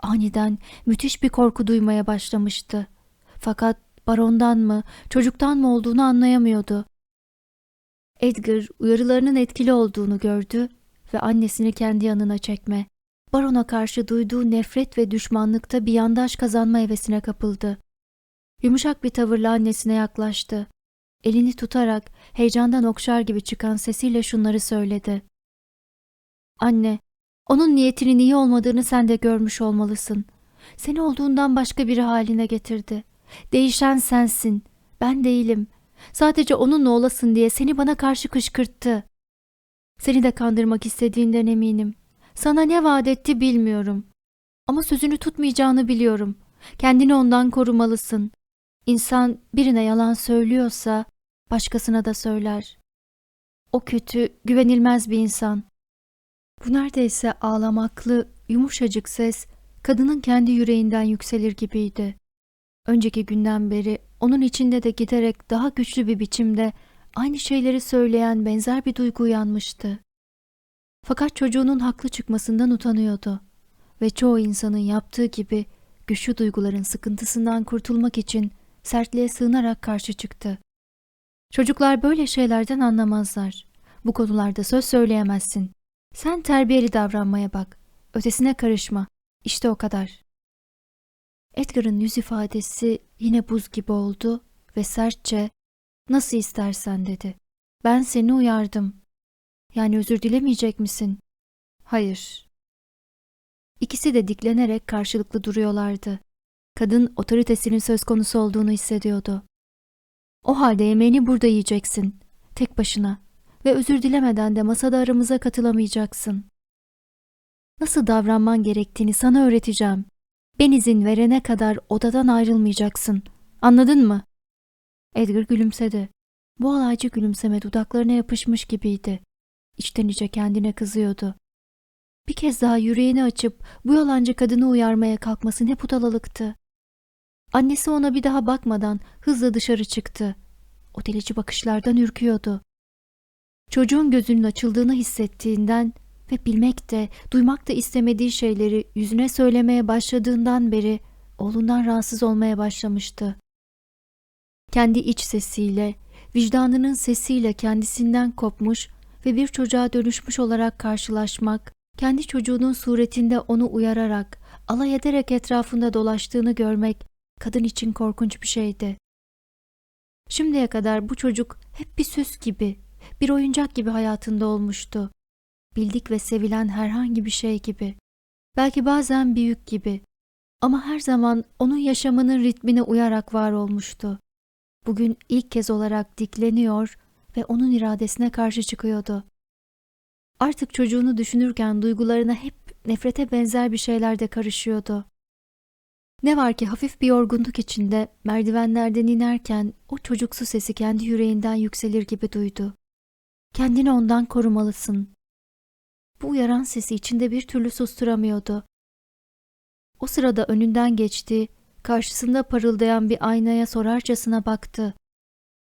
Aniden müthiş bir korku duymaya başlamıştı. Fakat barondan mı, çocuktan mı olduğunu anlayamıyordu. Edgar uyarılarının etkili olduğunu gördü ve annesini kendi yanına çekme, barona karşı duyduğu nefret ve düşmanlıkta bir yandaş kazanma hevesine kapıldı. Yumuşak bir tavırla annesine yaklaştı. Elini tutarak heyecandan okşar gibi çıkan sesiyle şunları söyledi. Anne, onun niyetinin iyi olmadığını sen de görmüş olmalısın. Seni olduğundan başka biri haline getirdi. Değişen sensin, ben değilim. Sadece onunla olasın diye seni bana karşı kışkırttı. Seni de kandırmak istediğinden eminim. Sana ne vaat etti bilmiyorum. Ama sözünü tutmayacağını biliyorum. Kendini ondan korumalısın. İnsan birine yalan söylüyorsa başkasına da söyler. O kötü, güvenilmez bir insan. Bu neredeyse ağlamaklı, yumuşacık ses kadının kendi yüreğinden yükselir gibiydi. Önceki günden beri onun içinde de giderek daha güçlü bir biçimde aynı şeyleri söyleyen benzer bir duygu uyanmıştı. Fakat çocuğunun haklı çıkmasından utanıyordu ve çoğu insanın yaptığı gibi güçlü duyguların sıkıntısından kurtulmak için sertliğe sığınarak karşı çıktı. Çocuklar böyle şeylerden anlamazlar. Bu konularda söz söyleyemezsin. Sen terbiyeli davranmaya bak. Ötesine karışma. İşte o kadar. Edgar'ın yüz ifadesi yine buz gibi oldu ve sertçe "Nasıl istersen." dedi. "Ben seni uyardım. Yani özür dilemeyecek misin?" "Hayır." İkisi de diklenerek karşılıklı duruyorlardı. Kadın otoritesinin söz konusu olduğunu hissediyordu. O halde yemeğini burada yiyeceksin. Tek başına. Ve özür dilemeden de masada aramıza katılamayacaksın. Nasıl davranman gerektiğini sana öğreteceğim. Ben izin verene kadar odadan ayrılmayacaksın. Anladın mı? Edgar gülümsedi. Bu alaycı gülümseme dudaklarına yapışmış gibiydi. İçten içe kendine kızıyordu. Bir kez daha yüreğini açıp bu yalancı kadını uyarmaya kalkması ne putalalıktı. Annesi ona bir daha bakmadan hızla dışarı çıktı. O bakışlardan ürküyordu. Çocuğun gözünün açıldığını hissettiğinden ve bilmek de, duymak da istemediği şeyleri yüzüne söylemeye başladığından beri oğlundan rahatsız olmaya başlamıştı. Kendi iç sesiyle, vicdanının sesiyle kendisinden kopmuş ve bir çocuğa dönüşmüş olarak karşılaşmak, kendi çocuğunun suretinde onu uyararak, alay ederek etrafında dolaştığını görmek kadın için korkunç bir şeydi. Şimdiye kadar bu çocuk hep bir süs gibi, bir oyuncak gibi hayatında olmuştu. Bildik ve sevilen herhangi bir şey gibi. Belki bazen büyük gibi. Ama her zaman onun yaşamının ritmine uyarak var olmuştu. Bugün ilk kez olarak dikleniyor ve onun iradesine karşı çıkıyordu. Artık çocuğunu düşünürken duygularına hep nefrete benzer bir şeyler de karışıyordu. Ne var ki hafif bir yorgunluk içinde merdivenlerden inerken o çocuksu sesi kendi yüreğinden yükselir gibi duydu. Kendini ondan korumalısın. Bu uyaran sesi içinde bir türlü susturamıyordu. O sırada önünden geçti, karşısında parıldayan bir aynaya sorarcasına baktı.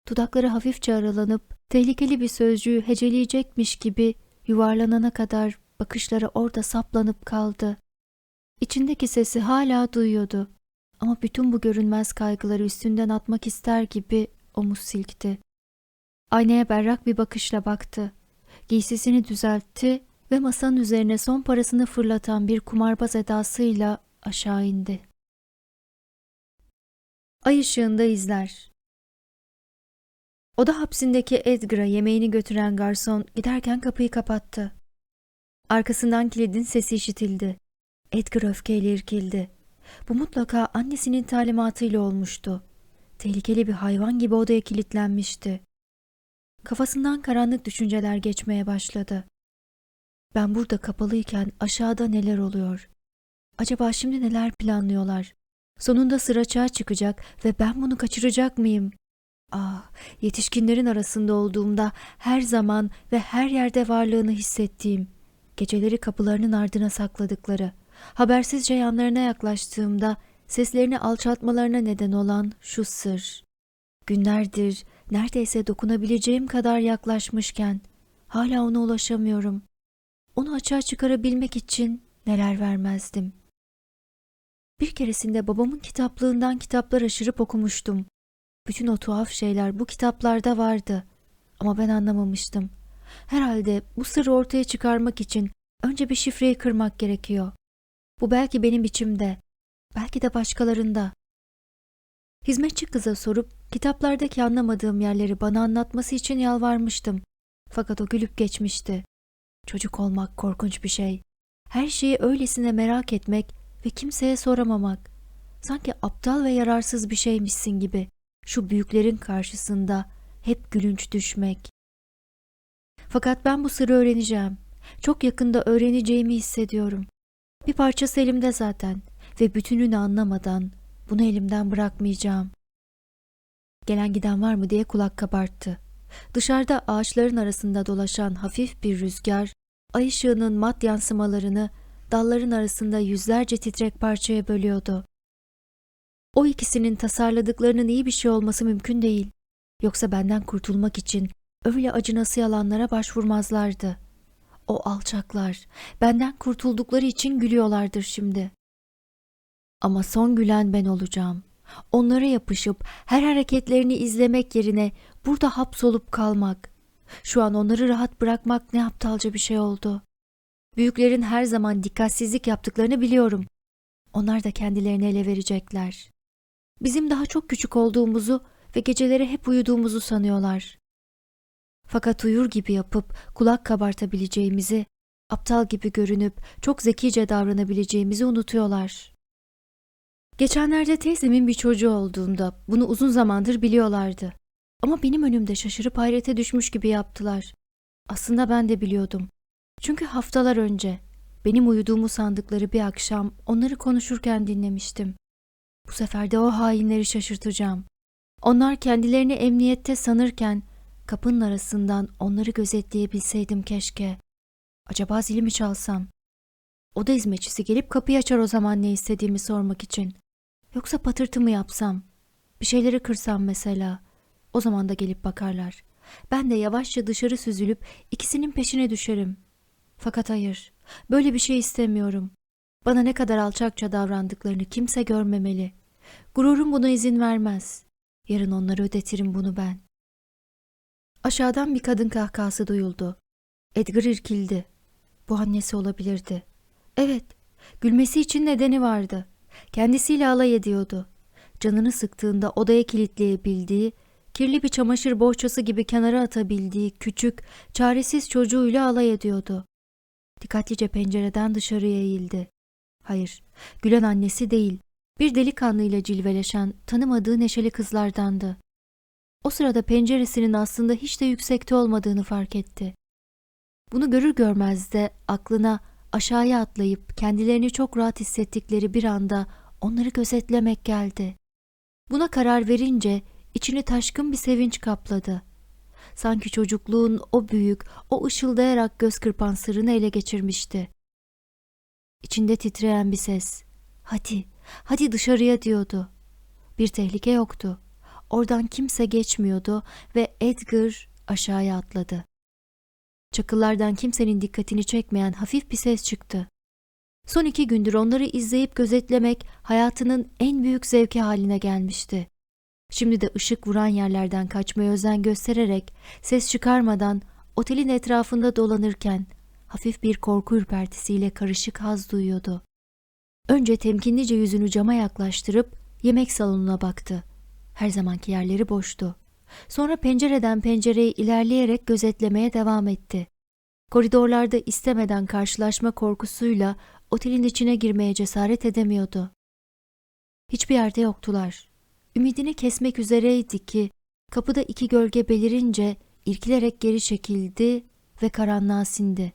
Dudakları hafifçe aralanıp tehlikeli bir sözcüğü heceleyecekmiş gibi yuvarlanana kadar bakışları orada saplanıp kaldı. İçindeki sesi hala duyuyordu. Ama bütün bu görünmez kaygıları üstünden atmak ister gibi omuz silkti. Aynaya berrak bir bakışla baktı. Giysisini düzeltti ve masanın üzerine son parasını fırlatan bir kumarbaz edasıyla aşağı indi. Ay ışığında izler. Oda hapsindeki Edgar'a yemeğini götüren garson giderken kapıyı kapattı. Arkasından kilidin sesi işitildi. Edgar öfkeyle irkildi. Bu mutlaka annesinin talimatıyla olmuştu. Tehlikeli bir hayvan gibi odaya kilitlenmişti. Kafasından karanlık düşünceler geçmeye başladı. Ben burada kapalıyken aşağıda neler oluyor? Acaba şimdi neler planlıyorlar? Sonunda sıra çağa çıkacak ve ben bunu kaçıracak mıyım? Ah, yetişkinlerin arasında olduğumda her zaman ve her yerde varlığını hissettiğim, geceleri kapılarının ardına sakladıkları, habersizce yanlarına yaklaştığımda seslerini alçaltmalarına neden olan şu sır. Günlerdir neredeyse dokunabileceğim kadar yaklaşmışken hala ona ulaşamıyorum. Onu açığa çıkarabilmek için neler vermezdim. Bir keresinde babamın kitaplığından kitaplar aşırıp okumuştum. Bütün o tuhaf şeyler bu kitaplarda vardı. Ama ben anlamamıştım. Herhalde bu sırrı ortaya çıkarmak için önce bir şifreyi kırmak gerekiyor. Bu belki benim içimde, belki de başkalarında. Hizmetçi kıza sorup kitaplardaki anlamadığım yerleri bana anlatması için yalvarmıştım. Fakat o gülüp geçmişti. Çocuk olmak korkunç bir şey. Her şeyi öylesine merak etmek ve kimseye soramamak. Sanki aptal ve yararsız bir şeymişsin gibi. Şu büyüklerin karşısında hep gülünç düşmek. Fakat ben bu sırrı öğreneceğim. Çok yakında öğreneceğimi hissediyorum. Bir parçası elimde zaten ve bütününü anlamadan bunu elimden bırakmayacağım. Gelen giden var mı diye kulak kabarttı. Dışarıda ağaçların arasında dolaşan hafif bir rüzgar, ay ışığının mat yansımalarını dalların arasında yüzlerce titrek parçaya bölüyordu. O ikisinin tasarladıklarının iyi bir şey olması mümkün değil. Yoksa benden kurtulmak için öyle acınası yalanlara başvurmazlardı. O alçaklar benden kurtuldukları için gülüyorlardır şimdi. Ama son gülen ben olacağım. Onlara yapışıp her hareketlerini izlemek yerine burada hapsolup kalmak. Şu an onları rahat bırakmak ne aptalca bir şey oldu. Büyüklerin her zaman dikkatsizlik yaptıklarını biliyorum. Onlar da kendilerini ele verecekler. Bizim daha çok küçük olduğumuzu ve geceleri hep uyuduğumuzu sanıyorlar. Fakat uyur gibi yapıp kulak kabartabileceğimizi, aptal gibi görünüp çok zekice davranabileceğimizi unutuyorlar. Geçenlerde teyzemin bir çocuğu olduğunda bunu uzun zamandır biliyorlardı. Ama benim önümde şaşırıp hayrete düşmüş gibi yaptılar. Aslında ben de biliyordum. Çünkü haftalar önce benim uyuduğumu sandıkları bir akşam onları konuşurken dinlemiştim. Bu sefer de o hainleri şaşırtacağım. Onlar kendilerini emniyette sanırken kapının arasından onları gözetleyebilseydim keşke. Acaba zilimi çalsam? Oda hizmetçisi gelip kapıyı açar o zaman ne istediğimi sormak için. Yoksa patırtı mı yapsam? Bir şeyleri kırsam mesela. O zaman da gelip bakarlar. Ben de yavaşça dışarı süzülüp ikisinin peşine düşerim. Fakat hayır, böyle bir şey istemiyorum. Bana ne kadar alçakça davrandıklarını kimse görmemeli. Gururum buna izin vermez. Yarın onları ödetirim bunu ben. Aşağıdan bir kadın kahkahası duyuldu. Edgar irkildi. Bu annesi olabilirdi. Evet, gülmesi için nedeni vardı. Kendisiyle alay ediyordu. Canını sıktığında odaya kilitleyebildiği, kirli bir çamaşır bohçası gibi kenara atabildiği küçük, çaresiz çocuğuyla alay ediyordu. Dikkatlice pencereden dışarıya eğildi. Hayır, gülen annesi değil, bir delikanlıyla cilveleşen, tanımadığı neşeli kızlardandı. O sırada penceresinin aslında hiç de yüksekte olmadığını fark etti. Bunu görür görmez de aklına aşağıya atlayıp kendilerini çok rahat hissettikleri bir anda onları gözetlemek geldi. Buna karar verince içini taşkın bir sevinç kapladı. Sanki çocukluğun o büyük, o ışıldayarak göz kırpan sırrını ele geçirmişti. İçinde titreyen bir ses. Hadi, hadi dışarıya diyordu. Bir tehlike yoktu. Oradan kimse geçmiyordu ve Edgar aşağıya atladı. Çakıllardan kimsenin dikkatini çekmeyen hafif bir ses çıktı. Son iki gündür onları izleyip gözetlemek hayatının en büyük zevki haline gelmişti. Şimdi de ışık vuran yerlerden kaçmaya özen göstererek ses çıkarmadan otelin etrafında dolanırken hafif bir korku ürpertisiyle karışık haz duyuyordu. Önce temkinlice yüzünü cama yaklaştırıp yemek salonuna baktı. Her zamanki yerleri boştu. Sonra pencereden pencereye ilerleyerek gözetlemeye devam etti. Koridorlarda istemeden karşılaşma korkusuyla otelin içine girmeye cesaret edemiyordu. Hiçbir yerde yoktular. Ümidini kesmek üzereydi ki kapıda iki gölge belirince irkilerek geri çekildi ve karanlığa sindi.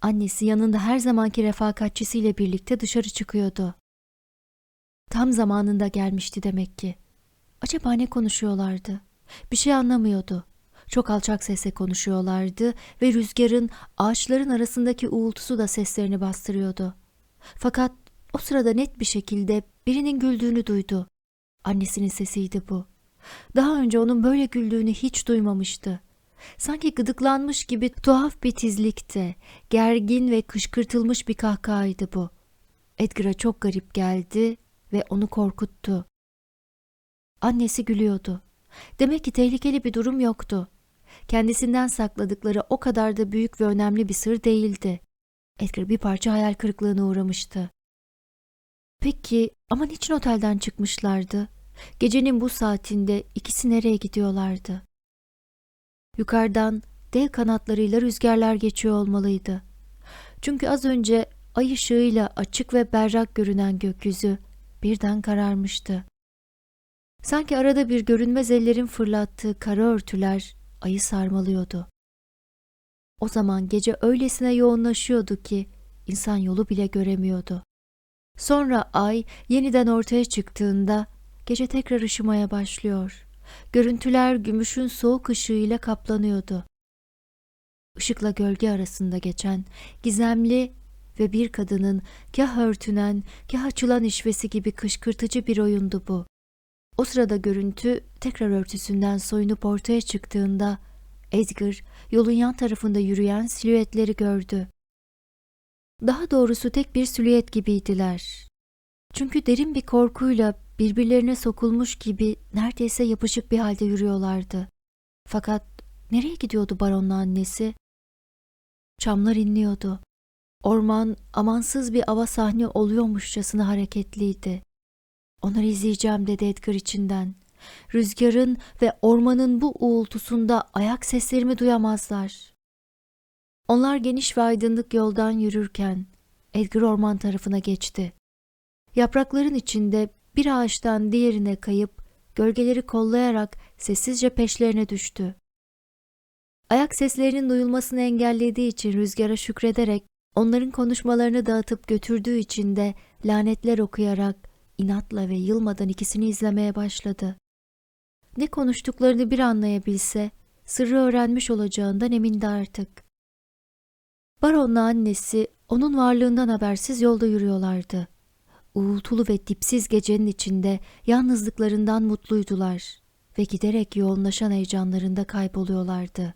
Annesi yanında her zamanki refakatçisiyle birlikte dışarı çıkıyordu. Tam zamanında gelmişti demek ki. Acaba ne konuşuyorlardı? Bir şey anlamıyordu. Çok alçak sesle konuşuyorlardı ve rüzgarın ağaçların arasındaki uğultusu da seslerini bastırıyordu. Fakat o sırada net bir şekilde birinin güldüğünü duydu. Annesinin sesiydi bu. Daha önce onun böyle güldüğünü hiç duymamıştı. Sanki gıdıklanmış gibi tuhaf bir tizlikte, gergin ve kışkırtılmış bir kahkahaydı bu. Edgar'a çok garip geldi ve onu korkuttu. Annesi gülüyordu. Demek ki tehlikeli bir durum yoktu. Kendisinden sakladıkları o kadar da büyük ve önemli bir sır değildi. Edgar bir parça hayal kırıklığına uğramıştı. Peki ama niçin otelden çıkmışlardı? Gecenin bu saatinde ikisi nereye gidiyorlardı? Yukarıdan dev kanatlarıyla rüzgarlar geçiyor olmalıydı. Çünkü az önce ay ışığıyla açık ve berrak görünen gökyüzü birden kararmıştı. Sanki arada bir görünmez ellerin fırlattığı kara örtüler ayı sarmalıyordu. O zaman gece öylesine yoğunlaşıyordu ki insan yolu bile göremiyordu. Sonra ay yeniden ortaya çıktığında gece tekrar ışımaya başlıyor. Görüntüler gümüşün soğuk ışığıyla kaplanıyordu. Işıkla gölge arasında geçen gizemli ve bir kadının kah örtünen, kah açılan işvesi gibi kışkırtıcı bir oyundu bu. O sırada görüntü tekrar örtüsünden soyunup ortaya çıktığında Edgar yolun yan tarafında yürüyen silüetleri gördü. Daha doğrusu tek bir silüet gibiydiler. Çünkü derin bir korkuyla birbirlerine sokulmuş gibi neredeyse yapışık bir halde yürüyorlardı. Fakat nereye gidiyordu baronla annesi? Çamlar inliyordu. Orman amansız bir ava sahne oluyormuşçasına hareketliydi. Onları izleyeceğim dedi Edgar içinden. Rüzgarın ve ormanın bu uğultusunda ayak seslerimi duyamazlar. Onlar geniş ve aydınlık yoldan yürürken Edgar orman tarafına geçti. Yaprakların içinde bir ağaçtan diğerine kayıp gölgeleri kollayarak sessizce peşlerine düştü. Ayak seslerinin duyulmasını engellediği için rüzgara şükrederek onların konuşmalarını dağıtıp götürdüğü için de lanetler okuyarak inatla ve yılmadan ikisini izlemeye başladı. Ne konuştuklarını bir anlayabilse sırrı öğrenmiş olacağından emindi artık. Baron'la annesi onun varlığından habersiz yolda yürüyorlardı. Uğultulu ve dipsiz gecenin içinde yalnızlıklarından mutluydular ve giderek yoğunlaşan heyecanlarında kayboluyorlardı.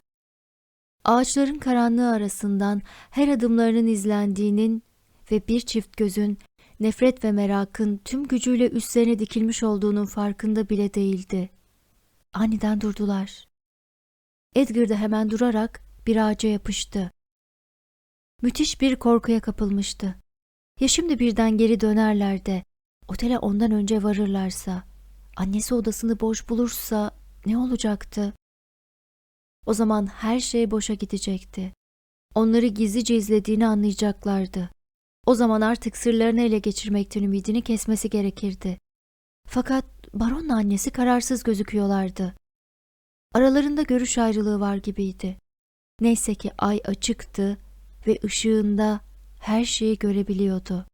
Ağaçların karanlığı arasından her adımlarının izlendiğinin ve bir çift gözün nefret ve merakın tüm gücüyle üstlerine dikilmiş olduğunun farkında bile değildi. Aniden durdular. Edgar da hemen durarak bir ağaca yapıştı. Müthiş bir korkuya kapılmıştı. Ya şimdi birden geri dönerler de otele ondan önce varırlarsa, annesi odasını boş bulursa ne olacaktı? O zaman her şey boşa gidecekti. Onları gizlice izlediğini anlayacaklardı. O zaman artık sırlarını ele geçirmekten ümidini kesmesi gerekirdi. Fakat baronla annesi kararsız gözüküyorlardı. Aralarında görüş ayrılığı var gibiydi. Neyse ki ay açıktı ve ışığında her şeyi görebiliyordu.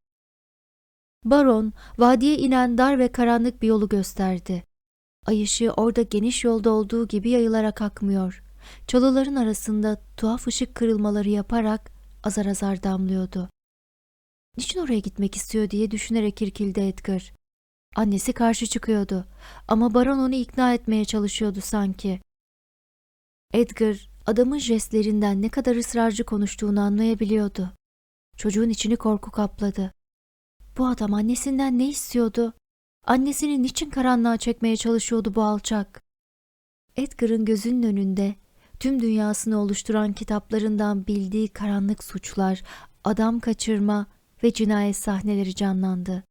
Baron, vadiye inen dar ve karanlık bir yolu gösterdi. Ay ışığı orada geniş yolda olduğu gibi yayılarak akmıyor. Çalıların arasında tuhaf ışık kırılmaları yaparak azar azar damlıyordu. Niçin oraya gitmek istiyor diye düşünerek irkildi Edgar. Annesi karşı çıkıyordu ama baron onu ikna etmeye çalışıyordu sanki. Edgar adamın jestlerinden ne kadar ısrarcı konuştuğunu anlayabiliyordu. Çocuğun içini korku kapladı. Bu adam annesinden ne istiyordu? Annesini niçin karanlığa çekmeye çalışıyordu bu alçak? Edgar'ın gözünün önünde tüm dünyasını oluşturan kitaplarından bildiği karanlık suçlar, adam kaçırma ve cinayet sahneleri canlandı.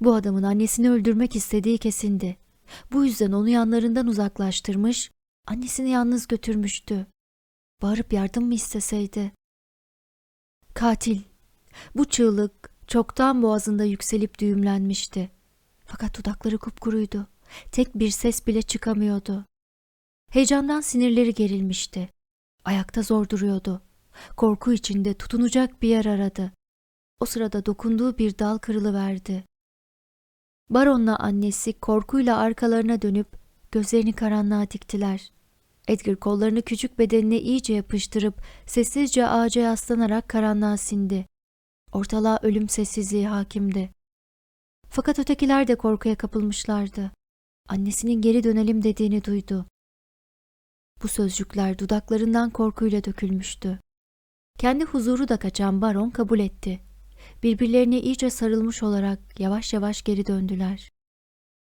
Bu adamın annesini öldürmek istediği kesindi. Bu yüzden onu yanlarından uzaklaştırmış, annesini yalnız götürmüştü. Bağırıp yardım mı isteseydi? Katil. Bu çığlık çoktan boğazında yükselip düğümlenmişti. Fakat dudakları kupkuruydu. Tek bir ses bile çıkamıyordu. Heyecandan sinirleri gerilmişti. Ayakta zor duruyordu. Korku içinde tutunacak bir yer aradı. O sırada dokunduğu bir dal kırılıverdi. Baronla annesi korkuyla arkalarına dönüp gözlerini karanlığa diktiler. Edgar kollarını küçük bedenine iyice yapıştırıp sessizce ağaca yaslanarak karanlığa sindi. Ortalığa ölüm sessizliği hakimdi. Fakat ötekiler de korkuya kapılmışlardı. Annesinin geri dönelim dediğini duydu. Bu sözcükler dudaklarından korkuyla dökülmüştü. Kendi huzuru da kaçan baron kabul etti. Birbirlerine iyice sarılmış olarak yavaş yavaş geri döndüler.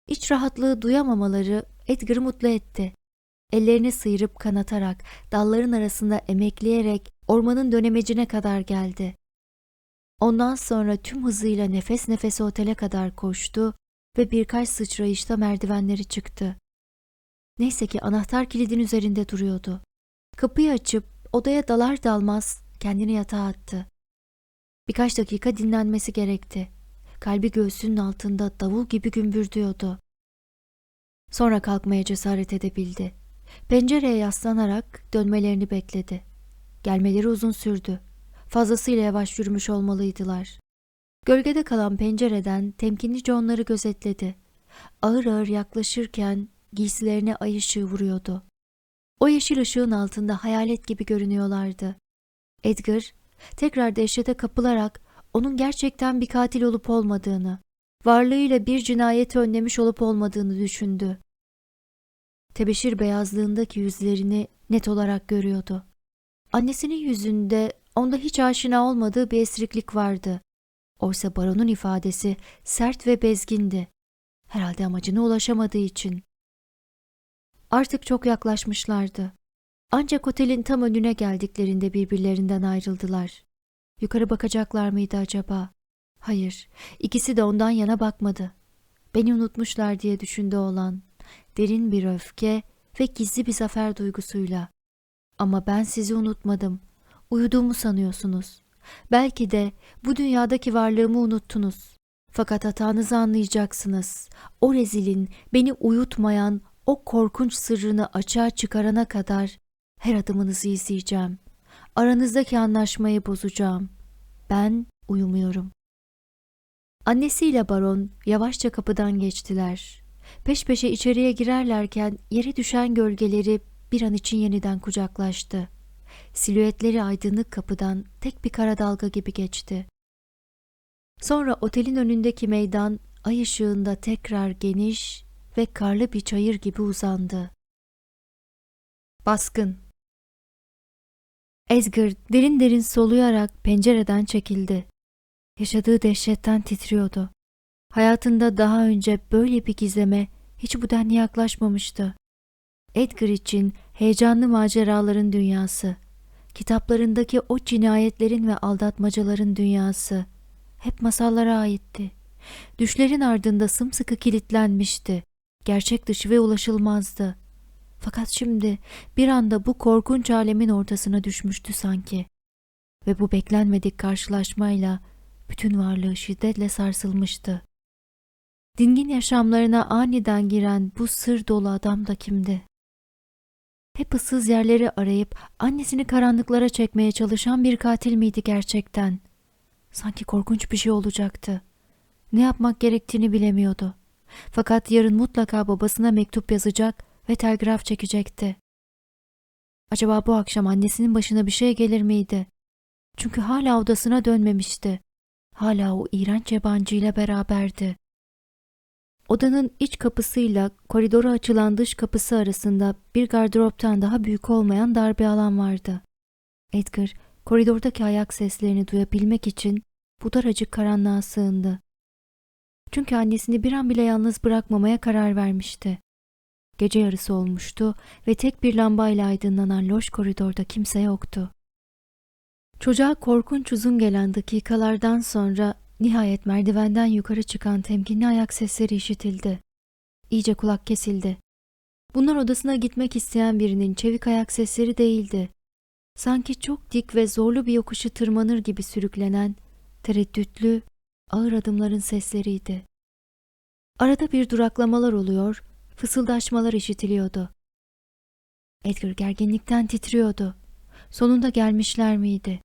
İç rahatlığı duyamamaları Edgar'ı mutlu etti. Ellerini sıyırıp kanatarak, dalların arasında emekleyerek ormanın dönemecine kadar geldi. Ondan sonra tüm hızıyla nefes nefese otele kadar koştu ve birkaç sıçrayışta merdivenleri çıktı. Neyse ki anahtar kilidin üzerinde duruyordu. Kapıyı açıp odaya dalar dalmaz kendini yatağa attı. Birkaç dakika dinlenmesi gerekti. Kalbi göğsünün altında davul gibi gümbürdüyordu. Sonra kalkmaya cesaret edebildi. Pencereye yaslanarak dönmelerini bekledi. Gelmeleri uzun sürdü. Fazlasıyla yavaş yürümüş olmalıydılar. Gölgede kalan pencereden temkinlice onları gözetledi. Ağır ağır yaklaşırken giysilerine ay ışığı vuruyordu. O yeşil ışığın altında hayalet gibi görünüyorlardı. Edgar tekrar dehşete kapılarak onun gerçekten bir katil olup olmadığını, varlığıyla bir cinayeti önlemiş olup olmadığını düşündü. Tebeşir beyazlığındaki yüzlerini net olarak görüyordu. Annesinin yüzünde onda hiç aşina olmadığı bir esriklik vardı. Oysa baronun ifadesi sert ve bezgindi. Herhalde amacına ulaşamadığı için. Artık çok yaklaşmışlardı. Ancak otelin tam önüne geldiklerinde birbirlerinden ayrıldılar. Yukarı bakacaklar mıydı acaba? Hayır, ikisi de ondan yana bakmadı. Beni unutmuşlar diye düşündü olan. Derin bir öfke ve gizli bir zafer duygusuyla. Ama ben sizi unutmadım. Uyuduğumu sanıyorsunuz. Belki de bu dünyadaki varlığımı unuttunuz. Fakat hatanızı anlayacaksınız. O rezilin beni uyutmayan o korkunç sırrını açığa çıkarana kadar her adımınızı izleyeceğim. Aranızdaki anlaşmayı bozacağım. Ben uyumuyorum. Annesiyle baron yavaşça kapıdan geçtiler. Peş peşe içeriye girerlerken yere düşen gölgeleri bir an için yeniden kucaklaştı. Silüetleri aydınlık kapıdan tek bir kara dalga gibi geçti. Sonra otelin önündeki meydan ay ışığında tekrar geniş ve karlı bir çayır gibi uzandı. Baskın Edgar derin derin soluyarak pencereden çekildi. Yaşadığı dehşetten titriyordu. Hayatında daha önce böyle bir gizeme hiç bu denli yaklaşmamıştı. Edgar için heyecanlı maceraların dünyası, kitaplarındaki o cinayetlerin ve aldatmacaların dünyası hep masallara aitti. Düşlerin ardında sımsıkı kilitlenmişti. Gerçek dışı ve ulaşılmazdı. Fakat şimdi bir anda bu korkunç alemin ortasına düşmüştü sanki. Ve bu beklenmedik karşılaşmayla bütün varlığı şiddetle sarsılmıştı. Dingin yaşamlarına aniden giren bu sır dolu adam da kimdi? Hep ıssız yerleri arayıp annesini karanlıklara çekmeye çalışan bir katil miydi gerçekten? Sanki korkunç bir şey olacaktı. Ne yapmak gerektiğini bilemiyordu. Fakat yarın mutlaka babasına mektup yazacak ve telgraf çekecekti. Acaba bu akşam annesinin başına bir şey gelir miydi? Çünkü hala odasına dönmemişti. Hala o iğrenç yabancıyla beraberdi. Odanın iç kapısıyla koridora açılan dış kapısı arasında bir gardıroptan daha büyük olmayan dar bir alan vardı. Edgar, koridordaki ayak seslerini duyabilmek için bu daracık karanlığa sığındı. Çünkü annesini bir an bile yalnız bırakmamaya karar vermişti. Gece yarısı olmuştu ve tek bir lambayla aydınlanan loş koridorda kimse yoktu. Çocuğa korkunç uzun gelen dakikalardan sonra nihayet merdivenden yukarı çıkan temkinli ayak sesleri işitildi. İyice kulak kesildi. Bunlar odasına gitmek isteyen birinin çevik ayak sesleri değildi. Sanki çok dik ve zorlu bir yokuşu tırmanır gibi sürüklenen, tereddütlü, ağır adımların sesleriydi. Arada bir duraklamalar oluyor, fısıldaşmalar işitiliyordu. Edgar gerginlikten titriyordu. Sonunda gelmişler miydi?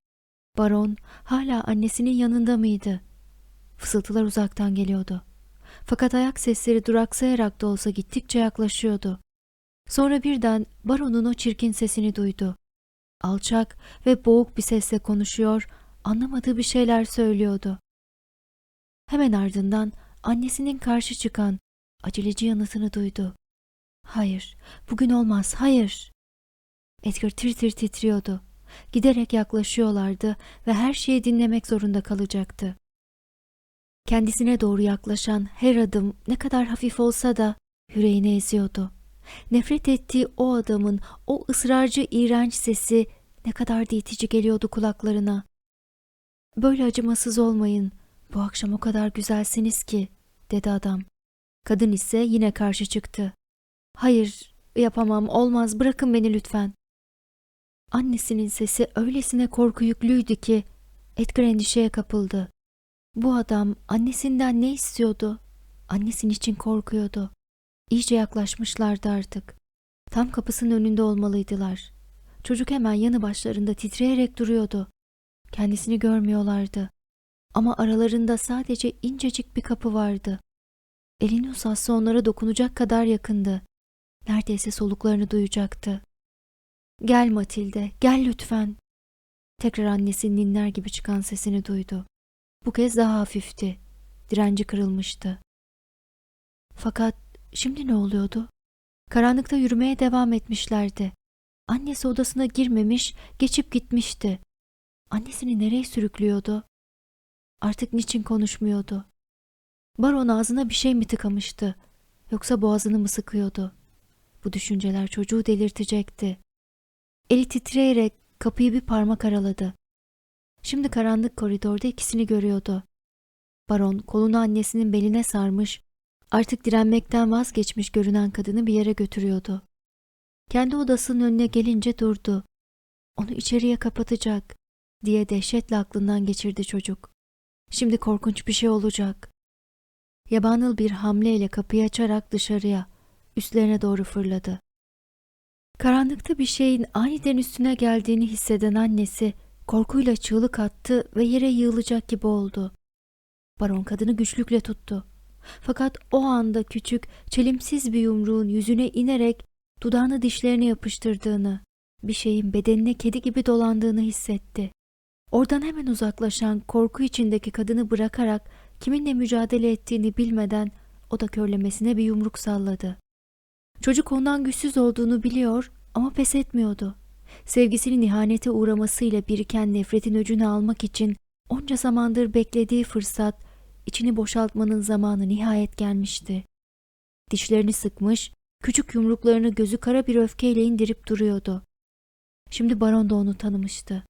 Baron hala annesinin yanında mıydı? Fısıltılar uzaktan geliyordu. Fakat ayak sesleri duraksayarak da olsa gittikçe yaklaşıyordu. Sonra birden baronun o çirkin sesini duydu. Alçak ve boğuk bir sesle konuşuyor, anlamadığı bir şeyler söylüyordu. Hemen ardından annesinin karşı çıkan aceleci yanıtını duydu. Hayır, bugün olmaz, hayır. Edgar tir tir titriyordu. Giderek yaklaşıyorlardı ve her şeyi dinlemek zorunda kalacaktı. Kendisine doğru yaklaşan her adım ne kadar hafif olsa da yüreğini eziyordu. Nefret ettiği o adamın o ısrarcı iğrenç sesi ne kadar da itici geliyordu kulaklarına. Böyle acımasız olmayın. Bu akşam o kadar güzelsiniz ki, dedi adam. Kadın ise yine karşı çıktı. Hayır, yapamam, olmaz, bırakın beni lütfen. Annesinin sesi öylesine korku yüklüydü ki Edgar endişeye kapıldı. Bu adam annesinden ne istiyordu? Annesinin için korkuyordu. İyice yaklaşmışlardı artık. Tam kapısının önünde olmalıydılar. Çocuk hemen yanı başlarında titreyerek duruyordu. Kendisini görmüyorlardı. Ama aralarında sadece incecik bir kapı vardı. Elini uzatsa onlara dokunacak kadar yakındı. Neredeyse soluklarını duyacaktı. Gel Matilde, gel lütfen. Tekrar annesinin ninler gibi çıkan sesini duydu. Bu kez daha hafifti. Direnci kırılmıştı. Fakat şimdi ne oluyordu? Karanlıkta yürümeye devam etmişlerdi. Annesi odasına girmemiş, geçip gitmişti. Annesini nereye sürüklüyordu? Artık niçin konuşmuyordu? Baron ağzına bir şey mi tıkamıştı? Yoksa boğazını mı sıkıyordu? Bu düşünceler çocuğu delirtecekti. Eli titreyerek kapıyı bir parmak araladı. Şimdi karanlık koridorda ikisini görüyordu. Baron kolunu annesinin beline sarmış, artık direnmekten vazgeçmiş görünen kadını bir yere götürüyordu. Kendi odasının önüne gelince durdu. Onu içeriye kapatacak diye dehşetle aklından geçirdi çocuk. Şimdi korkunç bir şey olacak. Yabanıl bir hamleyle kapıyı açarak dışarıya, üstlerine doğru fırladı. Karanlıkta bir şeyin aniden üstüne geldiğini hisseden annesi korkuyla çığlık attı ve yere yığılacak gibi oldu. Baron kadını güçlükle tuttu. Fakat o anda küçük, çelimsiz bir yumruğun yüzüne inerek dudağını dişlerine yapıştırdığını, bir şeyin bedenine kedi gibi dolandığını hissetti. Oradan hemen uzaklaşan korku içindeki kadını bırakarak kiminle mücadele ettiğini bilmeden o da körlemesine bir yumruk salladı. Çocuk ondan güçsüz olduğunu biliyor ama pes etmiyordu. Sevgisinin ihanete uğramasıyla biriken nefretin öcünü almak için onca zamandır beklediği fırsat, içini boşaltmanın zamanı nihayet gelmişti. Dişlerini sıkmış, küçük yumruklarını gözü kara bir öfkeyle indirip duruyordu. Şimdi baron da onu tanımıştı.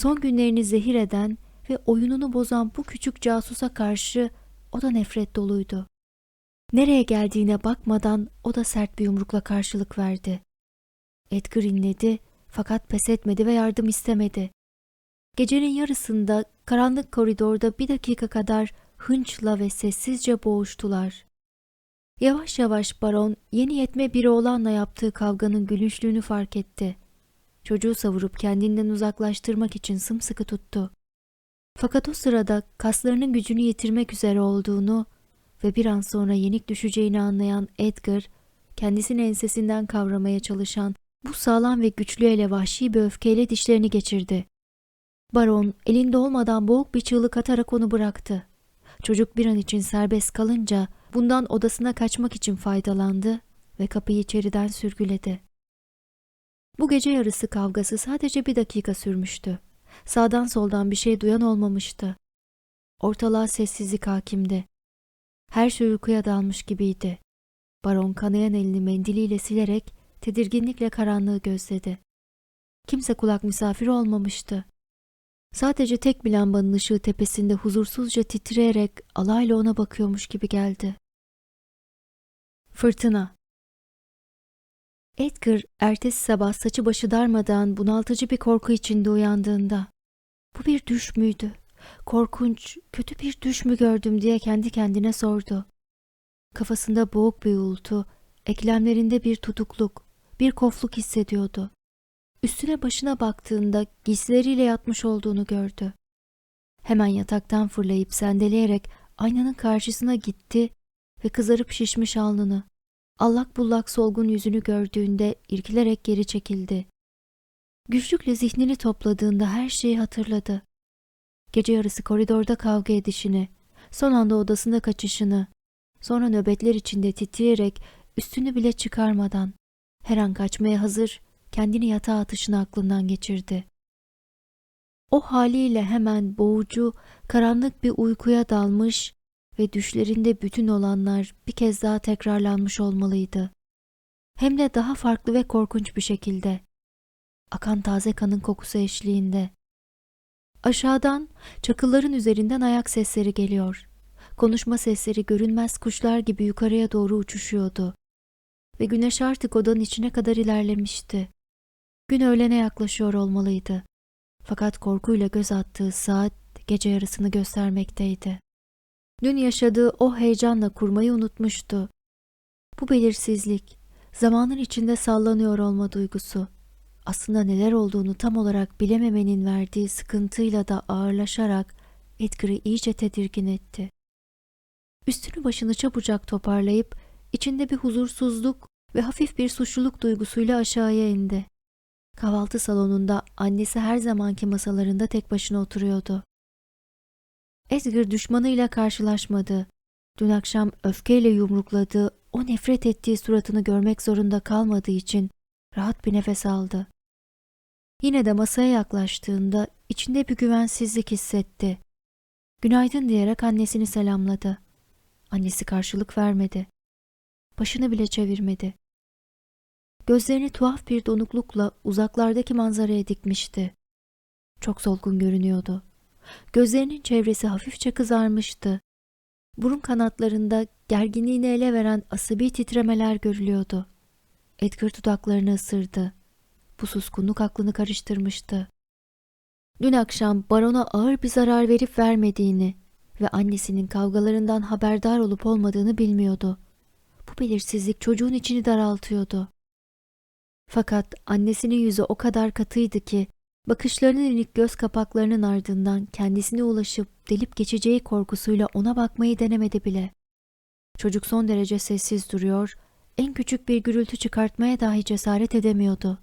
Son günlerini zehir eden ve oyununu bozan bu küçük casusa karşı o da nefret doluydu. Nereye geldiğine bakmadan o da sert bir yumrukla karşılık verdi. Edgar inledi fakat pes etmedi ve yardım istemedi. Gecenin yarısında karanlık koridorda bir dakika kadar hınçla ve sessizce boğuştular. Yavaş yavaş baron yeni yetme biri olanla yaptığı kavganın gülünçlüğünü fark etti. Çocuğu savurup kendinden uzaklaştırmak için sımsıkı tuttu. Fakat o sırada kaslarının gücünü yitirmek üzere olduğunu ve bir an sonra yenik düşeceğini anlayan Edgar, kendisini ensesinden kavramaya çalışan bu sağlam ve güçlü ele vahşi bir öfkeyle dişlerini geçirdi. Baron elinde olmadan boğuk bir çığlık atarak onu bıraktı. Çocuk bir an için serbest kalınca bundan odasına kaçmak için faydalandı ve kapıyı içeriden sürgüledi. Bu gece yarısı kavgası sadece bir dakika sürmüştü. Sağdan soldan bir şey duyan olmamıştı. Ortalığa sessizlik hakimdi. Her şey uykuya dalmış gibiydi. Baron kanayan elini mendiliyle silerek tedirginlikle karanlığı gözledi. Kimse kulak misafiri olmamıştı. Sadece tek bir lambanın ışığı tepesinde huzursuzca titreyerek alayla ona bakıyormuş gibi geldi. Fırtına Edgar ertesi sabah saçı başı darmadan bunaltıcı bir korku içinde uyandığında bu bir düş müydü? Korkunç, kötü bir düş mü gördüm diye kendi kendine sordu. Kafasında boğuk bir uğultu, eklemlerinde bir tutukluk, bir kofluk hissediyordu. Üstüne başına baktığında giysileriyle yatmış olduğunu gördü. Hemen yataktan fırlayıp sendeleyerek aynanın karşısına gitti ve kızarıp şişmiş alnını, allak bullak solgun yüzünü gördüğünde irkilerek geri çekildi. Güçlükle zihnini topladığında her şeyi hatırladı. Gece yarısı koridorda kavga edişini, son anda odasında kaçışını, sonra nöbetler içinde titreyerek üstünü bile çıkarmadan, her an kaçmaya hazır, kendini yatağa atışını aklından geçirdi. O haliyle hemen boğucu, karanlık bir uykuya dalmış ve düşlerinde bütün olanlar bir kez daha tekrarlanmış olmalıydı. Hem de daha farklı ve korkunç bir şekilde. Akan taze kanın kokusu eşliğinde. Aşağıdan, çakılların üzerinden ayak sesleri geliyor. Konuşma sesleri görünmez kuşlar gibi yukarıya doğru uçuşuyordu. Ve güneş artık odanın içine kadar ilerlemişti. Gün öğlene yaklaşıyor olmalıydı. Fakat korkuyla göz attığı saat gece yarısını göstermekteydi. Dün yaşadığı o heyecanla kurmayı unutmuştu. Bu belirsizlik, zamanın içinde sallanıyor olma duygusu, aslında neler olduğunu tam olarak bilememenin verdiği sıkıntıyla da ağırlaşarak Edgar'ı iyice tedirgin etti. Üstünü başını çabucak toparlayıp içinde bir huzursuzluk ve hafif bir suçluluk duygusuyla aşağıya indi. Kahvaltı salonunda annesi her zamanki masalarında tek başına oturuyordu. Edgar düşmanıyla karşılaşmadı. Dün akşam öfkeyle yumrukladığı, o nefret ettiği suratını görmek zorunda kalmadığı için rahat bir nefes aldı. Yine de masaya yaklaştığında içinde bir güvensizlik hissetti. Günaydın diyerek annesini selamladı. Annesi karşılık vermedi. Başını bile çevirmedi. Gözlerini tuhaf bir donuklukla uzaklardaki manzaraya dikmişti. Çok solgun görünüyordu. Gözlerinin çevresi hafifçe kızarmıştı. Burun kanatlarında gerginliğini ele veren asabi titremeler görülüyordu. Edgar dudaklarını ısırdı. Bu suskunluk aklını karıştırmıştı. Dün akşam barona ağır bir zarar verip vermediğini ve annesinin kavgalarından haberdar olup olmadığını bilmiyordu. Bu belirsizlik çocuğun içini daraltıyordu. Fakat annesinin yüzü o kadar katıydı ki bakışlarının inik göz kapaklarının ardından kendisine ulaşıp delip geçeceği korkusuyla ona bakmayı denemedi bile. Çocuk son derece sessiz duruyor, en küçük bir gürültü çıkartmaya dahi cesaret edemiyordu.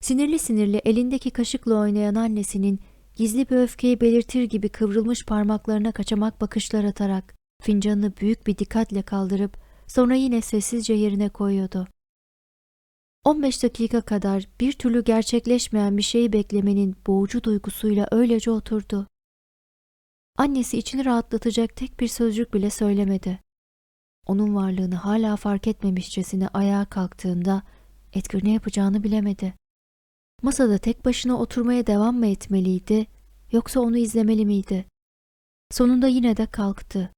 Sinirli sinirli elindeki kaşıkla oynayan annesinin gizli bir öfkeyi belirtir gibi kıvrılmış parmaklarına kaçamak bakışlar atarak fincanını büyük bir dikkatle kaldırıp sonra yine sessizce yerine koyuyordu. 15 dakika kadar bir türlü gerçekleşmeyen bir şeyi beklemenin boğucu duygusuyla öylece oturdu. Annesi içini rahatlatacak tek bir sözcük bile söylemedi. Onun varlığını hala fark etmemişçesine ayağa kalktığında Edgar ne yapacağını bilemedi. Masada tek başına oturmaya devam mı etmeliydi yoksa onu izlemeli miydi? Sonunda yine de kalktı.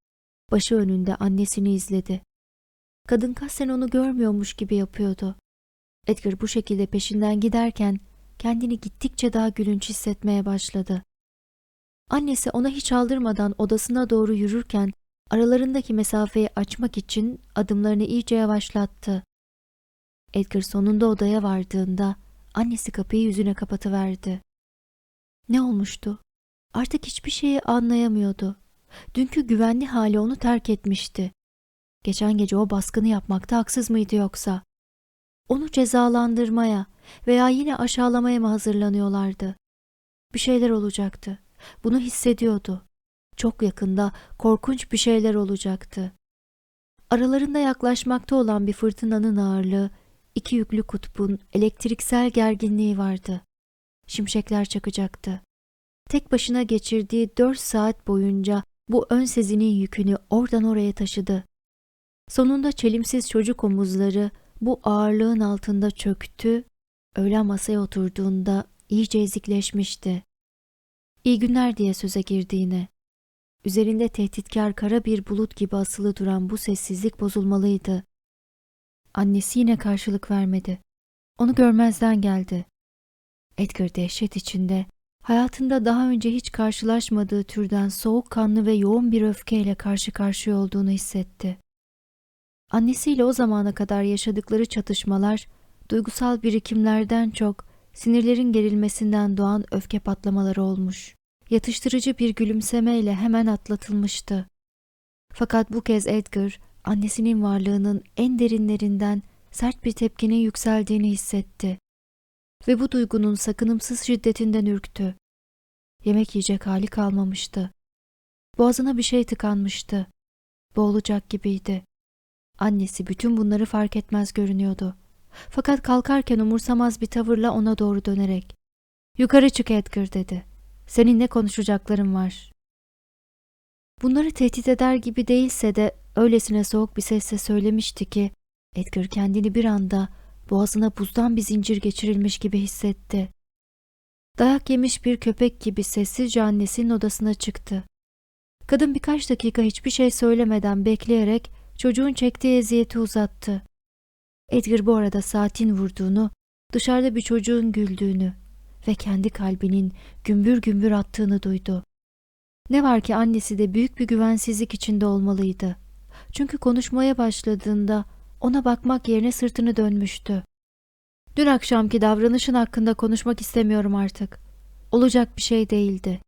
Başı önünde annesini izledi. Kadın kasten onu görmüyormuş gibi yapıyordu. Edgar bu şekilde peşinden giderken kendini gittikçe daha gülünç hissetmeye başladı. Annesi ona hiç aldırmadan odasına doğru yürürken aralarındaki mesafeyi açmak için adımlarını iyice yavaşlattı. Edgar sonunda odaya vardığında annesi kapıyı yüzüne kapatıverdi. Ne olmuştu? Artık hiçbir şeyi anlayamıyordu. Dünkü güvenli hali onu terk etmişti. Geçen gece o baskını yapmakta haksız mıydı yoksa? Onu cezalandırmaya veya yine aşağılamaya mı hazırlanıyorlardı? Bir şeyler olacaktı. Bunu hissediyordu. Çok yakında korkunç bir şeyler olacaktı. Aralarında yaklaşmakta olan bir fırtınanın ağırlığı, iki yüklü kutbun elektriksel gerginliği vardı. Şimşekler çakacaktı. Tek başına geçirdiği dört saat boyunca bu ön sezinin yükünü oradan oraya taşıdı. Sonunda çelimsiz çocuk omuzları bu ağırlığın altında çöktü, öğlen masaya oturduğunda iyice ezikleşmişti. İyi günler diye söze girdiğine. Üzerinde tehditkar kara bir bulut gibi asılı duran bu sessizlik bozulmalıydı. Annesi yine karşılık vermedi. Onu görmezden geldi. Edgar dehşet içinde, hayatında daha önce hiç karşılaşmadığı türden soğukkanlı ve yoğun bir öfkeyle karşı karşıya olduğunu hissetti. Annesiyle o zamana kadar yaşadıkları çatışmalar, duygusal birikimlerden çok sinirlerin gerilmesinden doğan öfke patlamaları olmuş. Yatıştırıcı bir gülümsemeyle hemen atlatılmıştı. Fakat bu kez Edgar, annesinin varlığının en derinlerinden sert bir tepkinin yükseldiğini hissetti. Ve bu duygunun sakınımsız şiddetinden ürktü. Yemek yiyecek hali kalmamıştı. Boğazına bir şey tıkanmıştı. Boğulacak gibiydi. Annesi bütün bunları fark etmez görünüyordu. Fakat kalkarken umursamaz bir tavırla ona doğru dönerek ''Yukarı çık Edgar'' dedi. ''Seninle konuşacaklarım var.'' Bunları tehdit eder gibi değilse de öylesine soğuk bir sesle söylemişti ki Edgar kendini bir anda boğazına buzdan bir zincir geçirilmiş gibi hissetti. Dayak yemiş bir köpek gibi sessizce annesinin odasına çıktı. Kadın birkaç dakika hiçbir şey söylemeden bekleyerek çocuğun çektiği eziyeti uzattı. Edgar bu arada saatin vurduğunu, dışarıda bir çocuğun güldüğünü ve kendi kalbinin gümbür gümbür attığını duydu. Ne var ki annesi de büyük bir güvensizlik içinde olmalıydı. Çünkü konuşmaya başladığında ona bakmak yerine sırtını dönmüştü. Dün akşamki davranışın hakkında konuşmak istemiyorum artık. Olacak bir şey değildi.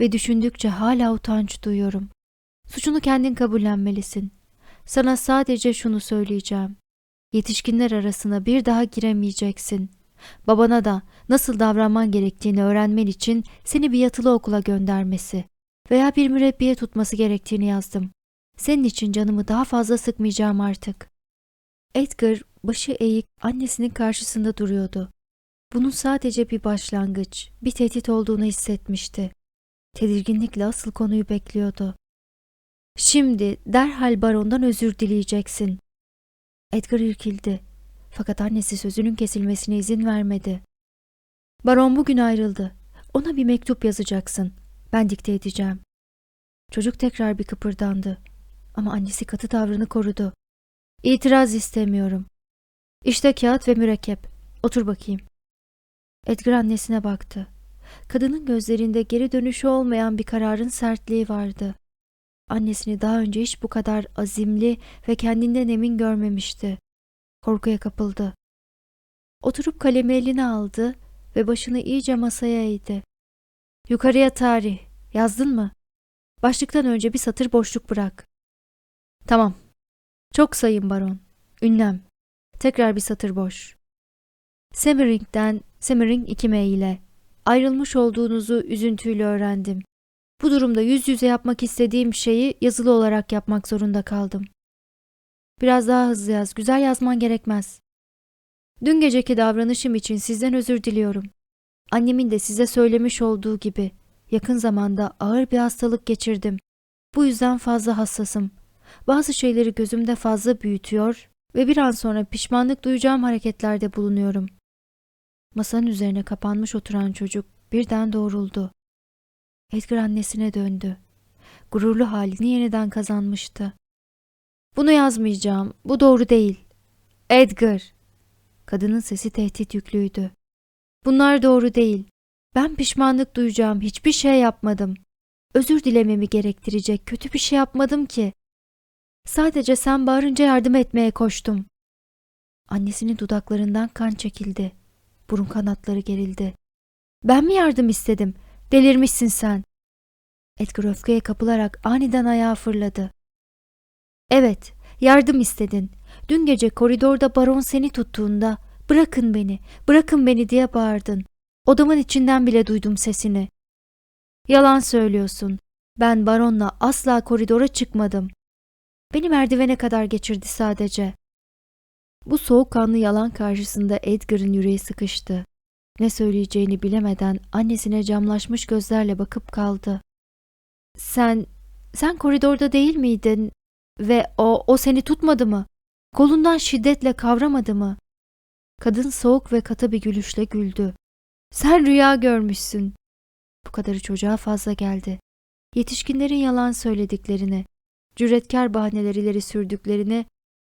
Ve düşündükçe hala utanç duyuyorum. Suçunu kendin kabullenmelisin. Sana sadece şunu söyleyeceğim. Yetişkinler arasına bir daha giremeyeceksin. Babana da nasıl davranman gerektiğini öğrenmen için seni bir yatılı okula göndermesi veya bir mürebbiye tutması gerektiğini yazdım. Senin için canımı daha fazla sıkmayacağım artık. Edgar başı eğik annesinin karşısında duruyordu. Bunun sadece bir başlangıç, bir tehdit olduğunu hissetmişti. Tedirginlikle asıl konuyu bekliyordu. Şimdi derhal barondan özür dileyeceksin. Edgar irkildi. Fakat annesi sözünün kesilmesine izin vermedi. Baron bugün ayrıldı. Ona bir mektup yazacaksın. Ben dikte edeceğim. Çocuk tekrar bir kıpırdandı. Ama annesi katı tavrını korudu. İtiraz istemiyorum. İşte kağıt ve mürekkep. Otur bakayım. Edgar annesine baktı. Kadının gözlerinde geri dönüşü olmayan bir kararın sertliği vardı. Annesini daha önce hiç bu kadar azimli ve kendinden emin görmemişti. Korkuya kapıldı. Oturup kalemi eline aldı ve başını iyice masaya eğdi. Yukarıya tarih. Yazdın mı? Başlıktan önce bir satır boşluk bırak. Tamam. Çok sayın baron. Ünlem. Tekrar bir satır boş. Semmering'den Semmering 2M ile ayrılmış olduğunuzu üzüntüyle öğrendim. Bu durumda yüz yüze yapmak istediğim şeyi yazılı olarak yapmak zorunda kaldım. Biraz daha hızlı yaz, güzel yazman gerekmez. Dün geceki davranışım için sizden özür diliyorum. Annemin de size söylemiş olduğu gibi yakın zamanda ağır bir hastalık geçirdim. Bu yüzden fazla hassasım. Bazı şeyleri gözümde fazla büyütüyor ve bir an sonra pişmanlık duyacağım hareketlerde bulunuyorum. Masanın üzerine kapanmış oturan çocuk birden doğruldu. Edgar annesine döndü. Gururlu halini yeniden kazanmıştı. Bunu yazmayacağım. Bu doğru değil. Edgar. Kadının sesi tehdit yüklüydü. Bunlar doğru değil. Ben pişmanlık duyacağım hiçbir şey yapmadım. Özür dilememi gerektirecek kötü bir şey yapmadım ki. Sadece sen bağırınca yardım etmeye koştum. Annesinin dudaklarından kan çekildi. Burun kanatları gerildi. Ben mi yardım istedim? Delirmişsin sen. Edgar öfkeye kapılarak aniden ayağa fırladı. Evet, yardım istedin. Dün gece koridorda baron seni tuttuğunda bırakın beni, bırakın beni diye bağırdın. Odamın içinden bile duydum sesini. Yalan söylüyorsun. Ben baronla asla koridora çıkmadım. Beni merdivene kadar geçirdi sadece. Bu soğukkanlı yalan karşısında Edgar'ın yüreği sıkıştı. Ne söyleyeceğini bilemeden annesine camlaşmış gözlerle bakıp kaldı. Sen, sen koridorda değil miydin? Ve o, o seni tutmadı mı? Kolundan şiddetle kavramadı mı? Kadın soğuk ve katı bir gülüşle güldü. Sen rüya görmüşsün. Bu kadarı çocuğa fazla geldi. Yetişkinlerin yalan söylediklerini, cüretkar bahaneler ileri sürdüklerini,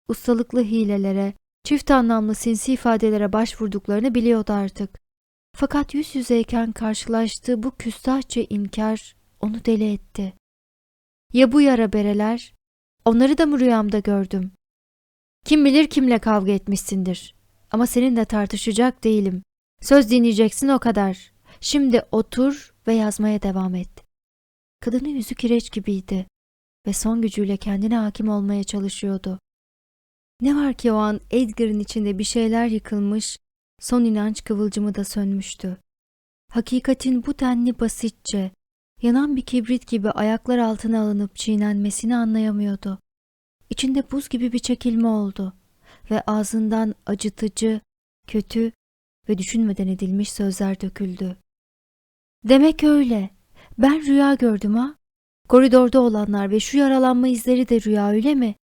ustalıklı hilelere, çift anlamlı sinsi ifadelere başvurduklarını biliyordu artık. Fakat yüz yüzeyken karşılaştığı bu küstahça inkar onu deli etti. Ya bu yara bereler? Onları da mı rüyamda gördüm? Kim bilir kimle kavga etmişsindir. Ama seninle tartışacak değilim. Söz dinleyeceksin o kadar. Şimdi otur ve yazmaya devam et. Kadının yüzü kireç gibiydi ve son gücüyle kendine hakim olmaya çalışıyordu. Ne var ki o an Edgar'ın içinde bir şeyler yıkılmış, son inanç kıvılcımı da sönmüştü. Hakikatin bu denli basitçe, yanan bir kibrit gibi ayaklar altına alınıp çiğnenmesini anlayamıyordu. İçinde buz gibi bir çekilme oldu ve ağzından acıtıcı, kötü ve düşünmeden edilmiş sözler döküldü. Demek öyle. Ben rüya gördüm ha? Koridorda olanlar ve şu yaralanma izleri de rüya öyle mi?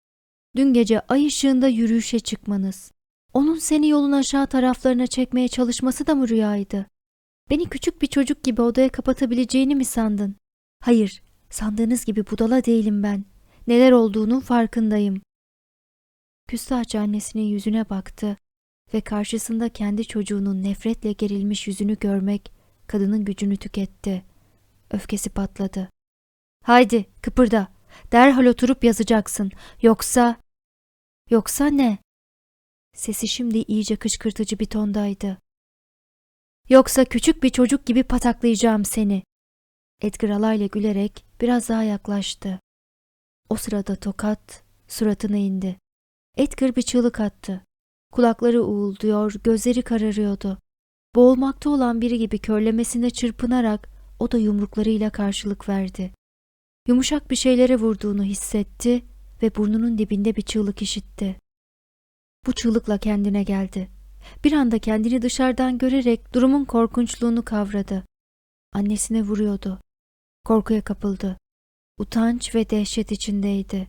Dün gece ay ışığında yürüyüşe çıkmanız. Onun seni yolun aşağı taraflarına çekmeye çalışması da mı rüyaydı? Beni küçük bir çocuk gibi odaya kapatabileceğini mi sandın? Hayır, sandığınız gibi budala değilim ben. Neler olduğunun farkındayım. Küstahça annesinin yüzüne baktı ve karşısında kendi çocuğunun nefretle gerilmiş yüzünü görmek kadının gücünü tüketti. Öfkesi patladı. Haydi kıpırda. Derhal oturup yazacaksın. Yoksa... Yoksa ne? Sesi şimdi iyice kışkırtıcı bir tondaydı. Yoksa küçük bir çocuk gibi pataklayacağım seni. Edgar alayla gülerek biraz daha yaklaştı. O sırada tokat suratına indi. Edgar bir çığlık attı. Kulakları uğulduyor, gözleri kararıyordu. Boğulmakta olan biri gibi körlemesine çırpınarak o da yumruklarıyla karşılık verdi. Yumuşak bir şeylere vurduğunu hissetti ve burnunun dibinde bir çığlık işitti. Bu çığlıkla kendine geldi. Bir anda kendini dışarıdan görerek durumun korkunçluğunu kavradı. Annesine vuruyordu. Korkuya kapıldı. Utanç ve dehşet içindeydi.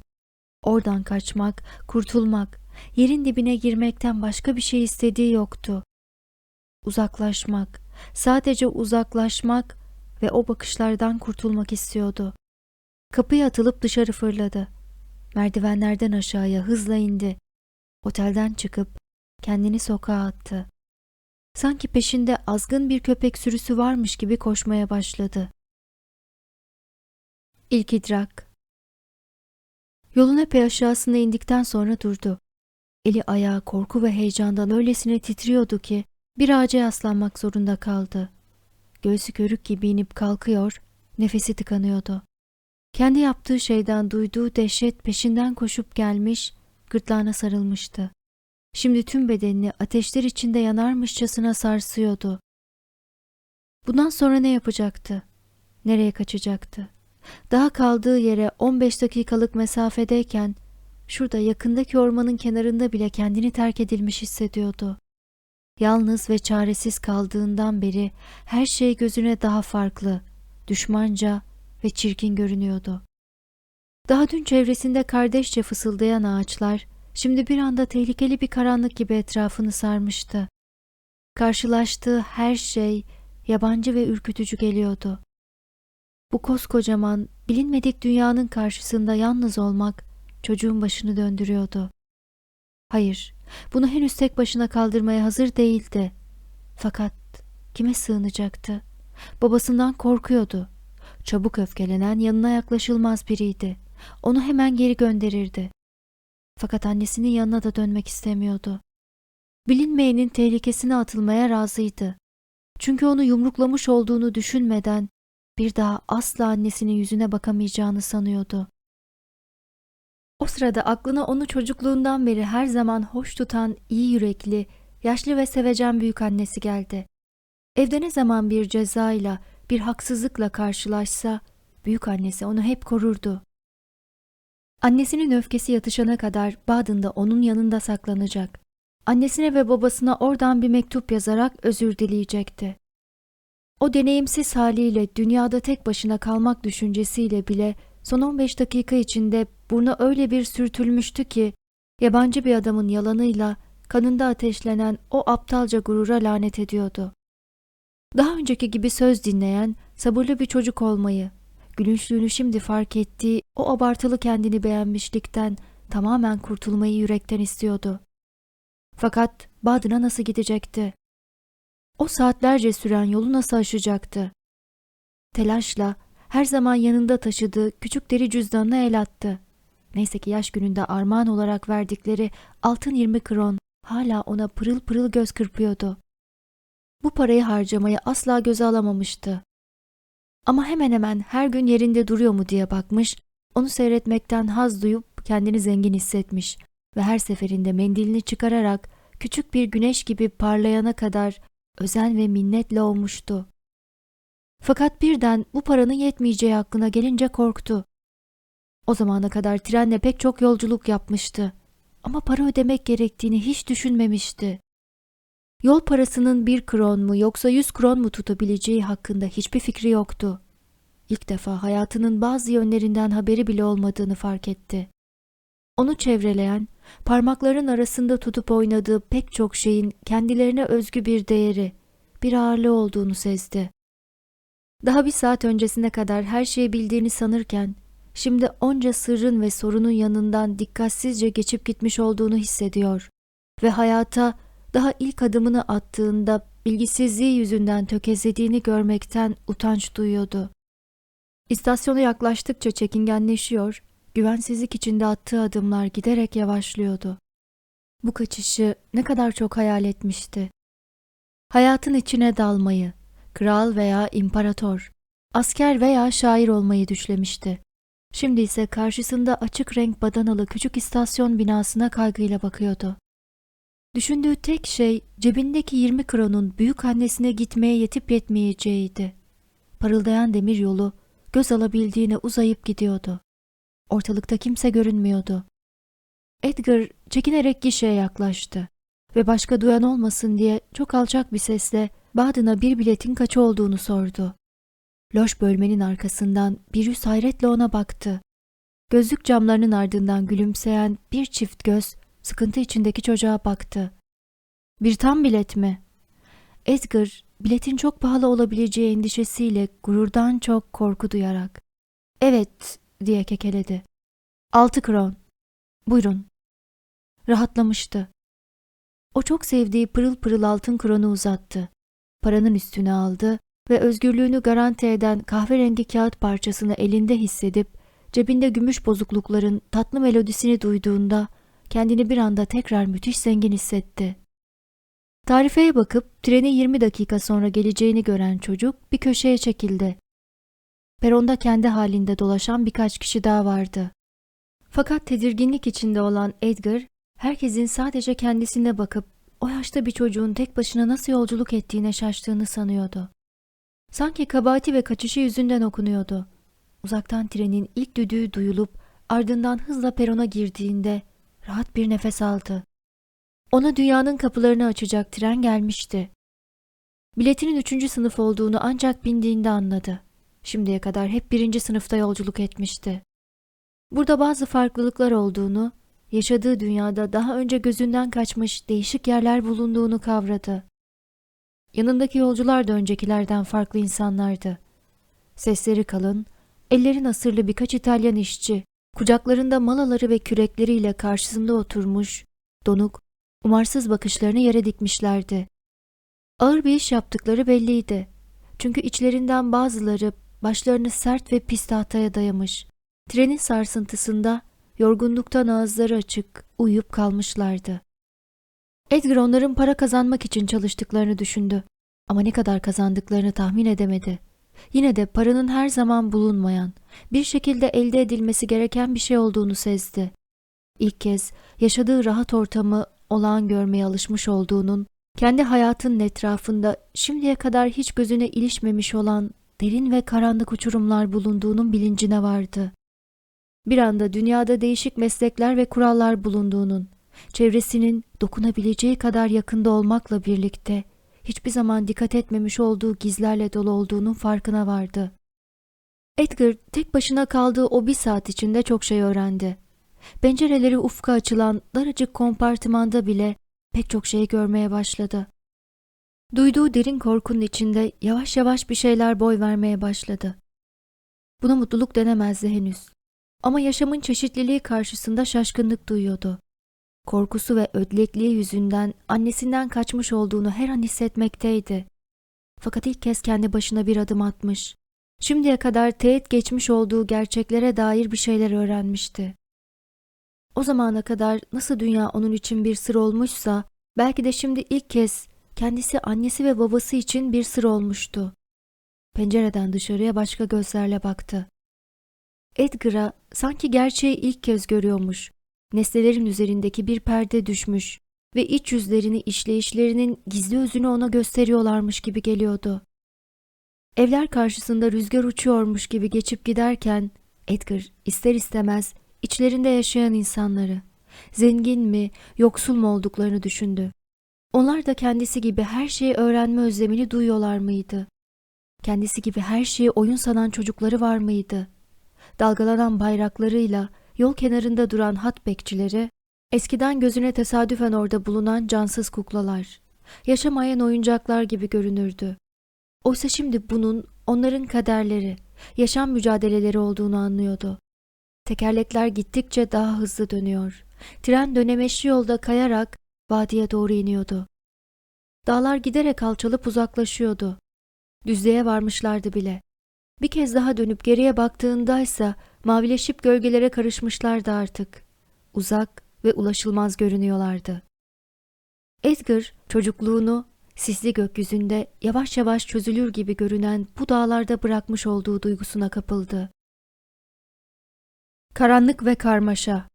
Oradan kaçmak, kurtulmak, yerin dibine girmekten başka bir şey istediği yoktu. Uzaklaşmak, sadece uzaklaşmak ve o bakışlardan kurtulmak istiyordu. Kapıya atılıp dışarı fırladı. Merdivenlerden aşağıya hızla indi. Otelden çıkıp kendini sokağa attı. Sanki peşinde azgın bir köpek sürüsü varmış gibi koşmaya başladı. İlk idrak Yolun epey aşağısına indikten sonra durdu. Eli ayağı korku ve heyecandan öylesine titriyordu ki bir ağaca yaslanmak zorunda kaldı. Göğsü körük gibi inip kalkıyor, nefesi tıkanıyordu. Kendi yaptığı şeyden duyduğu dehşet peşinden koşup gelmiş, gırtlağına sarılmıştı. Şimdi tüm bedenini ateşler içinde yanarmışçasına sarsıyordu. Bundan sonra ne yapacaktı? Nereye kaçacaktı? Daha kaldığı yere 15 dakikalık mesafedeyken şurada yakındaki ormanın kenarında bile kendini terk edilmiş hissediyordu. Yalnız ve çaresiz kaldığından beri her şey gözüne daha farklı, düşmanca ve çirkin görünüyordu. Daha dün çevresinde kardeşçe fısıldayan ağaçlar şimdi bir anda tehlikeli bir karanlık gibi etrafını sarmıştı. Karşılaştığı her şey yabancı ve ürkütücü geliyordu. Bu koskocaman, bilinmedik dünyanın karşısında yalnız olmak çocuğun başını döndürüyordu. Hayır, bunu henüz tek başına kaldırmaya hazır değildi. Fakat kime sığınacaktı? Babasından korkuyordu. Çabuk öfkelenen yanına yaklaşılmaz biriydi. Onu hemen geri gönderirdi. Fakat annesinin yanına da dönmek istemiyordu. Bilinmeyenin tehlikesine atılmaya razıydı. Çünkü onu yumruklamış olduğunu düşünmeden bir daha asla annesinin yüzüne bakamayacağını sanıyordu. O sırada aklına onu çocukluğundan beri her zaman hoş tutan iyi yürekli, yaşlı ve sevecen büyük annesi geldi. Evde ne zaman bir cezayla, bir haksızlıkla karşılaşsa büyük annesi onu hep korurdu. Annesinin öfkesi yatışana kadar Badın'da onun yanında saklanacak. Annesine ve babasına oradan bir mektup yazarak özür dileyecekti. O deneyimsiz haliyle dünyada tek başına kalmak düşüncesiyle bile son 15 dakika içinde burnu öyle bir sürtülmüştü ki yabancı bir adamın yalanıyla kanında ateşlenen o aptalca gurura lanet ediyordu. Daha önceki gibi söz dinleyen, sabırlı bir çocuk olmayı, gülünçlüğünü şimdi fark ettiği o abartılı kendini beğenmişlikten tamamen kurtulmayı yürekten istiyordu. Fakat Badın'a nasıl gidecekti? O saatlerce süren yolu nasıl aşacaktı? Telaşla her zaman yanında taşıdığı küçük deri cüzdanına el attı. Neyse ki yaş gününde armağan olarak verdikleri altın 20 kron hala ona pırıl pırıl göz kırpıyordu. Bu parayı harcamayı asla göze alamamıştı. Ama hemen hemen her gün yerinde duruyor mu diye bakmış, onu seyretmekten haz duyup kendini zengin hissetmiş ve her seferinde mendilini çıkararak küçük bir güneş gibi parlayana kadar özen ve minnetle olmuştu. Fakat birden bu paranın yetmeyeceği aklına gelince korktu. O zamana kadar trenle pek çok yolculuk yapmıştı. Ama para ödemek gerektiğini hiç düşünmemişti. Yol parasının bir kron mu yoksa yüz kron mu tutabileceği hakkında hiçbir fikri yoktu. İlk defa hayatının bazı yönlerinden haberi bile olmadığını fark etti. Onu çevreleyen, parmakların arasında tutup oynadığı pek çok şeyin kendilerine özgü bir değeri, bir ağırlığı olduğunu sezdi. Daha bir saat öncesine kadar her şeyi bildiğini sanırken, şimdi onca sırrın ve sorunun yanından dikkatsizce geçip gitmiş olduğunu hissediyor ve hayata daha ilk adımını attığında bilgisizliği yüzünden tökezlediğini görmekten utanç duyuyordu. İstasyona yaklaştıkça çekingenleşiyor, güvensizlik içinde attığı adımlar giderek yavaşlıyordu. Bu kaçışı ne kadar çok hayal etmişti. Hayatın içine dalmayı, kral veya imparator, asker veya şair olmayı düşlemişti. Şimdi ise karşısında açık renk badanalı küçük istasyon binasına kaygıyla bakıyordu. Düşündüğü tek şey cebindeki 20 kronun büyük annesine gitmeye yetip yetmeyeceğiydi. Parıldayan demir yolu göz alabildiğine uzayıp gidiyordu. Ortalıkta kimse görünmüyordu. Edgar çekinerek gişeye yaklaştı ve başka duyan olmasın diye çok alçak bir sesle Baden'a bir biletin kaçı olduğunu sordu. Loş bölmenin arkasından bir yüz hayretle ona baktı. Gözlük camlarının ardından gülümseyen bir çift göz sıkıntı içindeki çocuğa baktı. Bir tam bilet mi? Edgar biletin çok pahalı olabileceği endişesiyle gururdan çok korku duyarak. Evet diye kekeledi. Altı kron. Buyurun. Rahatlamıştı. O çok sevdiği pırıl pırıl altın kronu uzattı. Paranın üstüne aldı ve özgürlüğünü garanti eden kahverengi kağıt parçasını elinde hissedip cebinde gümüş bozuklukların tatlı melodisini duyduğunda kendini bir anda tekrar müthiş zengin hissetti. Tarifeye bakıp treni 20 dakika sonra geleceğini gören çocuk bir köşeye çekildi. Peronda kendi halinde dolaşan birkaç kişi daha vardı. Fakat tedirginlik içinde olan Edgar, herkesin sadece kendisine bakıp o yaşta bir çocuğun tek başına nasıl yolculuk ettiğine şaştığını sanıyordu. Sanki kabahati ve kaçışı yüzünden okunuyordu. Uzaktan trenin ilk düdüğü duyulup ardından hızla perona girdiğinde rahat bir nefes aldı. Ona dünyanın kapılarını açacak tren gelmişti. Biletinin üçüncü sınıf olduğunu ancak bindiğinde anladı. Şimdiye kadar hep birinci sınıfta yolculuk etmişti. Burada bazı farklılıklar olduğunu, yaşadığı dünyada daha önce gözünden kaçmış değişik yerler bulunduğunu kavradı. Yanındaki yolcular da öncekilerden farklı insanlardı. Sesleri kalın, elleri nasırlı birkaç İtalyan işçi, kucaklarında malaları ve kürekleriyle karşısında oturmuş, donuk, umarsız bakışlarını yere dikmişlerdi. Ağır bir iş yaptıkları belliydi. Çünkü içlerinden bazıları başlarını sert ve pis tahtaya dayamış. Trenin sarsıntısında yorgunluktan ağızları açık uyuyup kalmışlardı. Edgar onların para kazanmak için çalıştıklarını düşündü. Ama ne kadar kazandıklarını tahmin edemedi. Yine de paranın her zaman bulunmayan, bir şekilde elde edilmesi gereken bir şey olduğunu sezdi. İlk kez yaşadığı rahat ortamı olağan görmeye alışmış olduğunun, kendi hayatının etrafında şimdiye kadar hiç gözüne ilişmemiş olan derin ve karanlık uçurumlar bulunduğunun bilincine vardı. Bir anda dünyada değişik meslekler ve kurallar bulunduğunun, çevresinin dokunabileceği kadar yakında olmakla birlikte hiçbir zaman dikkat etmemiş olduğu gizlerle dolu olduğunun farkına vardı. Edgar tek başına kaldığı o bir saat içinde çok şey öğrendi. Pencereleri ufka açılan daracık kompartımanda bile pek çok şey görmeye başladı. Duyduğu derin korkunun içinde yavaş yavaş bir şeyler boy vermeye başladı. Buna mutluluk denemezdi henüz. Ama yaşamın çeşitliliği karşısında şaşkınlık duyuyordu. Korkusu ve ödlekliği yüzünden annesinden kaçmış olduğunu her an hissetmekteydi. Fakat ilk kez kendi başına bir adım atmış. Şimdiye kadar teğet geçmiş olduğu gerçeklere dair bir şeyler öğrenmişti. O zamana kadar nasıl dünya onun için bir sır olmuşsa, belki de şimdi ilk kez kendisi annesi ve babası için bir sır olmuştu. Pencereden dışarıya başka gözlerle baktı. Edgar'a sanki gerçeği ilk kez görüyormuş. Nesnelerin üzerindeki bir perde düşmüş ve iç yüzlerini işleyişlerinin gizli özünü ona gösteriyorlarmış gibi geliyordu. Evler karşısında rüzgar uçuyormuş gibi geçip giderken Edgar ister istemez içlerinde yaşayan insanları, zengin mi, yoksul mu olduklarını düşündü. Onlar da kendisi gibi her şeyi öğrenme özlemini duyuyorlar mıydı? Kendisi gibi her şeyi oyun sanan çocukları var mıydı? Dalgalanan bayraklarıyla yol kenarında duran hat bekçileri, eskiden gözüne tesadüfen orada bulunan cansız kuklalar, yaşamayan oyuncaklar gibi görünürdü. Oysa şimdi bunun onların kaderleri, yaşam mücadeleleri olduğunu anlıyordu. Tekerlekler gittikçe daha hızlı dönüyor. Tren dönemeçli yolda kayarak vadiye doğru iniyordu. Dağlar giderek alçalıp uzaklaşıyordu. Düzlüğe varmışlardı bile. Bir kez daha dönüp geriye baktığındaysa mavileşip gölgelere karışmışlardı artık. Uzak ve ulaşılmaz görünüyorlardı. Edgar çocukluğunu sisli gökyüzünde yavaş yavaş çözülür gibi görünen bu dağlarda bırakmış olduğu duygusuna kapıldı. Karanlık ve karmaşa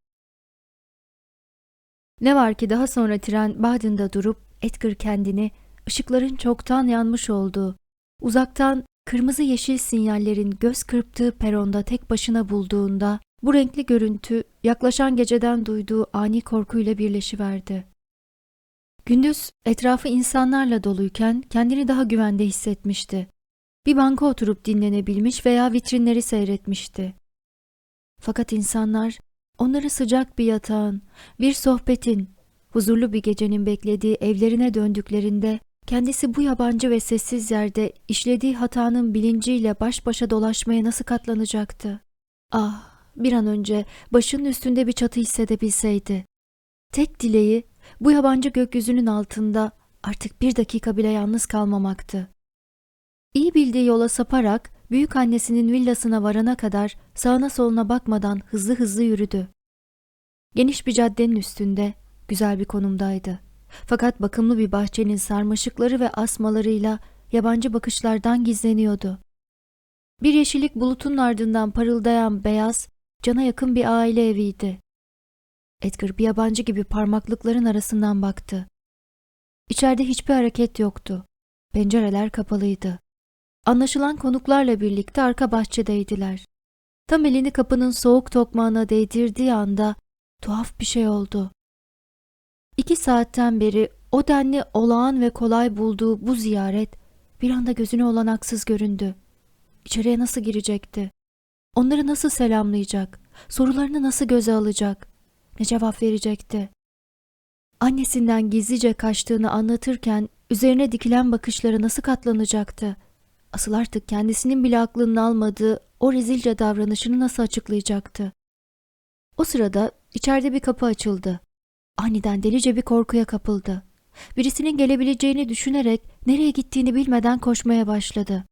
Ne var ki daha sonra tren Baden'da durup Edgar kendini ışıkların çoktan yanmış olduğu, uzaktan kırmızı yeşil sinyallerin göz kırptığı peronda tek başına bulduğunda bu renkli görüntü yaklaşan geceden duyduğu ani korkuyla birleşiverdi. Gündüz etrafı insanlarla doluyken kendini daha güvende hissetmişti. Bir banka oturup dinlenebilmiş veya vitrinleri seyretmişti. Fakat insanlar onları sıcak bir yatağın, bir sohbetin, huzurlu bir gecenin beklediği evlerine döndüklerinde kendisi bu yabancı ve sessiz yerde işlediği hatanın bilinciyle baş başa dolaşmaya nasıl katlanacaktı? Ah, bir an önce başının üstünde bir çatı hissedebilseydi. Tek dileği bu yabancı gökyüzünün altında artık bir dakika bile yalnız kalmamaktı. İyi bildiği yola saparak büyük annesinin villasına varana kadar sağına soluna bakmadan hızlı hızlı yürüdü. Geniş bir caddenin üstünde güzel bir konumdaydı. Fakat bakımlı bir bahçenin sarmaşıkları ve asmalarıyla yabancı bakışlardan gizleniyordu. Bir yeşillik bulutunun ardından parıldayan beyaz, cana yakın bir aile eviydi. Edgar bir yabancı gibi parmaklıkların arasından baktı. İçeride hiçbir hareket yoktu. Pencereler kapalıydı. Anlaşılan konuklarla birlikte arka bahçedeydiler. Tam elini kapının soğuk tokmağına değdirdiği anda tuhaf bir şey oldu. İki saatten beri o denli olağan ve kolay bulduğu bu ziyaret bir anda gözüne olanaksız göründü. İçeriye nasıl girecekti? Onları nasıl selamlayacak? Sorularını nasıl göze alacak? Ne cevap verecekti? Annesinden gizlice kaçtığını anlatırken üzerine dikilen bakışlara nasıl katlanacaktı? Asıl artık kendisinin bile aklının almadığı o rezilce davranışını nasıl açıklayacaktı? O sırada içeride bir kapı açıldı. Aniden delice bir korkuya kapıldı. Birisinin gelebileceğini düşünerek nereye gittiğini bilmeden koşmaya başladı.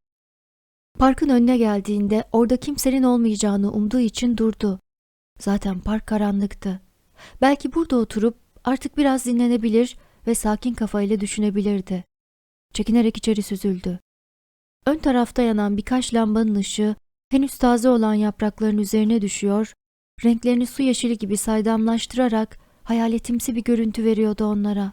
Parkın önüne geldiğinde orada kimsenin olmayacağını umduğu için durdu. Zaten park karanlıktı. Belki burada oturup artık biraz dinlenebilir ve sakin kafayla düşünebilirdi. Çekinerek içeri süzüldü. Ön tarafta yanan birkaç lambanın ışığı henüz taze olan yaprakların üzerine düşüyor, renklerini su yeşili gibi saydamlaştırarak hayaletimsi bir görüntü veriyordu onlara.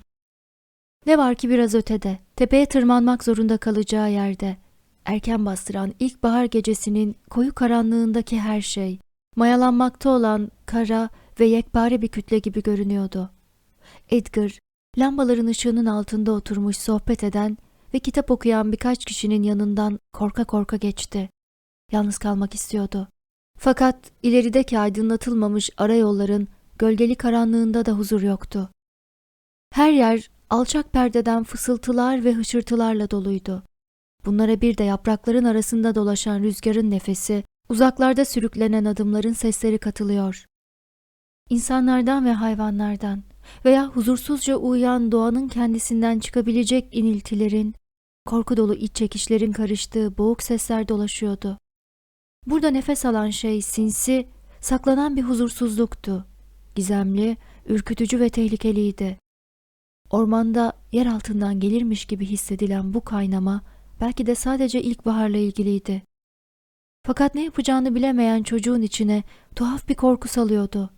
Ne var ki biraz ötede, tepeye tırmanmak zorunda kalacağı yerde, erken bastıran ilkbahar gecesinin koyu karanlığındaki her şey, mayalanmakta olan kara ve yekpare bir kütle gibi görünüyordu. Edgar, lambaların ışığının altında oturmuş sohbet eden ve kitap okuyan birkaç kişinin yanından korka korka geçti. Yalnız kalmak istiyordu. Fakat ilerideki aydınlatılmamış ara yolların gölgeli karanlığında da huzur yoktu. Her yer alçak perdeden fısıltılar ve hışırtılarla doluydu. Bunlara bir de yaprakların arasında dolaşan rüzgarın nefesi, uzaklarda sürüklenen adımların sesleri katılıyor. İnsanlardan ve hayvanlardan veya huzursuzca uyuyan doğanın kendisinden çıkabilecek iniltilerin, korku dolu iç çekişlerin karıştığı boğuk sesler dolaşıyordu. Burada nefes alan şey sinsi, saklanan bir huzursuzluktu. Gizemli, ürkütücü ve tehlikeliydi. Ormanda yer altından gelirmiş gibi hissedilen bu kaynama belki de sadece ilkbaharla ilgiliydi. Fakat ne yapacağını bilemeyen çocuğun içine tuhaf bir korku salıyordu.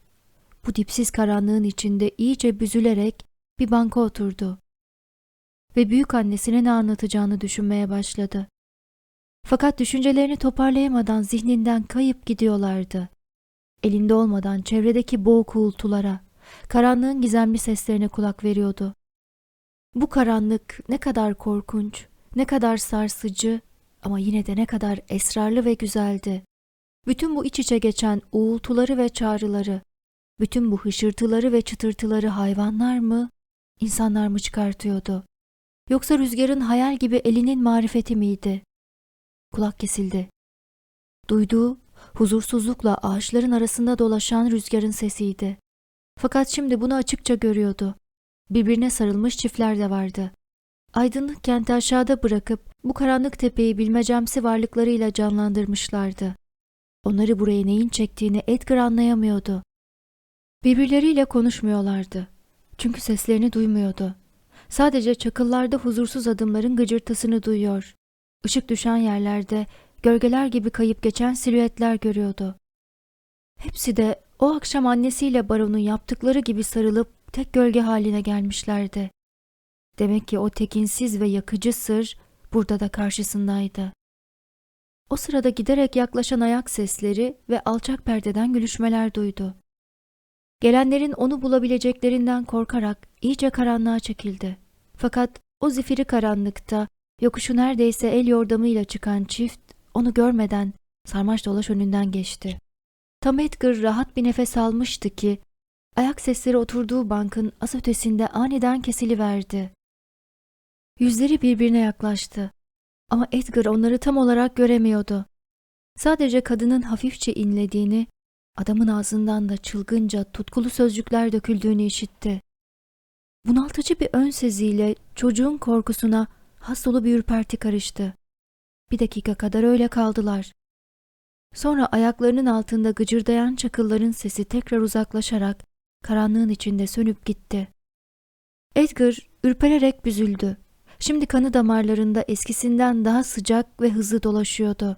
Bu dipsiz karanlığın içinde iyice büzülerek bir banka oturdu. Ve büyük annesine ne anlatacağını düşünmeye başladı. Fakat düşüncelerini toparlayamadan zihninden kayıp gidiyorlardı. Elinde olmadan çevredeki boğuk uğultulara, karanlığın gizemli seslerine kulak veriyordu. Bu karanlık ne kadar korkunç, ne kadar sarsıcı ama yine de ne kadar esrarlı ve güzeldi. Bütün bu iç içe geçen uğultuları ve çağrıları, bütün bu hışırtıları ve çıtırtıları hayvanlar mı, insanlar mı çıkartıyordu? Yoksa rüzgarın hayal gibi elinin marifeti miydi? Kulak kesildi. Duyduğu, huzursuzlukla ağaçların arasında dolaşan rüzgarın sesiydi. Fakat şimdi bunu açıkça görüyordu. Birbirine sarılmış çiftler de vardı. Aydınlık kenti aşağıda bırakıp bu karanlık tepeyi bilmecemsi varlıklarıyla canlandırmışlardı. Onları buraya neyin çektiğini Edgar anlayamıyordu. Birbirleriyle konuşmuyorlardı. Çünkü seslerini duymuyordu. Sadece çakıllarda huzursuz adımların gıcırtısını duyuyor. Işık düşen yerlerde gölgeler gibi kayıp geçen silüetler görüyordu. Hepsi de o akşam annesiyle baronun yaptıkları gibi sarılıp tek gölge haline gelmişlerdi. Demek ki o tekinsiz ve yakıcı sır burada da karşısındaydı. O sırada giderek yaklaşan ayak sesleri ve alçak perdeden gülüşmeler duydu. Gelenlerin onu bulabileceklerinden korkarak iyice karanlığa çekildi. Fakat o zifiri karanlıkta yokuşu neredeyse el yordamıyla çıkan çift onu görmeden sarmaş dolaş önünden geçti. Tam Edgar rahat bir nefes almıştı ki ayak sesleri oturduğu bankın az ötesinde aniden kesiliverdi. Yüzleri birbirine yaklaştı. Ama Edgar onları tam olarak göremiyordu. Sadece kadının hafifçe inlediğini, adamın ağzından da çılgınca tutkulu sözcükler döküldüğünü işitti. Bunaltıcı bir ön seziyle çocuğun korkusuna has dolu bir ürperti karıştı. Bir dakika kadar öyle kaldılar. Sonra ayaklarının altında gıcırdayan çakılların sesi tekrar uzaklaşarak karanlığın içinde sönüp gitti. Edgar ürpererek büzüldü. Şimdi kanı damarlarında eskisinden daha sıcak ve hızlı dolaşıyordu.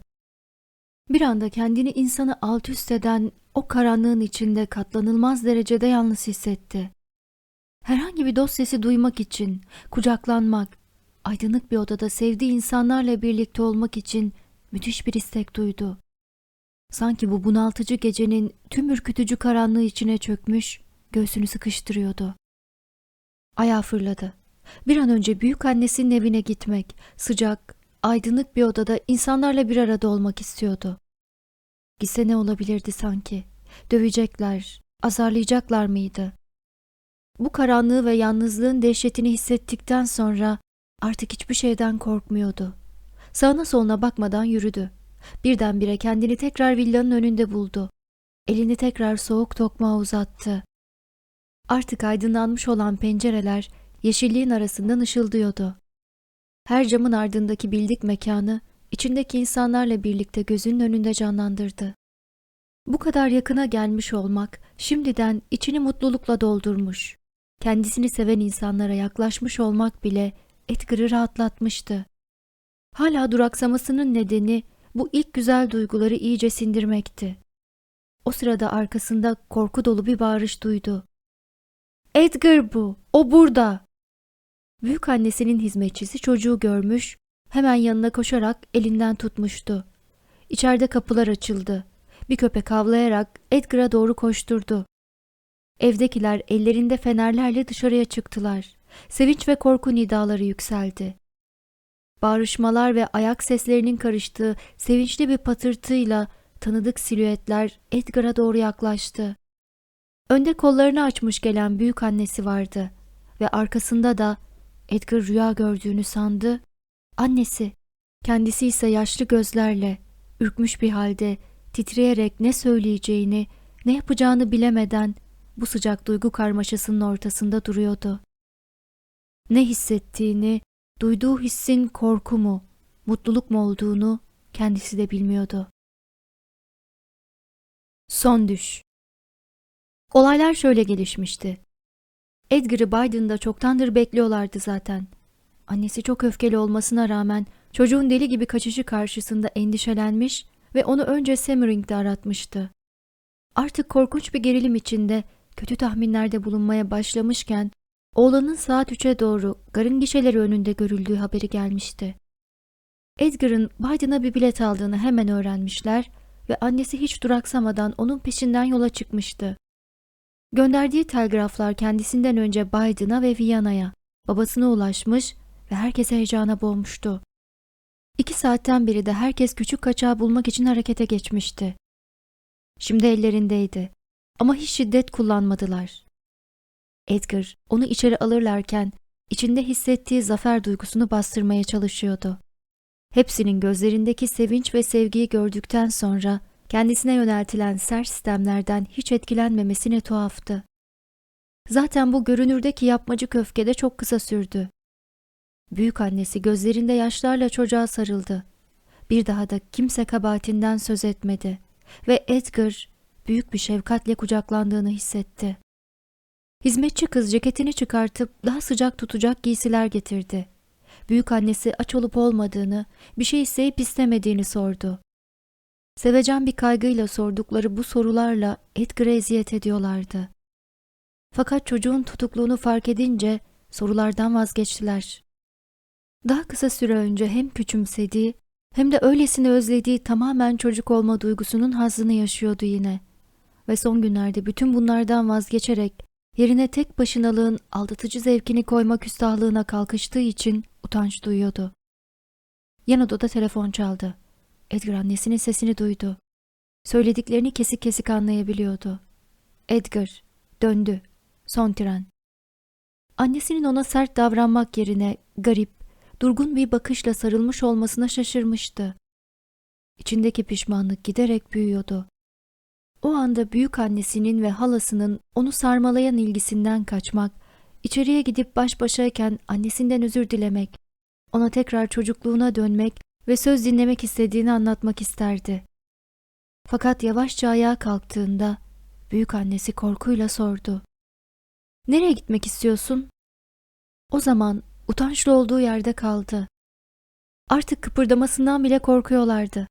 Bir anda kendini insanı alt üst eden o karanlığın içinde katlanılmaz derecede yalnız hissetti. Herhangi bir dost sesi duymak için, kucaklanmak, aydınlık bir odada sevdiği insanlarla birlikte olmak için müthiş bir istek duydu. Sanki bu bunaltıcı gecenin tüm ürkütücü karanlığı içine çökmüş, göğsünü sıkıştırıyordu. Ayağı fırladı. Bir an önce büyük annesinin evine gitmek, sıcak, aydınlık bir odada insanlarla bir arada olmak istiyordu. Gitse ne olabilirdi sanki? Dövecekler, azarlayacaklar mıydı? Bu karanlığı ve yalnızlığın dehşetini hissettikten sonra artık hiçbir şeyden korkmuyordu. Sağına soluna bakmadan yürüdü. Birdenbire kendini tekrar villanın önünde buldu. Elini tekrar soğuk tokmağa uzattı. Artık aydınlanmış olan pencereler yeşilliğin arasından ışıldıyordu. Her camın ardındaki bildik mekanı içindeki insanlarla birlikte gözünün önünde canlandırdı. Bu kadar yakına gelmiş olmak şimdiden içini mutlulukla doldurmuş. Kendisini seven insanlara yaklaşmış olmak bile Edgar'ı rahatlatmıştı. Hala duraksamasının nedeni bu ilk güzel duyguları iyice sindirmekti. O sırada arkasında korku dolu bir bağırış duydu. Edgar bu, o burada. Büyük annesinin hizmetçisi çocuğu görmüş, hemen yanına koşarak elinden tutmuştu. İçeride kapılar açıldı. Bir köpek havlayarak Edgar'a doğru koşturdu. Evdekiler ellerinde fenerlerle dışarıya çıktılar. Sevinç ve korku nidaları yükseldi. Bağrışmalar ve ayak seslerinin karıştığı sevinçli bir patırtıyla tanıdık silüetler Edgar'a doğru yaklaştı. Önde kollarını açmış gelen büyük annesi vardı ve arkasında da Edgar rüya gördüğünü sandı. Annesi, kendisi ise yaşlı gözlerle, ürkmüş bir halde titreyerek ne söyleyeceğini, ne yapacağını bilemeden bu sıcak duygu karmaşasının ortasında duruyordu. Ne hissettiğini, duyduğu hissin korku mu, mutluluk mu olduğunu kendisi de bilmiyordu. Son düş Olaylar şöyle gelişmişti. Edgar'ı Biden'da çoktandır bekliyorlardı zaten. Annesi çok öfkeli olmasına rağmen çocuğun deli gibi kaçışı karşısında endişelenmiş ve onu önce Semmering'de aratmıştı. Artık korkunç bir gerilim içinde kötü tahminlerde bulunmaya başlamışken oğlanın saat 3'e doğru garın gişeleri önünde görüldüğü haberi gelmişti. Edgar'ın Biden'a bir bilet aldığını hemen öğrenmişler ve annesi hiç duraksamadan onun peşinden yola çıkmıştı. Gönderdiği telgraflar kendisinden önce Biden'a ve Viyana'ya, babasına ulaşmış ve herkes heyecana boğmuştu. İki saatten beri de herkes küçük kaçağı bulmak için harekete geçmişti. Şimdi ellerindeydi ama hiç şiddet kullanmadılar. Edgar onu içeri alırlarken içinde hissettiği zafer duygusunu bastırmaya çalışıyordu. Hepsinin gözlerindeki sevinç ve sevgiyi gördükten sonra kendisine yöneltilen sert sistemlerden hiç etkilenmemesi ne tuhaftı. Zaten bu görünürdeki yapmacı köfke de çok kısa sürdü. Büyük annesi gözlerinde yaşlarla çocuğa sarıldı. Bir daha da kimse kabahatinden söz etmedi ve Edgar büyük bir şefkatle kucaklandığını hissetti. Hizmetçi kız ceketini çıkartıp daha sıcak tutacak giysiler getirdi. Büyük annesi aç olup olmadığını, bir şey isteyip istemediğini sordu. Sevecen bir kaygıyla sordukları bu sorularla Edgar'a eziyet ediyorlardı. Fakat çocuğun tutukluğunu fark edince sorulardan vazgeçtiler. Daha kısa süre önce hem küçümsediği hem de öylesine özlediği tamamen çocuk olma duygusunun hazzını yaşıyordu yine. Ve son günlerde bütün bunlardan vazgeçerek yerine tek başınalığın aldatıcı zevkini koymak üstahlığına kalkıştığı için utanç duyuyordu. Yan odada telefon çaldı. Edgar annesinin sesini duydu. Söylediklerini kesik kesik anlayabiliyordu. Edgar döndü. Son tren. Annesinin ona sert davranmak yerine garip, durgun bir bakışla sarılmış olmasına şaşırmıştı. İçindeki pişmanlık giderek büyüyordu. O anda büyük annesinin ve halasının onu sarmalayan ilgisinden kaçmak, içeriye gidip baş başayken annesinden özür dilemek, ona tekrar çocukluğuna dönmek ve söz dinlemek istediğini anlatmak isterdi. Fakat yavaşça ayağa kalktığında büyük annesi korkuyla sordu. Nereye gitmek istiyorsun? O zaman utançlı olduğu yerde kaldı. Artık kıpırdamasından bile korkuyorlardı.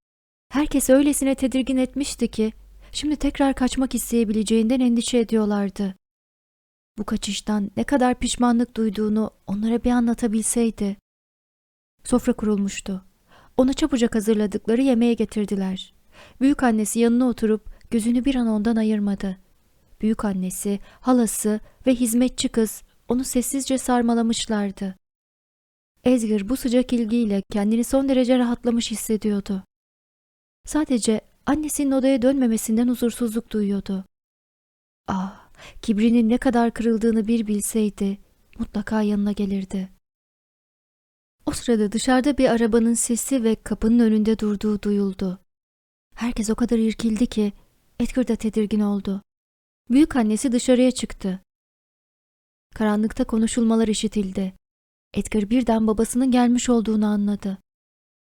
Herkes öylesine tedirgin etmişti ki şimdi tekrar kaçmak isteyebileceğinden endişe ediyorlardı. Bu kaçıştan ne kadar pişmanlık duyduğunu onlara bir anlatabilseydi. Sofra kurulmuştu. Ona çabucak hazırladıkları yemeğe getirdiler. Büyük annesi yanına oturup gözünü bir an ondan ayırmadı. Büyük annesi, halası ve hizmetçi kız onu sessizce sarmalamışlardı. Ezgir bu sıcak ilgiyle kendini son derece rahatlamış hissediyordu. Sadece annesinin odaya dönmemesinden huzursuzluk duyuyordu. Ah, kibrinin ne kadar kırıldığını bir bilseydi mutlaka yanına gelirdi. O sırada dışarıda bir arabanın sesi ve kapının önünde durduğu duyuldu. Herkes o kadar irkildi ki Edgar da tedirgin oldu. Büyük annesi dışarıya çıktı. Karanlıkta konuşulmalar işitildi. Edgar birden babasının gelmiş olduğunu anladı.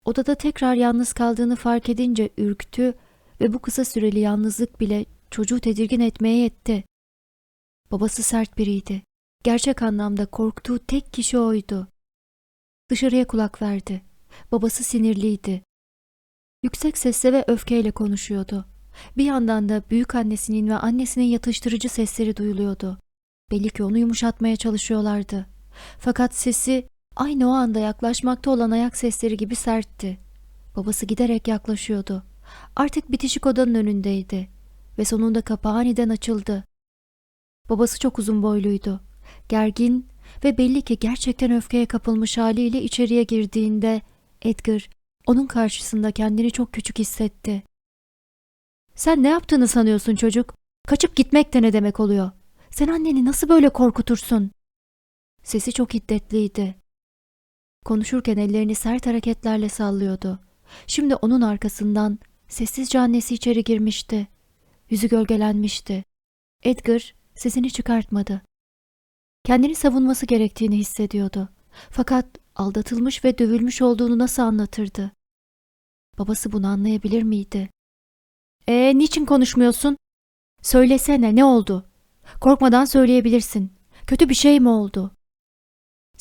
Odada tekrar yalnız kaldığını fark edince ürktü ve bu kısa süreli yalnızlık bile çocuğu tedirgin etmeye yetti. Babası sert biriydi. Gerçek anlamda korktuğu tek kişi oydu. Dışarıya kulak verdi. Babası sinirliydi. Yüksek sesle ve öfkeyle konuşuyordu. Bir yandan da büyük annesinin ve annesinin yatıştırıcı sesleri duyuluyordu. Belli ki onu yumuşatmaya çalışıyorlardı. Fakat sesi aynı o anda yaklaşmakta olan ayak sesleri gibi sertti. Babası giderek yaklaşıyordu. Artık bitişik odanın önündeydi ve sonunda kapağı aniden açıldı. Babası çok uzun boyluydu. Gergin ve belli ki gerçekten öfkeye kapılmış haliyle içeriye girdiğinde Edgar onun karşısında kendini çok küçük hissetti. Sen ne yaptığını sanıyorsun çocuk? Kaçıp gitmek de ne demek oluyor? Sen anneni nasıl böyle korkutursun? Sesi çok hiddetliydi. Konuşurken ellerini sert hareketlerle sallıyordu. Şimdi onun arkasından sessizce annesi içeri girmişti. Yüzü gölgelenmişti. Edgar sesini çıkartmadı. Kendini savunması gerektiğini hissediyordu. Fakat aldatılmış ve dövülmüş olduğunu nasıl anlatırdı? Babası bunu anlayabilir miydi? Ee, niçin konuşmuyorsun? Söylesene ne oldu? Korkmadan söyleyebilirsin. Kötü bir şey mi oldu?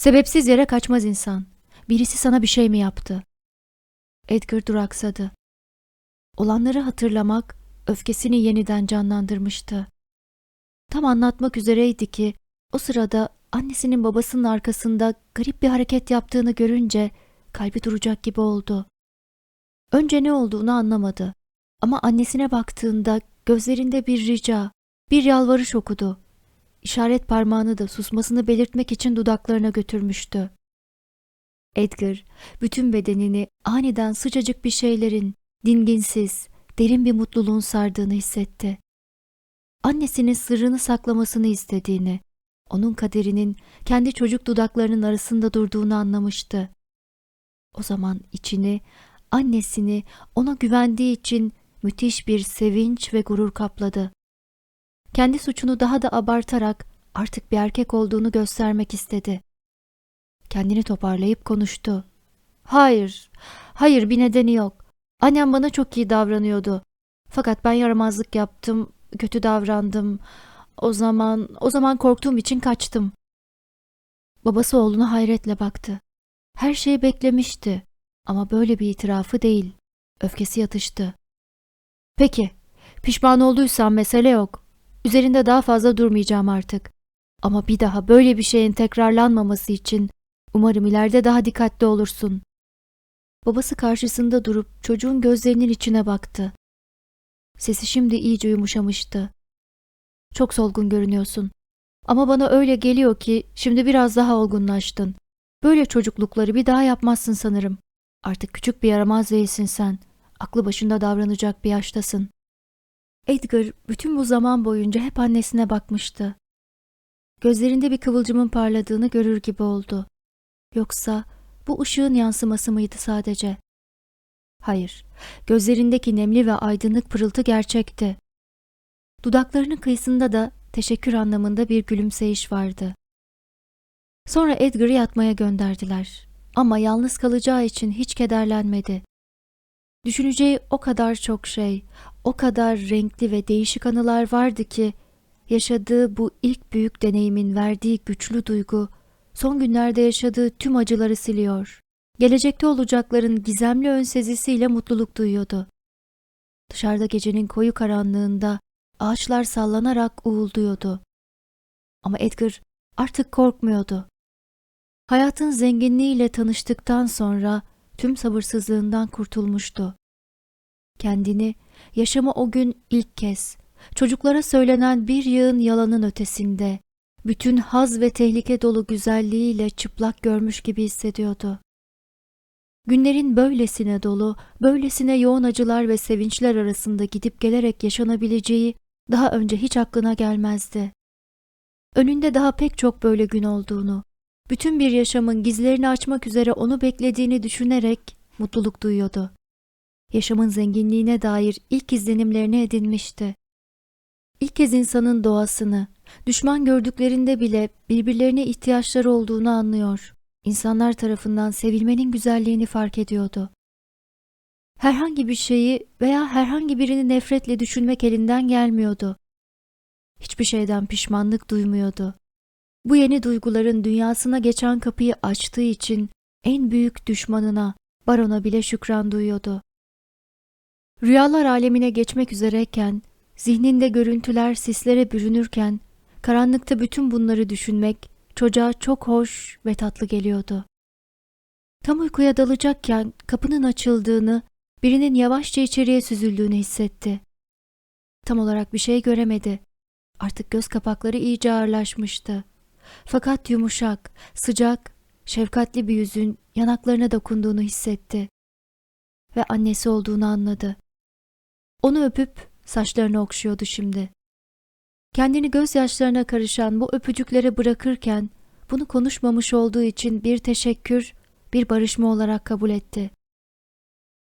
Sebepsiz yere kaçmaz insan. Birisi sana bir şey mi yaptı? Edgar duraksadı. Olanları hatırlamak öfkesini yeniden canlandırmıştı. Tam anlatmak üzereydi ki o sırada annesinin babasının arkasında garip bir hareket yaptığını görünce kalbi duracak gibi oldu. Önce ne olduğunu anlamadı. Ama annesine baktığında gözlerinde bir rica, bir yalvarış okudu. İşaret parmağını da susmasını belirtmek için dudaklarına götürmüştü. Edgar, bütün bedenini aniden sıcacık bir şeylerin, dinginsiz, derin bir mutluluğun sardığını hissetti. Annesinin sırrını saklamasını istediğini, onun kaderinin kendi çocuk dudaklarının arasında durduğunu anlamıştı. O zaman içini, annesini ona güvendiği için müthiş bir sevinç ve gurur kapladı. Kendi suçunu daha da abartarak artık bir erkek olduğunu göstermek istedi. Kendini toparlayıp konuştu. Hayır, hayır bir nedeni yok. Annem bana çok iyi davranıyordu. Fakat ben yaramazlık yaptım, kötü davrandım. O zaman, o zaman korktuğum için kaçtım. Babası oğluna hayretle baktı. Her şeyi beklemişti ama böyle bir itirafı değil. Öfkesi yatıştı. Peki, pişman olduysan mesele yok. Üzerinde daha fazla durmayacağım artık. Ama bir daha böyle bir şeyin tekrarlanmaması için umarım ileride daha dikkatli olursun. Babası karşısında durup çocuğun gözlerinin içine baktı. Sesi şimdi iyice yumuşamıştı. Çok solgun görünüyorsun. Ama bana öyle geliyor ki şimdi biraz daha olgunlaştın. Böyle çocuklukları bir daha yapmazsın sanırım. Artık küçük bir yaramaz değilsin sen. Aklı başında davranacak bir yaştasın. Edgar bütün bu zaman boyunca hep annesine bakmıştı. Gözlerinde bir kıvılcımın parladığını görür gibi oldu. Yoksa bu ışığın yansıması mıydı sadece? Hayır, gözlerindeki nemli ve aydınlık pırıltı gerçekti. Dudaklarının kıyısında da teşekkür anlamında bir gülümseyiş vardı. Sonra Edgar'ı yatmaya gönderdiler. Ama yalnız kalacağı için hiç kederlenmedi. Düşüneceği o kadar çok şey, o kadar renkli ve değişik anılar vardı ki yaşadığı bu ilk büyük deneyimin verdiği güçlü duygu son günlerde yaşadığı tüm acıları siliyor. Gelecekte olacakların gizemli ön sezisiyle mutluluk duyuyordu. Dışarıda gecenin koyu karanlığında ağaçlar sallanarak uğulduyordu. Ama Edgar artık korkmuyordu. Hayatın zenginliğiyle tanıştıktan sonra tüm sabırsızlığından kurtulmuştu. Kendini, yaşamı o gün ilk kez, çocuklara söylenen bir yığın yalanın ötesinde, bütün haz ve tehlike dolu güzelliğiyle çıplak görmüş gibi hissediyordu. Günlerin böylesine dolu, böylesine yoğun acılar ve sevinçler arasında gidip gelerek yaşanabileceği daha önce hiç aklına gelmezdi. Önünde daha pek çok böyle gün olduğunu, bütün bir yaşamın gizlerini açmak üzere onu beklediğini düşünerek mutluluk duyuyordu. Yaşamın zenginliğine dair ilk izlenimlerini edinmişti. İlk kez insanın doğasını, düşman gördüklerinde bile birbirlerine ihtiyaçları olduğunu anlıyor. İnsanlar tarafından sevilmenin güzelliğini fark ediyordu. Herhangi bir şeyi veya herhangi birini nefretle düşünmek elinden gelmiyordu. Hiçbir şeyden pişmanlık duymuyordu. Bu yeni duyguların dünyasına geçen kapıyı açtığı için en büyük düşmanına, barona bile şükran duyuyordu. Rüyalar alemine geçmek üzereyken, zihninde görüntüler sislere bürünürken, karanlıkta bütün bunları düşünmek çocuğa çok hoş ve tatlı geliyordu. Tam uykuya dalacakken kapının açıldığını, birinin yavaşça içeriye süzüldüğünü hissetti. Tam olarak bir şey göremedi. Artık göz kapakları iyice ağırlaşmıştı. Fakat yumuşak, sıcak, şefkatli bir yüzün yanaklarına dokunduğunu hissetti. Ve annesi olduğunu anladı. Onu öpüp saçlarını okşuyordu şimdi. Kendini gözyaşlarına karışan bu öpücüklere bırakırken bunu konuşmamış olduğu için bir teşekkür, bir barışma olarak kabul etti.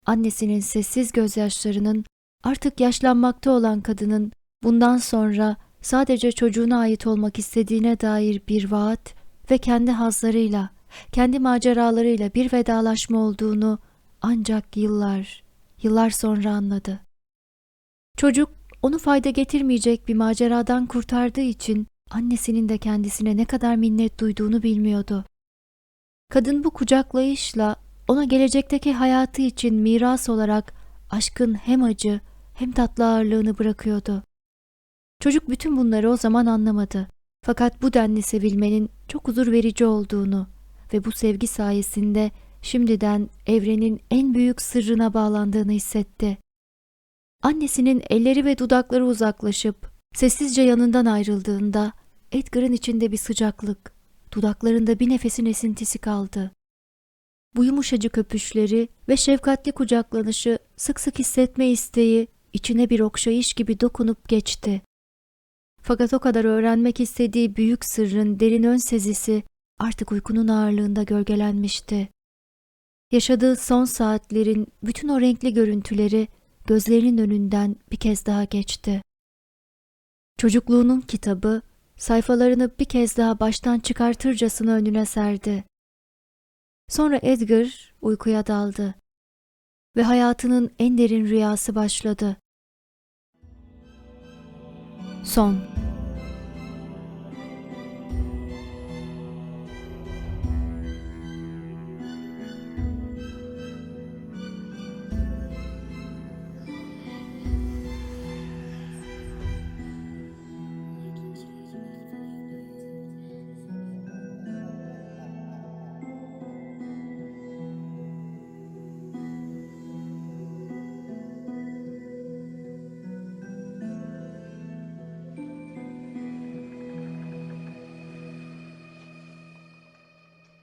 Annesinin sessiz gözyaşlarının artık yaşlanmakta olan kadının bundan sonra sadece çocuğuna ait olmak istediğine dair bir vaat ve kendi hazlarıyla, kendi maceralarıyla bir vedalaşma olduğunu ancak yıllar, yıllar sonra anladı. Çocuk onu fayda getirmeyecek bir maceradan kurtardığı için annesinin de kendisine ne kadar minnet duyduğunu bilmiyordu. Kadın bu kucaklayışla ona gelecekteki hayatı için miras olarak aşkın hem acı hem tatlı ağırlığını bırakıyordu. Çocuk bütün bunları o zaman anlamadı. Fakat bu denli sevilmenin çok huzur verici olduğunu ve bu sevgi sayesinde şimdiden evrenin en büyük sırrına bağlandığını hissetti. Annesinin elleri ve dudakları uzaklaşıp sessizce yanından ayrıldığında Edgar'ın içinde bir sıcaklık, dudaklarında bir nefesin esintisi kaldı. Bu yumuşacık öpüşleri ve şefkatli kucaklanışı sık sık hissetme isteği içine bir okşayış gibi dokunup geçti. Fakat o kadar öğrenmek istediği büyük sırrın derin ön sezisi artık uykunun ağırlığında gölgelenmişti. Yaşadığı son saatlerin bütün o renkli görüntüleri gözlerinin önünden bir kez daha geçti. Çocukluğunun kitabı sayfalarını bir kez daha baştan çıkartırcasına önüne serdi. Sonra Edgar uykuya daldı ve hayatının en derin rüyası başladı. Son